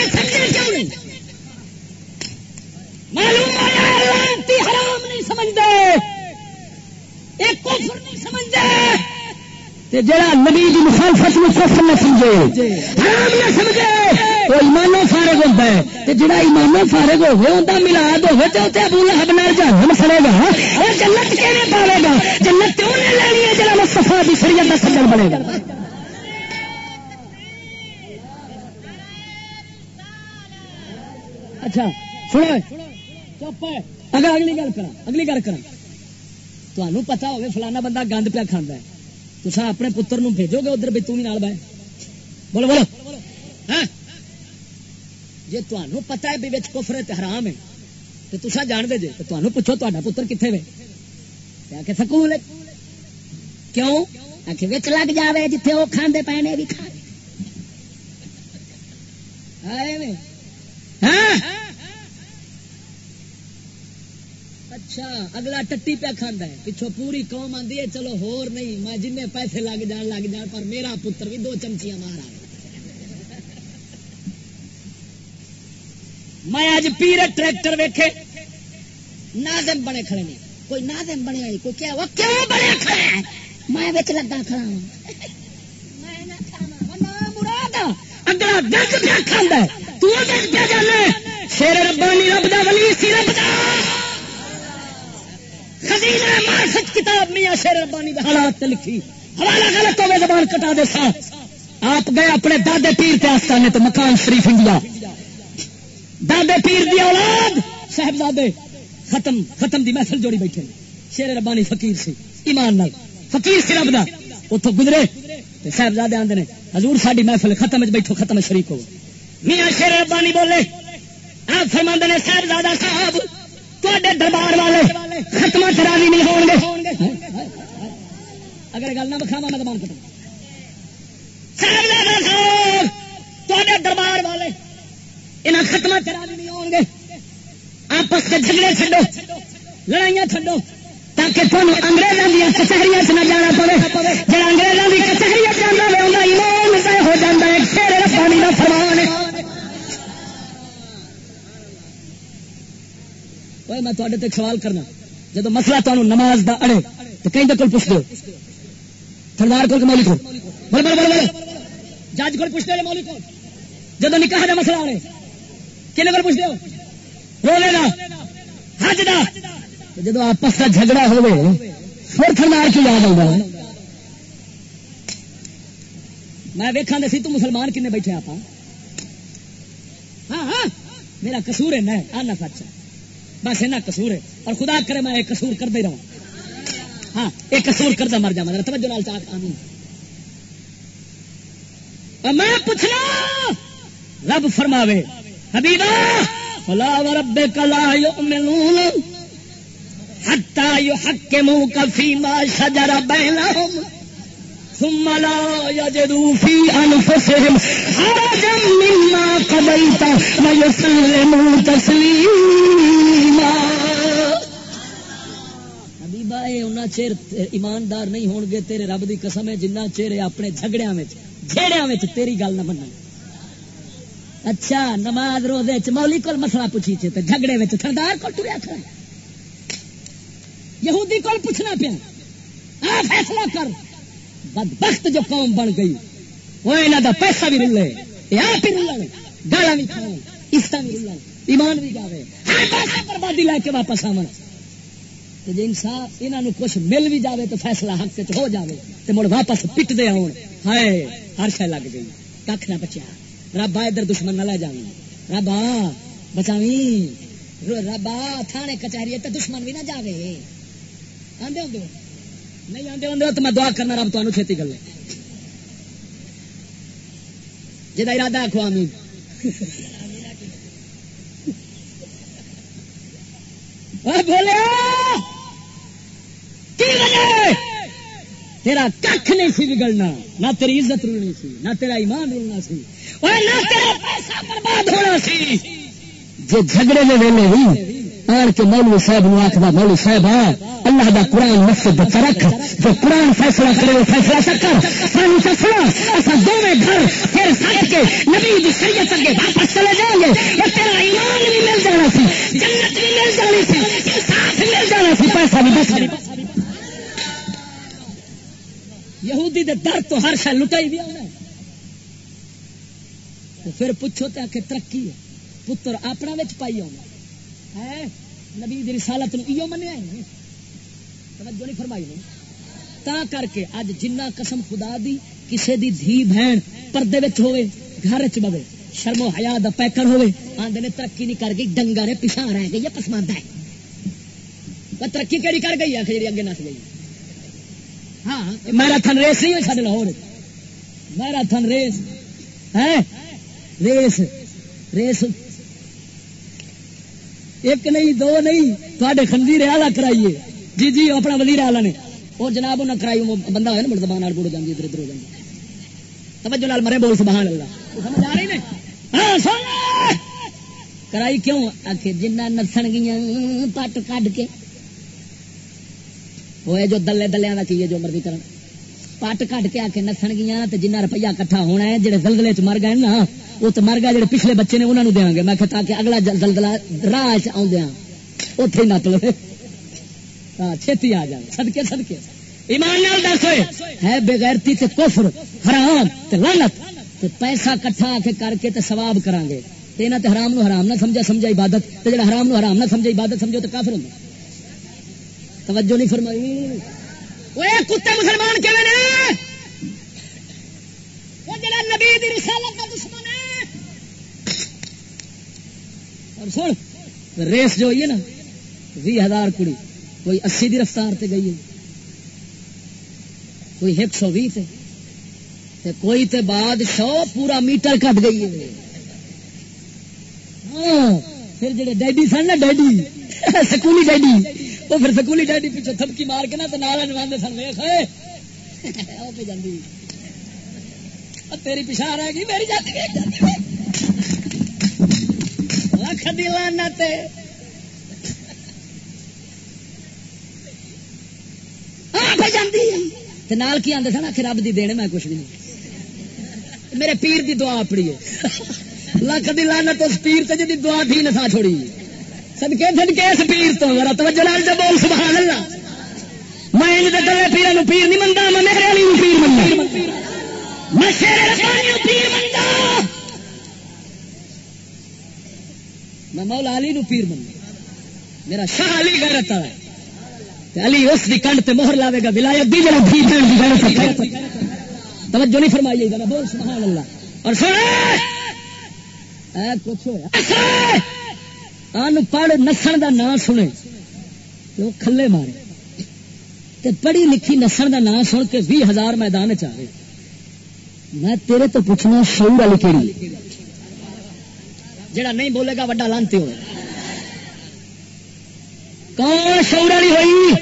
معلوم حرام نہیں سمجھتے۔ ایک کفر نہیں سمجھتے۔ جڑا نبی کی مخالفت میں کفر نہ سمجھے حرام نہ سمجھے وہ ایمانوں فارغ ہوتا ہے۔ جڑا ایمانوں فارغ ہوگا ملاد ہوگا تو ابو لہب نال جہنم سڑے گا۔ اور جنت کیون پاوے گا؟ جنت کیوں نہیں لینی ہے جڑا مصطفیٰ کی شریعت کا سجن بنے گا؟ اچھا سنو۔ چپ اگر اگلی گل کرا اگلی گل کرا تمہیں پتا ہوگی فلانا بندہ گند پیا کھانا ہے۔ تو اپنے پتر نو بھیجو گے ادھر بھی تھی نال بہ بولو بولو۔ ہاں؟ جی تمہیں پتا ہے بھی کفر ہے حرام ہے تو تصا جان دے جی تو تمہیں پوچھو تا پتر کتنے وے؟ کہ سکول؟ کیوں؟ آخ لگ جائے جتنے وہ کھانے پے نے بھی کھا ہاں؟ اچھا اگلا ٹٹی پیا کھانا ہے۔ پچھو پوری قوم آدھی ہے، چلو ہور نہیں، میں جن پیسے لگ جان لگ جان، پر میرا پتر بھی دو چمچیاں مار آئے میں اج پیر ٹریکٹر ویکھے نازم بنے کھڑے نہیں کوئی نازم بنے آئی، کوئی کیا وہ کیوں بنے کھڑے؟ ہیں میں بچ لگا کھڑا ہوں میں نہ کھانا ہاں، وہ نہ مراد اگلا دس پیا کھانا ہے۔ تو دس جانا شیر ربانی رب دا ولی سی رب دا. خزینہ مارفت کتاب میاں شیر ربانی دے حالات لکھی. حوالہ غلط ہوئے زبان کٹا دے ساتھ آپ گئے اپنے دادے پیر کے آستانے تو مکان شریف انڈیا. دادے پیر دی اولاد صاحبزادے ختم ختم دی محفل جوڑی بیٹھے شیر ربانی فقیر سی، ایمان نال. فقیر سی رب دا. اتوں گزرے صاحبزادے آندے نے، حضور ساری محفل ختم بیٹھو، ختم شریک ہو میاں شیر ربانی بولے آپ فرماندے نے صاحبزادہ صاحب تے دربار والے ختم چراضی نہیں ہو گے اگر گل نہ بکھاوا میں دمان کروں دربار والے یہاں ختم چراضی نہیں ہو گے آپس کے جھگڑے چڈو لڑائیاں چڈو تاکہ تمہیں انگریزوں دیا کچہری سے نہ جانا پڑے جہاں انگریزوں کی کچہری اچھا جانا ہو جاتا ہے۔ شیر پانی کا فرمان ہے۔ وہ میں تک سوال کرنا جب مسئلہ تمہیں نماز دا اڑے تو کہیں کول پوچھ دو سردار کول کو مولک کو بول بول بول جج کو پوچھ دو مولک کو جب نکاح دا مسئلہ آئے کھنے کو پوچھ دو رولے گا حج دا جب آپس کا جھگڑا ہوئے پھر تھردار کی یاد آؤں میں ویکھا سی تو مسلمان کنے بیٹھے آپ ہاں ہاں میرا قصور ہے میں آنا سچ ہے بس ایسا کسور ہے۔ اور خدا کرے میں ایک کسور کرتے رہا ہاں ایک کسور کرتا مر جا میرا توجہ لال چاہتا آمین۔ میں پوچھنا، رب فرماوے، حبیبا، فلا ورب کلا یؤمنون حتا یحکموا فیما شجر بینہم۔ ثم لا يجدوا في انفسهم حرجا مما قضيت ويسلموا تسليما. چیر ایماندار نہیں ہون گے، تیرے رب دی قسم ہے جنہ چیر اپنے جھگڑیاں میں جھیڑیاں میں تیری گل نہ منن۔ اچھا نماز روزے چ مولی کول مسئلہ پوچھی چے تے جھگڑے وچ تھردار کو ٹریا کھڑا یہودی کول پوچھنا پیا آ فیصلہ کر۔ بدبخت جو قوم بن گئی۔ وہ یہاں کا پیسہ بھی رلے آپ ہی رلن گالا بھی کھاؤ عشتہ بھی رلن ایمان بھی گاوے۔ بربادی لے کے واپس آن جی انصاف یہاں کچھ مل بھی جاوے تو فیصلہ حق سے ہو جاوے۔ تو مڑ واپس پٹتے آن ہائے، ہر شہ لگ گئی۔ کھ نہ بچیا۔ رب ادھر دشمن نہ لے جاوی رب آ بچاوی رب آ، تھانے کچہری دشمن بھی نہ جاوے۔ آدھے ہوں نہیں آتے ہوں تو میں دعا کرنا رب تمہیں چھتی کر لے جا ارادہ آخو آمین۔ بولے تیرا کھ نہیں سی بگڑنا، نہ تیری عزت رولنی سی، نہ تیرا ایمان رولنا سی۔ اور نہ تیرا پیسہ برباد ہونا سی۔ جو جھگڑے میں ویلے ہوئی آن کے مولوی صاحب نو آخر مولوی صاحب ہے، اللہ دا قرآن مسجد رکھ، جو قرآن فیصلہ کرے وہ فیصلہ سا کر۔ سانو سنا ایسا دونوں گھر پھر سٹ کے نبی دی شریعت کے واپس چلے جائیں گے۔ اور تیرا ایمان بھی مل جانا سی، جنت بھی مل جانی سی ساتھ مل جانا سی، پیسہ بھی دس یہودی دے در تو ہر شہ لٹائی بھی آنا پھر پوچھو تے کہ ترقی ہے۔ پتر اپنا وچ پائی آنا ہے? نبی دی رسالت نو ایو منیا ہے توجہ نہیں فرمائی نہیں تا کر کے اج جنہ قسم خدا دی، کسے دی دھی بہن پردے وچ ہوئے، گھر چ بوے شرم و حیا دا پیکر ہوئے، آندے نے ترقی نہیں کر گئی ڈنگا نے پیچھے رہ گئی ہے پسماندہ ہے۔ ترقی کیڑی کر گئی ہے؟ جی اگے نس گئی۔ ہاں میراتھن ریس نہیں ہوئی سارے لاہور۔ میراتھن ریس ہے ریس ریس ایک نہیں، دو نہیں تے خنزیر آلہ کرائیے۔ جی جی اپنا وزیر آلہ نے۔ اور جناب انہیں کرائی بندہ ہوا نا، مڑ زبان بڑھ جاتی ادھر ادھر ہو جاتی توجہ لال مرے بول، سبحان اللہ۔ سمجھ آ رہی نے؟ ہاں، کرائی کیوں؟ آخ جنہ نسن گیا پٹ کڈ کے۔ وہ جو دلے دلیا کا کی جو مرضی کرن۔ پٹ کٹ کے آ کے نسن گیا جنہ روپیہ کٹھا ہونا ہے جہے زلزلے چ مر گئے نا وہ تو مر گئے جہے پچھلے بچے نے انہوں نے دیا گے۔ میں تاکہ اگلا زلزلہ راہ چاہدہ اتے نپ لو چھتی آ جائے سدکے سدکے ایمان نال دس ہوئے۔ ہے بغیرتی تے کفر، حرام تے لعنت۔ تے پیسہ کٹھا کے کر کے تے ثواب کران گے۔ تے انہاں تے حرام نو حرام نہ سمجھا سمجھا عبادت۔ تے جڑا حرام نو حرام نہ سمجھا عبادت سمجھو تے کافر ہوندا توجہ نہیں فرمائی۔ وہ کتے مسلمان کیویں نے؟ وہ جڑا نبی دی رسالت دا دشمن ہے۔ اور سن، ریس جو ہوئی ہے نا وی ہزار کڑی، کوئی اسی دی رفتار تے گئی ہے۔ کوئی ایک سو بھی تے تے کوئی تے بعد سو پورا میٹر کٹ گئی ہے۔ ہاں پھر جڑے ڈیڈی سن نا، ڈیڈی، سکولی ڈیڈی۔ وہ پھر سکولی ڈیڈی پیچھے تھپکی مار کے نا تو نال نوانے سن، ویخ پہ جاندی۔ تیری پچھا رہ گئی، میری جاتی لکھ دلانا ہاں، تے نال کی آدھے سن، آخر رب دی دینے میں کچھ نہیں۔ میرے پیر دی دعا اپڑی ہے۔ لکھ دی لانا تو اس پیر سے جی دعا تھی نسا چھوڑی۔ سدکے سدکے اس پیر تو، ذرا توجہ لال جو بول، سبحان اللہ۔ میں ان دے گلے پیروں نو پیر نہیں مندا، میں میرے علی نو پیر مندا۔ میں شیر ربانی نو پیر مندا۔ میں مولا علی نو پیر مندا۔ میرا شاہ علی غیرت ہے علی اس کی کنڈ تے مہر لاوے گا، ولایت دی جڑا بھی بہن دی غیرت ہے۔ توجہ نہیں فرمائی گا بول، سبحان اللہ۔ اور سن اے کچھ ہویا؟ ان پڑھ نسن دا نام سنے، تو کھلے مارے۔ تے پڑھی لکھی نسن دا نام سن کے بھی ہزار میدان چاہے میں تیرے تو پوچھنا شعور والی کہڑی جڑا نہیں بولے گا وڈا لانتے ہوئے۔ کون شعور والی ہوئی؟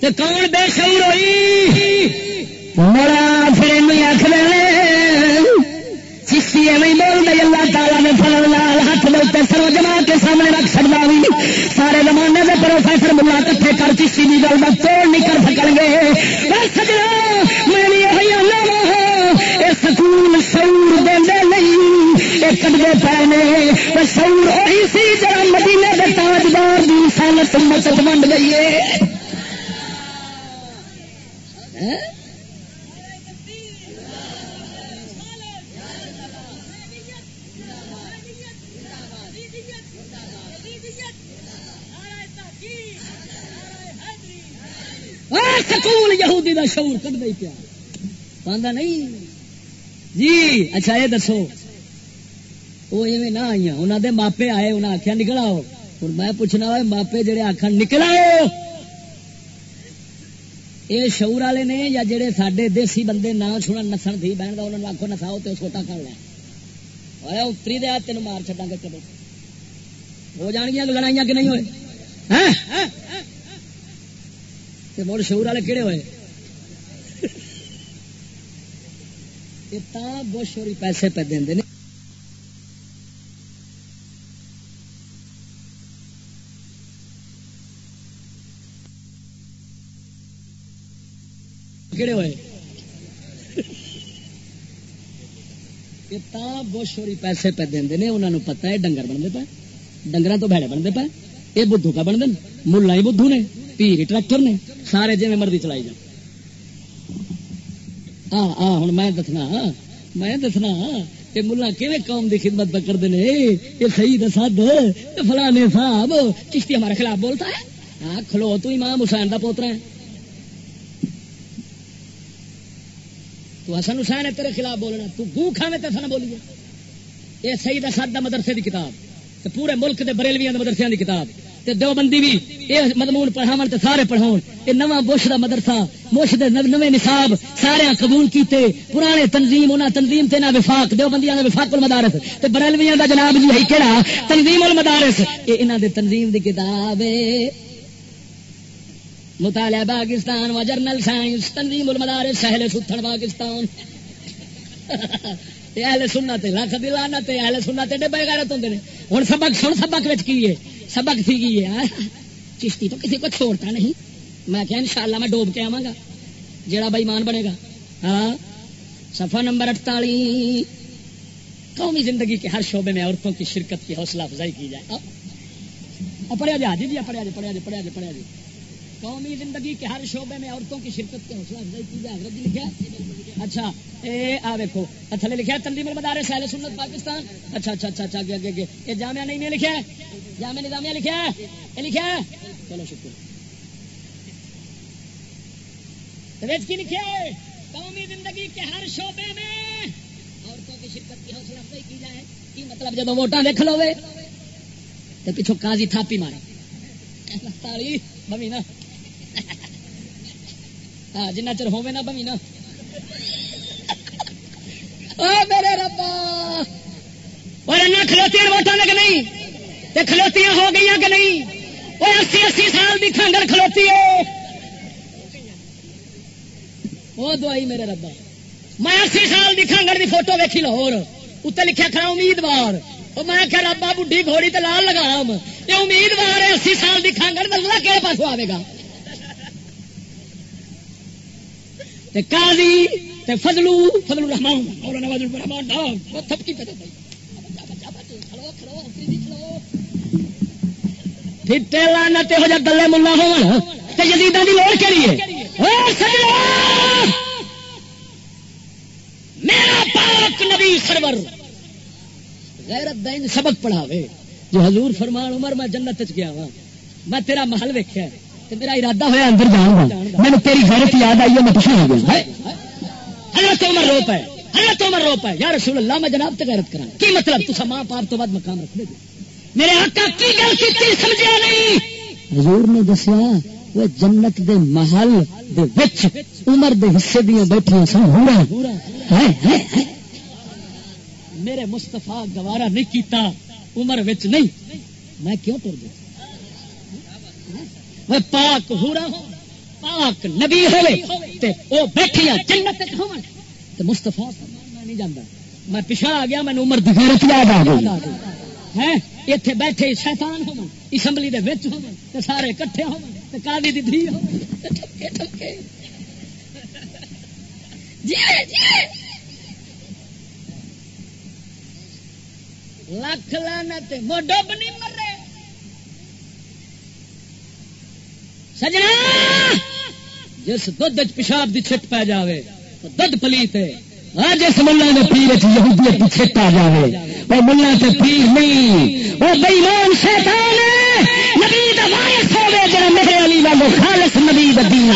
تے کون بے شعور ہوئی؟ مڑا پھر آخر چشتی ایویں بول گئی اللہ تعالیٰ نے فضل دے سرو جما کے سامنے رکھ سکتا بھی سارے زمانے کے پروفیسر ملا کٹھے کر چشتی کی گل کا توڑ نہیں کر سکن گے۔ سجنا، میں یہ ہوں سکول سور دے نہیں یہ کٹے پے نے سور وہی سی جڑا مدینے کے تاجدار کی سالت مت بنڈ گئی ہے۔ ہاں؟ یہودی دا شعور کد دے پیا۔ پاندا نہیں۔ جی اچھا یہ دسو۔ وہ ایویں نہ آئی انہوں دے ماپے آئے انہیں آخیا نکل آؤ۔ ہوں میں پوچھنا ہوا ماپے جڑے آخر نکل آؤ۔ یہ شعور والے نے یا جڑے سڈے دیسی بندے نہ سنن، نسن تھی بہن کا انہوں نے آخو نساؤ تو چھوٹا کر لیا اتری دیا تین مار چڈا گے چلو۔ ہو جان گیا لڑائیاں کہ نہیں ہوئے؟ ہاں؟ مڑ شعور والے کہڑے ہوئے؟ بش اور پیسے پہ دے کہڑے ہوئے؟ بش اور پیسے پہ دے انہوں نے پتا ہے ڈنگر بنتے پے۔ ڈنگر تو بھڑے بنتے پے۔ یہ بدھو کا بنتے ملا ہی بدھو نے، پیر ٹریکٹر نے، سارے جی مرضی چلائی جان۔ ہاں ہاں ہوں میں دسنا میں دسنا یہ ملا کیویں قوم کی خدمت پہ کرتے ہیں یہ صحیح دسد فلانے صاحب، چشتی ہمارے خلاف بولتا ہے؟ ہاں کھلو، تو امام حسین کا پوترا ہے۔ تو حسن حسین ہے تیرے خلاف بولنا، تو گو کھانے تے نہ بولیے۔ یہ صحیح دسد مدرسے کی کتاب پورے ملک کے بریلویاں مدرسے کی کتاب۔ تے دو بندی بھی یہ مضمون پڑھاو تے سارے پڑھاؤ یہ نواں بش کا مدرسہ بش دے نوے نصاب سارے قبول کیتے۔ پرانے تنظیم، انہاں تنظیم تے نہ وفاق، دو بندیاں دے وفاق المدارس تے بریلویاں دا جناب جی ہے کیڑا؟ تنظیم المدارس یہ انہاں دے تنظیم دی کتاب ہے مطالعہ پاکستان و جرنل سائنس، تنظیم المدارس سہل ستھن پاکستان۔ اہل سننا تے دلانا اہل سننا تے ڈبے غیرت ہوندے نے۔ ہن سبق سن سبق وچ کی ہے سبق سی گئی ہے۔ چشتی تو کسی کو چھوڑتا نہیں۔ میں کیا انشاءاللہ میں ڈوب کے آواں گا۔ جڑا بےمان بنے گا۔ ہاں۔ صفحہ نمبر اٹتالی قومی زندگی کے ہر شعبے میں عورتوں کی شرکت کی حوصلہ افزائی کی جائے۔ پڑھیا جا جی جی پڑھیا جی پڑھیا جی پڑھیا جی پڑھیا جی قومی زندگی کے ہر شعبے میں عورتوں کی شرکت کی حوصلہ افزائی کی جائے۔ حضرت جی لکھا اچھا اے، آ دیکھو۔ اچھا، تھلے لکھا ہے تنظیم المدارس اہل سنت پاکستان۔ اچھا اچھا اچھا اچھا آگے آگے آگے یہ جامعہ نہیں لکھا جامع نظامیہ لکھا ہے۔ یہ لکھا ہے۔ چلو، شکریہ۔ کی لکھے قومی زندگی کے ہر شعبے میں عورتوں کی شرکت کی حوصلہ افزائی کی جائے۔ کی مطلب؟ جب ووٹاں دیکھ لو تو پچھو کازی تھاپی مارے تاڑی بمی نا۔ [laughs] ہاں جنہ چر ہوے نا [laughs] بمی نا۔ میرے ربا۔ اور کھلوتی ووٹاں لگ نہیں؟ کھلوتیاں ہو گئی کہ نہیں؟ وہ اسی اسی سال کی کھانگل کھلوتی ہے۔ وہ دوائی میرے ربا۔ میں اسی سال کی کھانگڑ کی فوٹو ویکھی لاہور۔ اتنے لکھا کھڑا امیدوار۔ وہ میں کہ ربا، بڈھی گھوڑی تو لال لگا یہ امیدوار ہے، اسی سال کی کھانگڑ دلہ کہڑے پاسوں آئے گا؟ کالی فضلو فضل الرحمان مولانا فضل الرحمان وہ تھپکی پہ لانا ہو جا گلے ملا ہو جدیدوں کی لوڑ کیڑی ہے؟ او کری میرا پاک نبی سرور، غیرت دین سبق پڑھاوے۔ جو حضور فرمان، عمر، میں جنت گیا وا میں تیرا محل ویکیا میرا ارادہ ہوا اندر جان گا میں تیری غیرت یاد آئی ہے، میں پچھلے ہو گیا حضرت عمر رو پائے حضرت عمر رو پائے یا رسول اللہ، میں جناب تے غیرت کرا کی مطلب؟ تو ماں باپ تو بعد مقام رکھ دے میرے آقا کی گل کی سمجھا نہیں؟ حضور نے دسیا، وہ جنت دے محل دے وچ عمر دے حصے دیا بیٹھیا سن۔ ہو رہا میرے مستفا گوارا نہیں کیتا، عمر وچ نہیں۔ میں کیوں ٹر گیا؟ میں پاک ہو رہا پاک نبی ہوئے، تے وہ بیٹھیا جنت مستفا میں نہیں جانا میں پیچھا آ گیا، میں عمر دی غیرت یاد آ گئی۔ اتے بیٹھے شیطان ہو اسمبلی دے وچ ہو سارے کٹھے ہو کالی دی دھی ہو ٹھپکے ٹھپکے۔ جی جی۔ لکھ لانا تے موڈب نہیں مرے سجنا! جس دھد پیشاب دی چھٹ پی جائے دھد پلیت ہے۔ جس ملا نے پیر یہودیت کی چھٹ آ جائے وہ ملا تو پیر نہیں۔ وہ بےمان شیطان نبی وارث ہوے جڑا میرے علی والو خالص نبی دین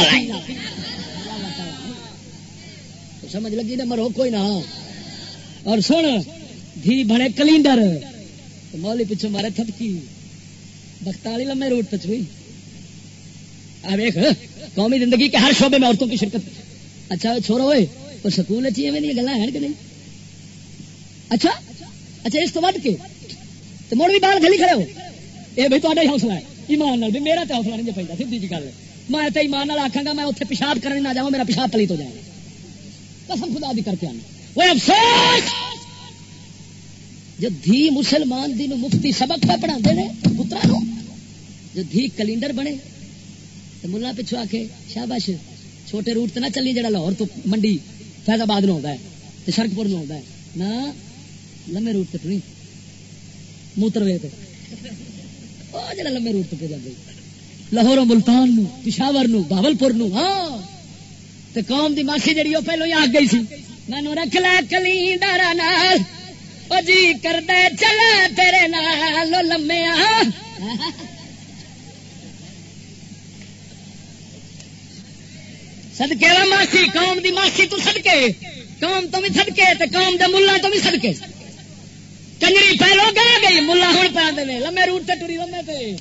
سمجھ لگی نا مرو، کوئی نہ۔ اور سن، دھی بنے کلینڈر۔ مولی پیچھے مارے تھپکی بختالی لمے روڈ تک ہوئی۔ ویخ ہاں؟ قومی زندگی کے ہر شعبے میں عورتوں کی شرکت۔ اچھا چھوڑو ہوئے اور سکول اچھی گلا ہے کہ نہیں؟ اچھا اچھا اس تو وٹ کے؟ تو مڑ بھی باہر گلی کھڑے ہو۔ یہ بھائی تا حوصلہ ہے، ایمان نال میرا تو حوصلہ نہیں پہ سی جی گل میں تو ایمان نال آخا گا، میں اتنے پیشاب کرنے نہ جاؤں میرا پیشاب پلیت ہو جائے قسم خدا بھی کر کے آنا۔ وہ افسوس! جو دھی مسلمان دی نو مفتی سبق پہ پڑھا دے پترا نو جو دھی کلینڈر بنے ملا پچھو آ کے شاباش، چھوٹے روٹ تو نہ چلی جڑا لاہور تو منڈی فیض آباد میں ہوتا ہے تو سڑک پور میں ہوتا ہے۔ نہ، لمے روٹ تک نہیں موتر وے جڑا لمے روٹ پہ جاتے لاہور ملتان نو پشاور نو باول پور نو ہاں۔ تے قوم دی ماسی جڑی وہ پہلو ہی آ گئی سی۔ مینو رکھ لے کلی ڈارا نال، او جی کردے چلا تیرے نال لمیا سدکے ماسی قوم دی ماسی تو سدکے قوم تو بھی سدکے تے قوم دے ملا تو بھی سدکے کنجری پہلو گیا گئی۔ ملا ہوں پہ آتے لمے روٹ تے ٹری لمے پہ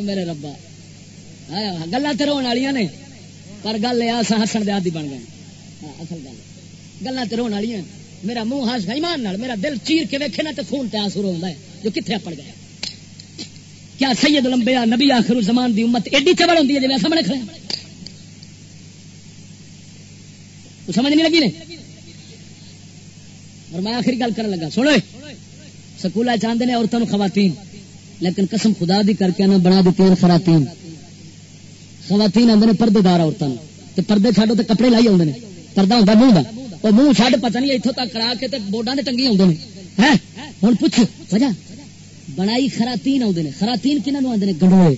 میرے ربا۔ گلا تو رونے والی نے۔ پر گل یہ ہسن دے آدھی بن گئے۔ ہاں، اصل گل۔ گلا تو رونے والی میرا منہ ہس ایمان میرا دل چیر کے ویکے نا تو خون تے آسر ہوتا ہے۔ جو کتنے اپڑ گیا۔ کیا سید لمبیا نبی آخر زمان دی امت ایڈی چبڑ ہوتی ہے جی میں سامنے کھڑے سمجھ نہیں لگی نے؟ اور میں آخری گل کرنے لگا سنو سکول چاہتے ہیں عورتوں خواتین، لیکن قسم خدا دی کر کے بنا دیتی ہیں خواتین۔ خواتین آدھے پردے دار عورتوں تو پردے چڈو تو کپڑے لائی آدھے پردہ ہوتا منہ کا وہ منہ چڈ پتہ نہیں اتوں تک کرا کے بورڈا نے۔ ہاں، ٹنگی آدھے ہوں پوچھ، وجہ؟ بنائی خراتین آدھے خراتین کنہوں آدھے گنڈوے.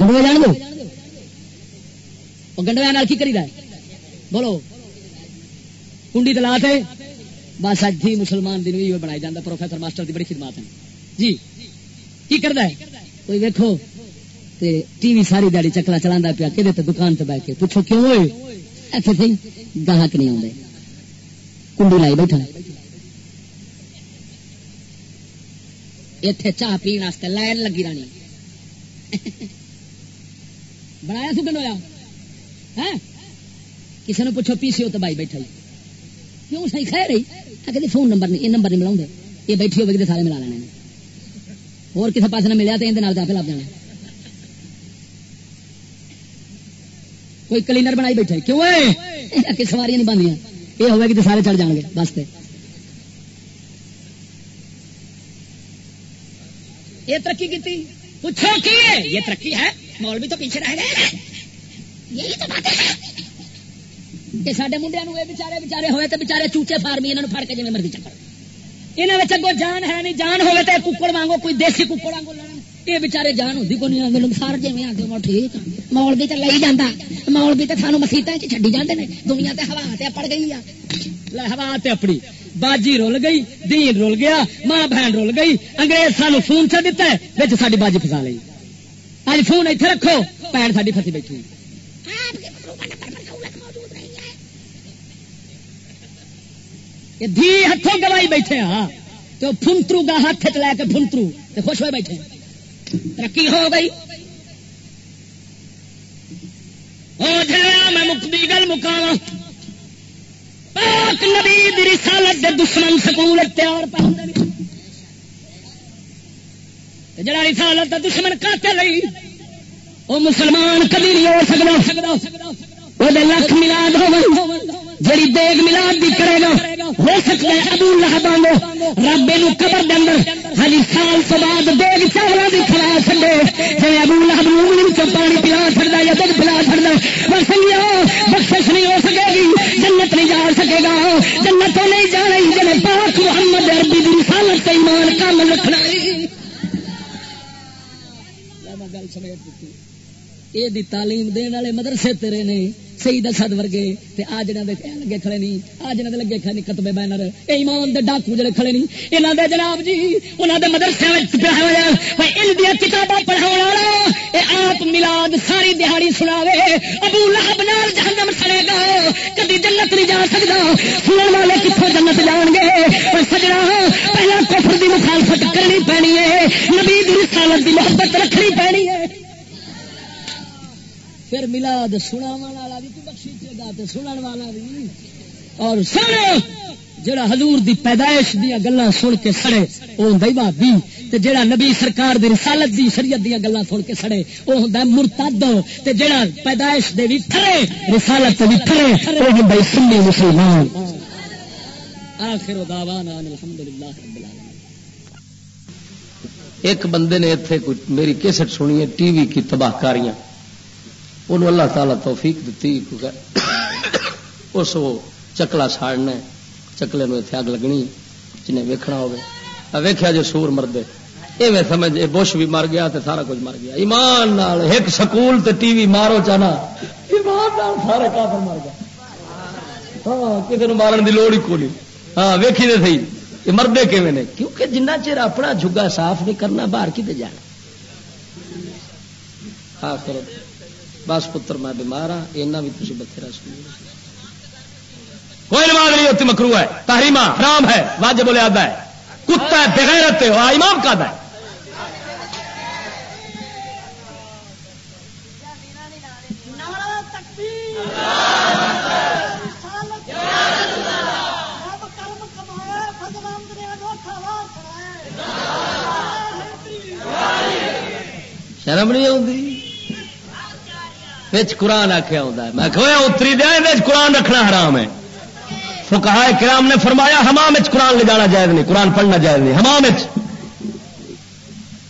گنڈوے جان دو. گنڈویا کی کری ہے؟ بولو. کنڈی تلا تے بس اج تھی مسلمان دن بھی بنایا جاتا پروفیسر ماسٹر کی بڑی خدمات ہیں. جی. کی کرتا ہے؟ کوئی ویکو ٹی وی ساری دیہی چکلا چلا پیا. کہ دکان سے بہ کے پوچھو کیوں ہوئے؟ ایسے گاہک نہیں آتے کنڈی لائی بیٹھا اتنے چاہ پینے لائن لگی رانی بنایا سو کن ہوا کسی نے پوچھو پی سی او تو بائی بیٹھا کیوں صحیح خیر رہی فون نمبر نہیں، یہ نمبر نہیں ملا یہ بیٹھی ہوگی سارے ملا لینے اور کسی پاس نہ ملیا تو یہ جا کے لگ جانا۔ کوئی کلینر بنائی بیٹھے کیوں ہے؟ سواریاں نہیں بندیاں یہ ہوگا کہ سارے چڑھ جان گے۔ بس یہ ترقی کی پوچھو کی ہے؟ یہ ترقی ہے۔ مول بھی تو پیچھے رہ گئے یہی تو بات ہے۔ کہ سارے منڈیا نو بچارے بچارے ہوئے تو بچارے چوچے فارمی انہوں نے پڑ کے جی مرضی چکر۔ یہاں اگو جان ہے نہیں، جان ہوگی تو ککڑ وانگو کوئی دیسی ککڑ وانگو یہ بےچارے جان ہوتی کو نہیں سر جی آتے ٹھیک مول بھی تو لے جانا مول بھی تو سانو مسیت چڈی جاتے ہیں دنیا تے ہوا تے پڑ گئی ہے۔ ہوا تے اپنی باجی رول گئی دین رول گیا ماں بہن رول گئی انگریز سانو فون چ دتا ہے بچ ساری باجی فسا لی اج فون اتنے رکھو بھن ساری فسی بیٹھی دھی ہاتھوں گوائی بیٹھے ہاں تو فنترو کا ہاتھ چ لے کے فنترو تو خوش ہوئے بیٹھے ترقی ہو گئی میں مکتی گل مکاوا پاک نبی دی رسالت دے دشمن سکول تیار پہ جڑا رسالت دا دشمن کاتے لئی وہ مسلمان کبھی نہیں ہو سکتا وہ لکھ ملاد ہو۔ جڑی دیگ ملاد بھی کرے گا، ہو سکتا ہے ابو لہبا رب نو قبر دے اندر ہاں سال تو بعد دیگ چاول بھی کھلا چلے جی ابو لہب نو پانی پلا چڑتا یا دودھ پلا چڑتا بس بخش نہیں ہو سکے گی، جنت نہیں جا سکے گا، جنت تو نہیں جا رہی جی پاک محمد عربی دی رسالت ایمان کام رکھنا گل سمیٹ دیتی یہ تعلیم دن والے مدرسے تیرے نے، سید اسد ورگے آ جنہ لگے کھڑے نہیں آ جنہ لگے کھڑے نہیں کتبے بینر ایمان دے ڈاکو جڑے کھڑے نہیں یہاں دے جناب جی انہوں دے مدرسے ان دیا کتاباں پڑھاؤ والا یہ آپ ملاد ساری دہاڑی سناوے، ابو لہب نال جہنم سڑے گا، کدی جنت نہیں جا سکتا سنن والے کتوں جنت جان گے، پر سجنا، پہلا کفر دی مخالفت کرنی پینی ہے، نبی دی رسالت دی محبت رکھنی پینی ہے۔ پھر ملاد سنا والا بھی بخشی گا تو سنن والا بھی اور سن، جڑا حضور دی پیدائش دیا گلا سن کے سڑے وہ ہوں بھابی تے جڑا نبی سرکار دی رسالت دی، شریعت دیا گلا سن کے سڑے وہ ہوں مرتد۔ تے جڑا پیدائش دے بھی کھڑے رسالت بھی کھڑے وہ ہوں سنی مسلمان۔ آخر دعوانا الحمدللہ رب العالمین۔ ایک بندے نے اتنے میری کیسٹ سنی ہے، ٹی وی کی تباہ کاریاں۔ انہوں اللہ تعالیٰ توفیق دیتی اس وہ چکلا ساڑنا چکلے نو اتنے اگ لگنی جنہیں ویکھنا ہوگا ویکھیا جو سور مردے ایویں سمجھ بش بھی مر گیا تے سارا کچھ مر گیا۔ ایمان نال ایک سکول تے ٹی وی مارو چاہنا ایمان نال سارے کافر مر گیا ہاں کسی مارن دی لوڑ ہی کوئی ہاں ویکھی دے صحیح۔ یہ مردے کیویں نے؟ کیونکہ جنہ چر اپنا جگا صاف نہیں کرنا، باہر کی جانا۔ ہاں بس پتر میں بیمار ہاں اینا بھی تھی بتھیرا سنو کوئی نماز نہیں ہوتی مکرو ہے تحریمہ حرام ہے واجب الادا ہے کتا ہے بغیرت ہے امام کا ہے شرم نہیں آتی قرآن آخیا ہوتا ہے۔ میں کہا اتری دیا قرآن رکھنا حرام ہے۔ فکا کرام نے فرمایا، حمام قرآن لے جانا جائز نہیں، قرآن پڑھنا جائز نہیں، حمام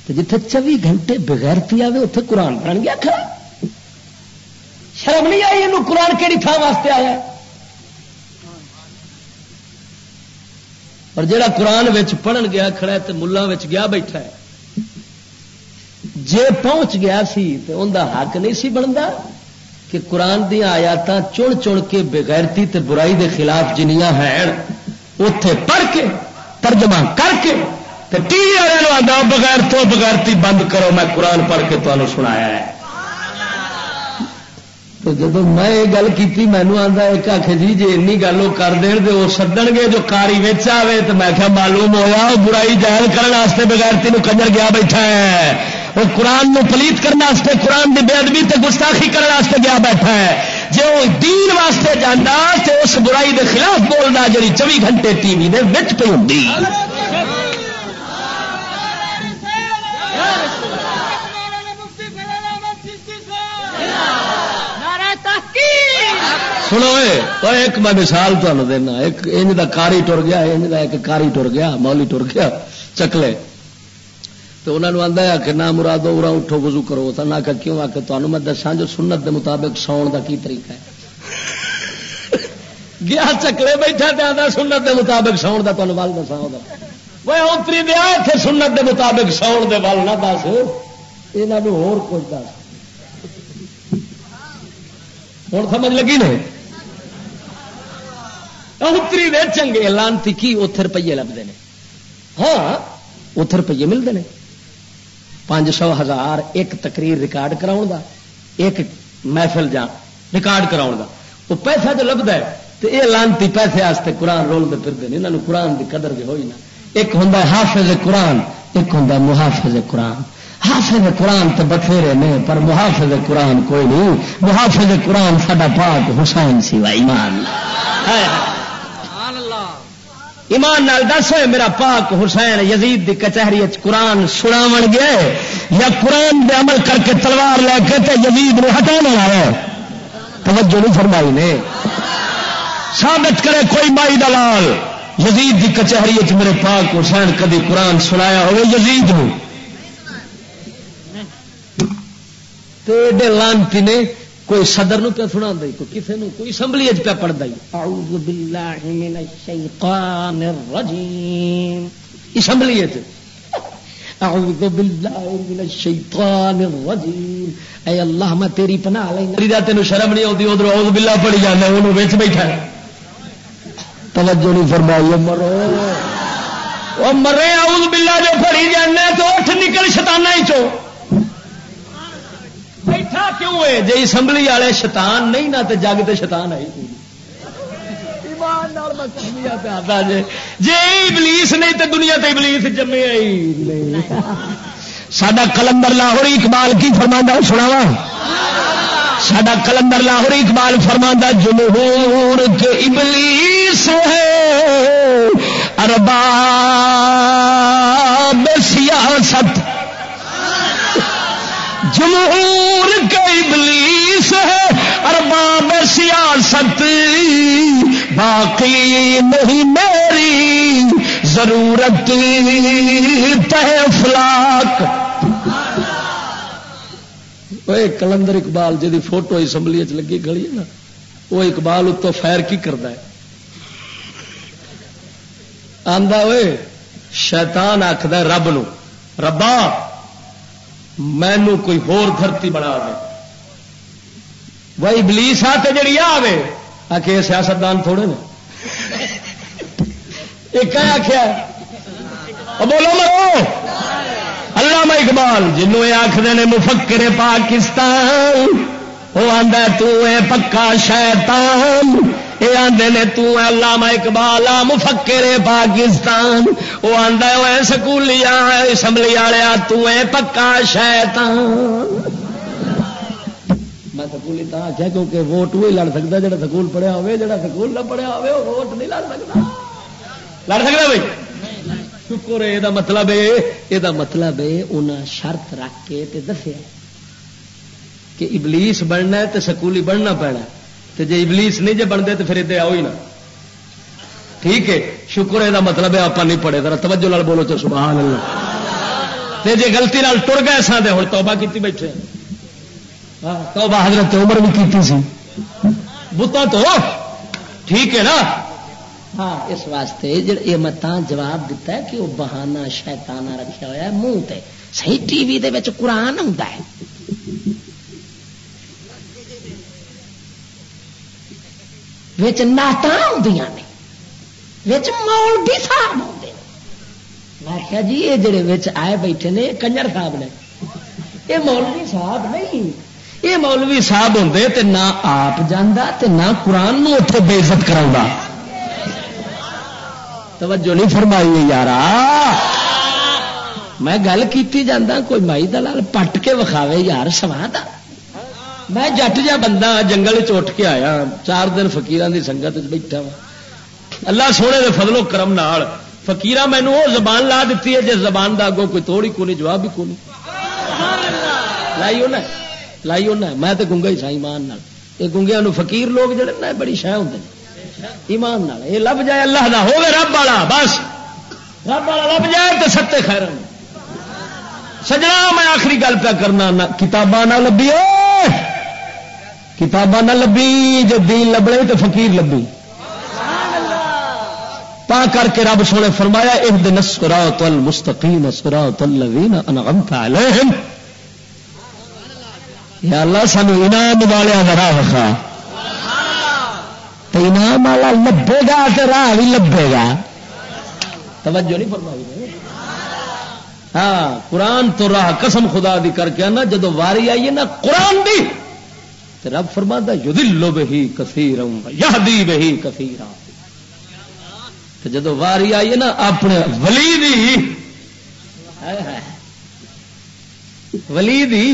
جتنے چوبی گھنٹے بغیر پی آئے اتنے قرآن پڑھ گیا کھڑا۔ شرم نہیں آئی یہ قرآن کہڑی تھان واسطے آیا اور جڑا قرآن پڑھن گیا کھڑا ہے تو ملان گیا بیٹھا ہے۔ جے پہنچ گیا سی تو ان حق نہیں سی بنتا کہ قرآن دیا آیات چن چن کے بغیرتی تے برائی دے خلاف جنیاں ہیں اتے پڑھ کے، ترجمہ کر کے ٹی وی والے آتا بغیر تو بغیرتی بند کرو، میں قرآن پڑھ کے تمہیں سنایا ہے۔ تو جب میں یہ گل کی مینو آتا ایک آخ جی جی این گل وہ کر دین تو وہ سدن گے جو کاری وچ آئے تو میں کیا معلوم ہوا برائی جائل کرنے بغیرتی کنجر گیا بیٹھا ہے۔ وہ قرآن نو پلیت کرنے قرآن کی بے ادبی تے گستاخی کرنے گیا بیٹھا ہے۔ جی وہ دین واسطے جانا تو اس برائی دے خلاف بولنا جی چوبی گھنٹے ٹی وی پہ ہوں سنو ایک میں مثال تمہیں دینا۔ ایک انج کا کاری ٹر گیا، انج کا ایک کاری ٹر گیا مولی ٹر گیا، چکلے۔ تو انہوں نے آتا کہ نہ مرادو ارا اٹھو وضو کرو۔ تو نہ کیوں آ کے تمہیں میں دسا جو سنت دے مطابق ساؤن کا کی طریقہ ہے؟ [laughs] گیا چکلے بیٹھا تو آتا سنت دے مطابق ساؤن کا تمہیں ول دسا وہ اتری دیا اتنے سنت دے مطابق ساؤن دے ول نہ دس۔ یہ کچھ دس۔ ہوں سمجھ لگی نہیں اتری دے چنگے لانتی کی اتے روپیے لبتے ہیں ہاں اتے روپیے ملتے ہیں پانچ سو ہزار ایک تقریر ریکارڈ کراؤ دا، ایک محفل جا ریکارڈ کراؤ دا۔ وہ پیسہ جو لبدا ہے تو یہ لانتی پیسے آستے قرآن رولتے پھرتے ہیں یہاں قرآن کی قدر بھی ہوئی نا۔ ایک ہوں حافظ قرآن، ایک ہوں محافظ قرآن۔ حافظ قرآن تو بتھیرے نے، پر محافظ قرآن کوئی نہیں۔ محافظ قرآن ساڈا پاک حسین سی وا ایمان ایمان نال دس ہوئے، میرا پاک حسین یزید دی کچہری قرآن سناو گیا یا قرآن دے عمل کر کے تلوار لے کے تے یزید نے ہٹانا آیا توجہ نہیں فرمائی نے۔ ثابت کرے کوئی مائی دلال، یزید دی کچہری میرے پاک حسین کدی قرآن سنایا ہوئے یزید نو۔ لانتی نے کوئی صدر نو پہ سنا کوئی کسی نو کوئی اسمبلی پہ پڑھتا اعوذ باللہ من الشیطان الرجیم۔ اسمبلی اعوذ باللہ من الشیطان الرجیم۔ اے اللہ میں تیری پناہ لینا تین شرم نہیں آتی ادھر اعوذ باللہ پڑھی جانا انہوں بیچ بیٹھا ہے۔ توجہ نہیں فرمائی مرو۔ وہ مرے اعوذ باللہ جو پڑھی جانا تو اٹھ نکل شتانہ ہی چو بیٹھا کیوں ہے؟ جی اسمبلی والے شیطان نہیں نہ تے جگ تے شیطان آئی جی ابلیس نہیں تے دنیا تے ابلیس جمے آئی۔ سڈا کلندر لاہور اقبال کی فرما سناوا سڈا کلندر لاہور اقبال فرما جمہور کے ابلیس ہے۔ ارباب سیاست جمہور کا ابلیس ہے ارباب سیاست، باقی نہیں میری ضرورت تحفلاک کلندر اقبال جی فوٹو اسمبلی چ لگی گلی نا، وہ اقبال اتو فیر کی کرتا ہے۔ آدھا شیطان آخد رب نو، ربا مینو کوئی ہور دھرتی بنا دے۔ وہی بلیس آ جڑی آوے، آ کے سیاستدان تھوڑے نے۔ ایک آخیا بولو مرو۔ اللہ میں اقبال، جنوں یہ آخر نے، مفکر پاکستان، وہ آدھا تکا شیطان۔ یہ آدھے نے تلامہ اقبال مفکر پاکستان وہ آدھا سکولی اسمبلی والے پکا شیطان۔ میں سکولی تو آخیا کیونکہ ووٹ وہی لڑ سکتا جا سکول پڑھیا ہوے سکول نہ پڑھیا ہوے وہ ووٹ نہیں لڑ سکتا۔ لڑ سکتا بھائی؟ شکر یہ مطلب یہ مطلب انہیں شرط رکھ کے دسیا کہ ابلیس بننا ہے سکولی بننا پینا تو جی ابلیس نہیں جی بنتے تو پھر ادھر آؤ ہی نا۔ ٹھیک ہے شکر یہ مطلب ہے آپ نہیں پڑھے۔ ذرا توجہ لال بولو تو سبحان اللہ۔ تے جی گلتی نال ٹر گئے سا ہوں توبہ کی بیٹھے ہاں، توبہ حضرت عمر بھی کی سی۔ بتا تو۔ ٹھیک ہے نا۔ ہاں اس واسطے یہ میں جواب دیتا ہے کہ وہ بہانا شیتانا رکھا ہوا ہے منہ تے۔ صحیح ٹی وی دے قرآن ہوں نعت نے مول بھی صاحب آتے میں کیا جی یہ جڑے آئے بیٹھے نے کنجر صاحب نے۔ یہ مولوی صاحب نہیں۔ یہ مولوی صاحب ہوں نہ آپ جانا نہ قرآن اتنے بےزت کرا توجہ نہیں فرمائی یار میں گل کی جانا کوئی مائی دلال پٹ کے وکھاوے، یار سواد میں جٹ جا بندہ جنگل چٹ کے آیا چار دن فکیر کی سنگت بیٹھا وا اللہ سونے دے فضل و کرم نال فکیر مینو وہ زبان لا دیتی ہے جس زبان دا اگوں کوئی توڑی کو نہیں جواب بھی کو نہیں لائی ہونا لائی ہونا میں تو گنگا ہی سا ایمان یہ گنگیا فقیر لوگ جڑے نا بڑی شہ ہوں ایمان نال یہ لب جائے اللہ دا ہوگا رب والا بس رب والا لب جائے تو ستے خیر سجنا میں آخری گل پہ کرنا کتاباں نہ لبی کتاباں نہ لبی جو دین لبڑے تو فقیر لبی۔ تا کر کے رب سونے فرمایا ایک دن سرا تل مستقیم سرا علیہم۔ یا اللہ، سانو انعام والے راہ رکھا تو انعام والا لبے گا تو راہ بھی لبے گا۔ توجہ نہیں فرمائی ہاں قرآن تو راہ قسم خدا دی کر کے نا جدو واری آئیے نا، قرآن دی۔ رب فرما یدلو بہی کثیر یہدی بہی کثیر جدو واری آئی نا، اپنے ولی دی ولی دی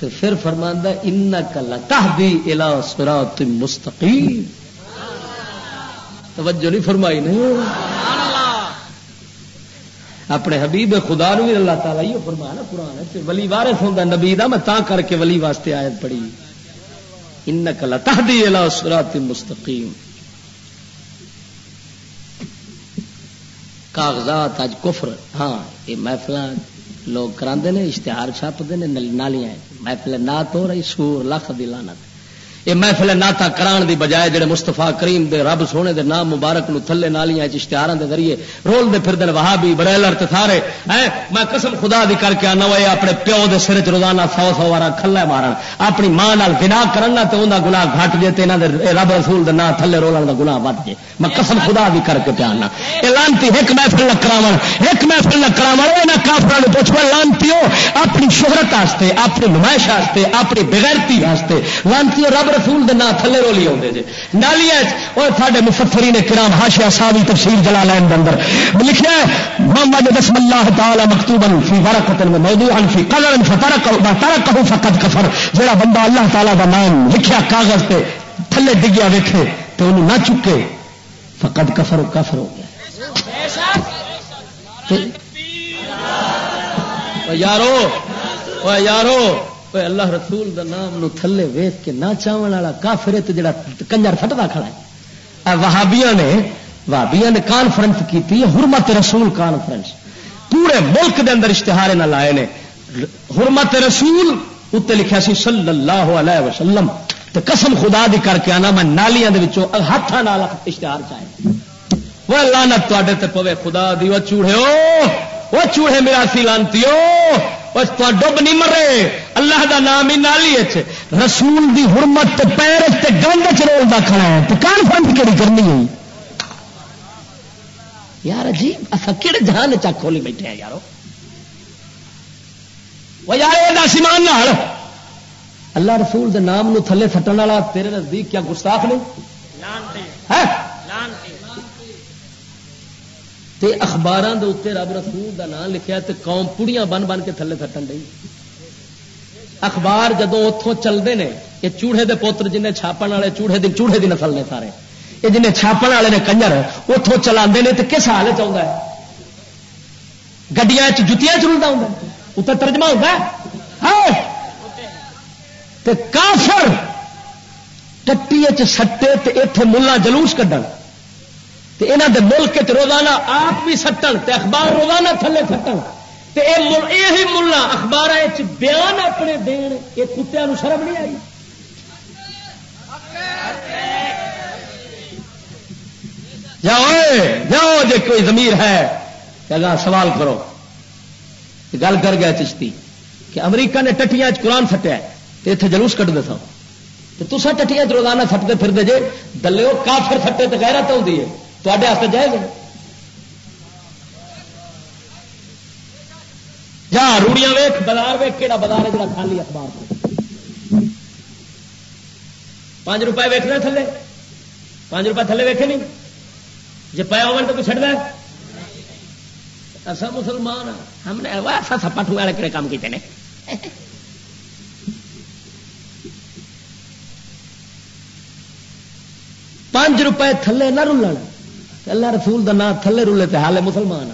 تو پھر فرماندہ ان کلا تہدی الا سرات مستقیم۔ توجہ نہیں فرمائی نہیں اپنے حبیب خدا نو بھی اللہ تعالیٰ یہ فرمایا نا قرآن ولی وارث ہوں نبی دا، میں تا کر کے ولی واسطے آیت پڑھی۔ ان کلا الى صراط مستقیم۔ کاغذات اج کفر ہاں یہ محفل لوگ کرا اشتہار چھاپتے ہیں نالیاں محفل نات ہو رہی، سور لکھ دی لانت یہ محفل ناتا کران دی بجائے جڑے مستفا کریم دے رب سونے دے نام مبارک نو تھلے نالیاں اشتہار دے ذریعے رول دے پھر دن وہابی بریلر تے سارے میں قسم خدا دی کر کے آنا وہ اپنے پیو دے سر چ روزانہ سو سو بارہ کھلا مارن۔ اپنی ماں نال گنا کرنا تو انہاں گناہ گھٹ جے تے انہاں دے رب رسول دے نام تھلے رولن دا گناہ ود جے۔ میں قسم خدا دی کر کے پیانا۔ اے لانتی ایک محفل نہ کراون، ایک محفل نہ کراون انہاں کافراں نو پوچھو لانتیو، اپنی شہرت واسطے، اپنی نمائش واسطے، اپنی بغیرتی واسطے لانتیو رب رسول دے نام تھلے رولی آتے جی نالی اور سارے مفسری نے کرام ہاشیا ساوی تفصیل جلا لین کے اندر۔ لکھا ہے محمد بسم اللہ تعالی مکتوب فی ورقت میں موضوع فی قلم فترک ترک فقط کفر۔ جڑا بندہ اللہ تعالی دا نام لکھیا کاغذ پہ تھلے ڈگیا ویکھے تو انہوں نہ چکے فقط کفر کفر ہو گیا۔ یارو یارو اللہ رسول دا نام نو تھلے ویخ کے نہ چاون والا کافر تے جڑا کنجر فٹتا کھڑا ہے وہابیا نے وہابیا نے کانفرنس کی حرمت رسول کانفرنس پورے ملک دے اندر اشتہار نہ لائے نے حرمت رسول اتنے لکھا سی صلی اللہ علیہ وسلم تو قسم خدا دی کر کے آنا میں نالیاں ہاتھ اشتہار چاہے وہ لانت تے پوے خدا دی وہ چوڑے وہ چوڑے میرا سی لانتی تو ڈب نہیں مرے۔ اللہ دا نام ہی نالی رسول دی حرمت پیر گند چرول دا کھڑا ہے۔ تو کانفرنس کہڑی کرنی ہے یار عجیب اصا کہڑے جہان چک کھولی بیٹھے ہیں یارو؟ وہ یار یہ سیمان اللہ رسول دے نام نو تھلے سٹن والا تیرے نزدیک کیا گستاخ نہیں تے اخبار رب رسول دا نام لکھا تے قوم پڑیاں بن بن کے تھلے سٹن ڈی اخبار جدو اتوں چلتے ہیں یہ چوڑے دے پوتر جنہیں چھاپن والے چوڑے دی چوڑے دی نسل نے سارے۔ یہ جنہیں چھاپن والے نے کنجر اتوں چلا کس حال چاہتا ہے؟ گڈیا جتیاں چلتا ہوں اتنا ترجمہ ہوتا ہے؟ کافر ٹٹی سٹے اتے ملا جلوس کھڈن یہاں دے ملک روزانہ آپ بھی سٹن تے اخبار روزانہ تھلے سٹن۔ یہ ملا اخبار بیان اپنے دین یہ کتیا شرم نہیں آئی؟ جاؤ جاؤ جی کوئی زمیر ہے سوال کرو۔ گل کر گیا چشتی، کہ امریکہ نے ٹٹیاں قرآن سٹیا تو اتنے جلوس کٹ دے سو تو تصا ٹٹیاں روزانہ سٹتے پھرتے جے، دلے کافر سٹے تو غیرت ہوتی ہے۔ تے جائز جا روڑیاں ویخ بازار ویخ کہڑا بازار ہے جڑا خالی اخبار پانچ روپئے ویکنا تھلے؟ پانچ روپئے تھلے ویکے نہیں؟ جی پایا ہو تو کوئی چڑھتا ایسا مسلمان ہم نے ایسا سپا ٹو والے کہڑے کام کیتے ہیں پانچ روپئے تھلے نہ رولن اللہ رسول کا نام تھلے رولے تے حال مسلمان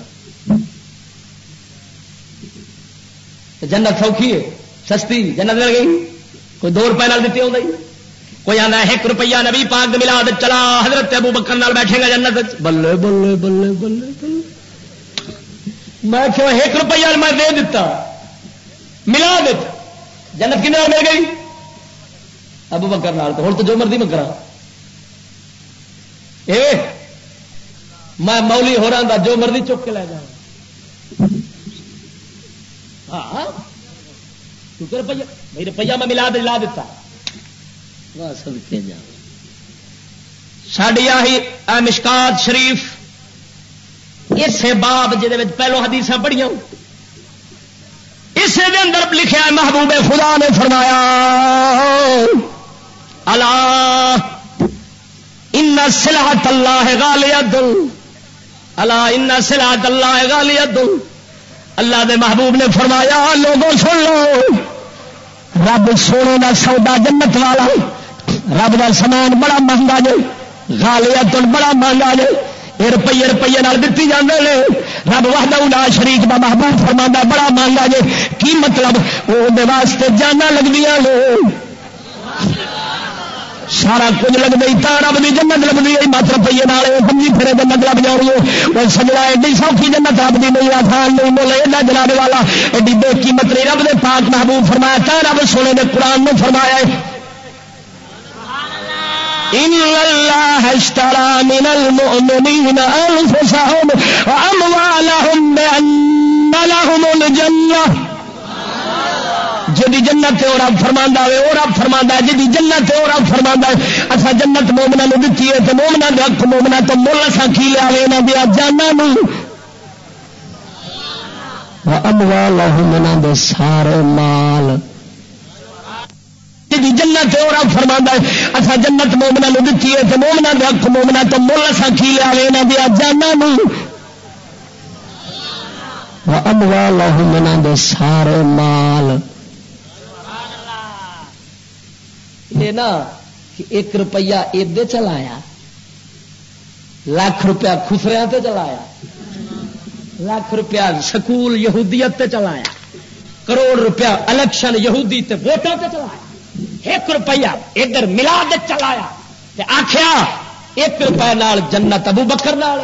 جنت سوکھی ہے، سستی، جنت مل گئی۔ کوئی دو روپئے دیتی ہو گئی کوئی آنا ایک روپیہ نبی پاک ملا چلا، حضرت ابو بکر نال بیٹھے گا جنت بلے بلے بلے بلے بلے۔ میں کیوں ایک روپیہ میں دے دیتا ملا دیتا جنت کن مل گئی؟ ابو بکر نال تو ہوں تو جو مرضی میں کرا میں مولی ہو رہا جو مرضی چک کے لے جا ہاں روپیہ روپیہ میں ملا دے لا دیتا۔ سڈیا ہی مشکات شریف۔ اسے باب جہد پہلو حدیث پڑھیا اسے دے اندر لکھا محبوب خدا نے فرمایا اللہ ان سلاحت اللہ ہے گالی اللہ ان سلاحت اللہ ہے گالی اللہ دے محبوب نے فرمایا، لوگوں سن لو۔ رب سونے کا سودا جنت والا رب کا سامان بڑا مہنگا جے گالیا تن بڑا مہنگا جے۔ یہ روپیے روپیے دیتی جانے لے رب وحدہ شریف کا محبوب فرما بڑا مہنگا جے۔ کی مطلب؟ وہ واسطے جانا لگتی لو سارا کچھ لگ گئی رب کی جنت لگتی ہے مت روپیے پنجی پھرے جنت لگ جاؤ وہ سجنا ایڈی سوکھی جنت رب کی نہیں، آسان نہیں بولے ایڈا جناب والا، ایڈی بے قیمت نہیں رب نے پاک محبوب فرمایا، تا رب سونے نے قرآن نے فرمایا اشترى من المؤمنين أنفسهم وأموالهم بأن لهم الجنة جی جنت اور رب فرما ہے وہ رب فرما ہے جی جنت اور رب فرما ہے اصا جنت مومنا دیتی ہے تو مومنا حق مومنا تو مل اصا کی لیا یہاں دیا جانا اموال سارے مال۔ جی جنت اور رب فرما ہے اصا جنت مومنا دیتی ہے تو مومنا حق مومنا تو مل اصا کی لیا یہاں دیا جانا اموال سارے مال۔ یہ نا کہ ایک روپیہ ادے چلایا، لاکھ روپیہ خسریا تے چلایا، لاکھ روپیہ سکول یہودیت تے چلایا، کروڑ روپیہ الیکشن یہودی تے ووٹوں تے چلایا، ایک روپیہ ادھر ملا دے چلایا تے آخیا ایک روپئے نال جنت ابو بکر نال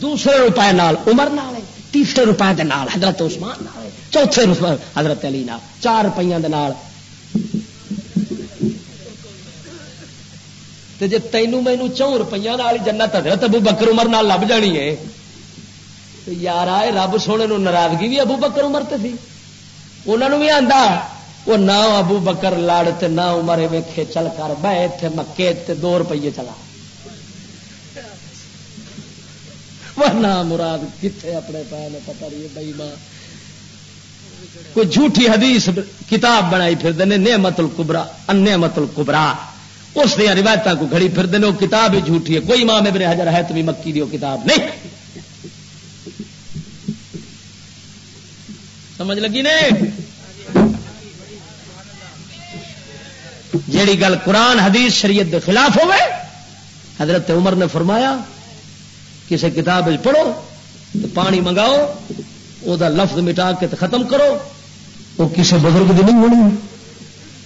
دوسرے روپئے نال عمر نال تیسرے روپئے دے نال حضرت عثمان نال چوتھے روپئے حضرت علی نال، چار روپیہ دے نال جی تینوں مینو چون روپیہ جنت حضرت ابو بکر عمر نال لب جانی ہے۔ یار آئے، رب سونے نو ناراضگی بھی ابو بکر عمر تے تھی انہوں بھی آندا۔ وہ نہ ابو بکر لڑ تے نہ عمر ویکھے، چل کر بہ تے مکے تے دو روپیے چلا۔ نہ مراد کتنے اپنے پے نے پتہ نہیں، بئی ماں۔ کوئی جھوٹی حدیث کتاب بنائی پھر دینے نعمت القبرا نعمت القبرا اس دیا روایت کو گھڑی پھر دینے وہ کتاب ہی جھوٹی ہے۔ کوئی امام ابن حجر ہے تو بھی مکی دی وہ کتاب نہیں۔ سمجھ لگی نے؟ جیڑی گل قرآن حدیث شریعت کے خلاف ہوئے، حضرت عمر نے فرمایا کسی کتاب پڑھو تو پانی منگاؤ وہ لفظ مٹا کے ختم کرو وہ کسی بزرگ کی نہیں ہونی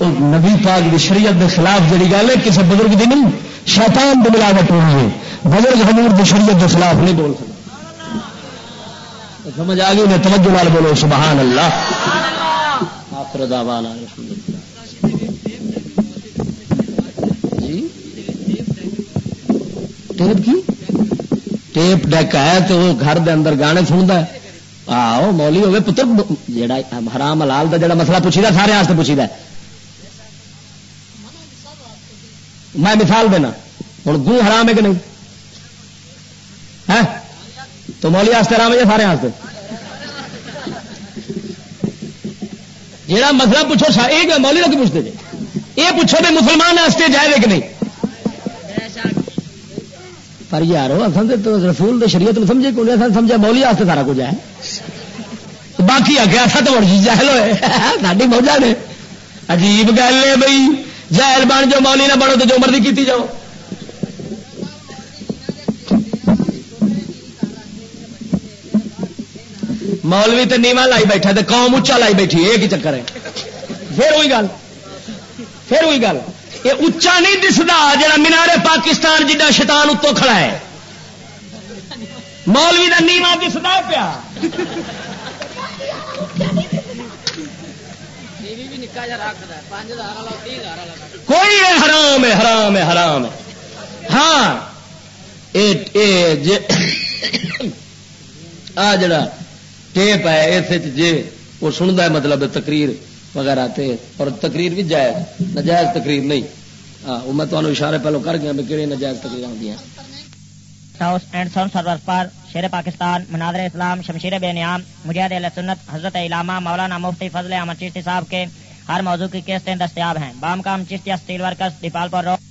نبی پاک کی شریعت کے خلاف جڑی گل ہے کسی بزرگ کی نہیں، شیطان کی ملاوٹ ہونی ہے۔ بزرگ حضور کی شریعت کے خلاف نہیں بول سکتا سمجھ آ گئی؟ توجہ وال بولو، سبحان اللہ۔ آخر دعوانا جی؟ ٹیپ کی؟ ٹیپ ڈیک ہے تو وہ گھر دے اندر گانے سنتا ہے۔ آؤ مولی ہوگی پتر جڑا حرام حلال دا جڑا مسئلہ پوچھی دا، سارے واسطے پوچھی دا میں مثال دینا۔ ہوں گو حرام ہے کہ نہیں؟ تو مولی واسطے حرام ہے سارے واسطے جڑا مسئلہ پوچھو سا یہ مولی کا پوچھتے جی؟ یہ پوچھو بھی مسلمان واسطے جائے کہ نہیں؟ پر یار تو رسول شریعت سمجھے کون سمجھا مولی واسطے سارا کچھ ہے۔ باقی آ گیا تھا تو جہل ہوئے۔ [laughs] ساری موجہ نے۔ عجیب گل ہے بھائی جہل بن جو مولی نہ بڑھو تو جو مرضی کی جاؤ۔ مولوی تو نیوا لائی بیٹھا تو قوم اچا لائی بیٹھی یہ کی چکر ہے۔ پھر وہی گل۔ پھر وہی گل۔ یہ اچا نہیں دستا جا مینارے پاکستان جا شیطان اتو کھڑا ہے۔ مولوی کا نیوا دستا پیا۔ کوئی حرام ہے حرام ہے حرام ہے۔ ہاں آ جڑا ٹیپ ہے، اس جی وہ سنتا ہے مطلب تقریر وغیرہ تے، اور تقریر بھی جائز، نجائز تقریر نہیں۔ ہاں میں تمہیں اشارے پہلو کر گیا بھی کہڑی نجائز تقریر آدی پر شیر پاکستان مناظر اسلام شمشیر بے نیام، مجاہد سنت، حضرت علامہ مولانا مفتی فضل احمد چشتی صاحب کے ہر موضوع کی قسطیں دستیاب ہیں۔ بام کام Chishtia steel workers Dipalpur road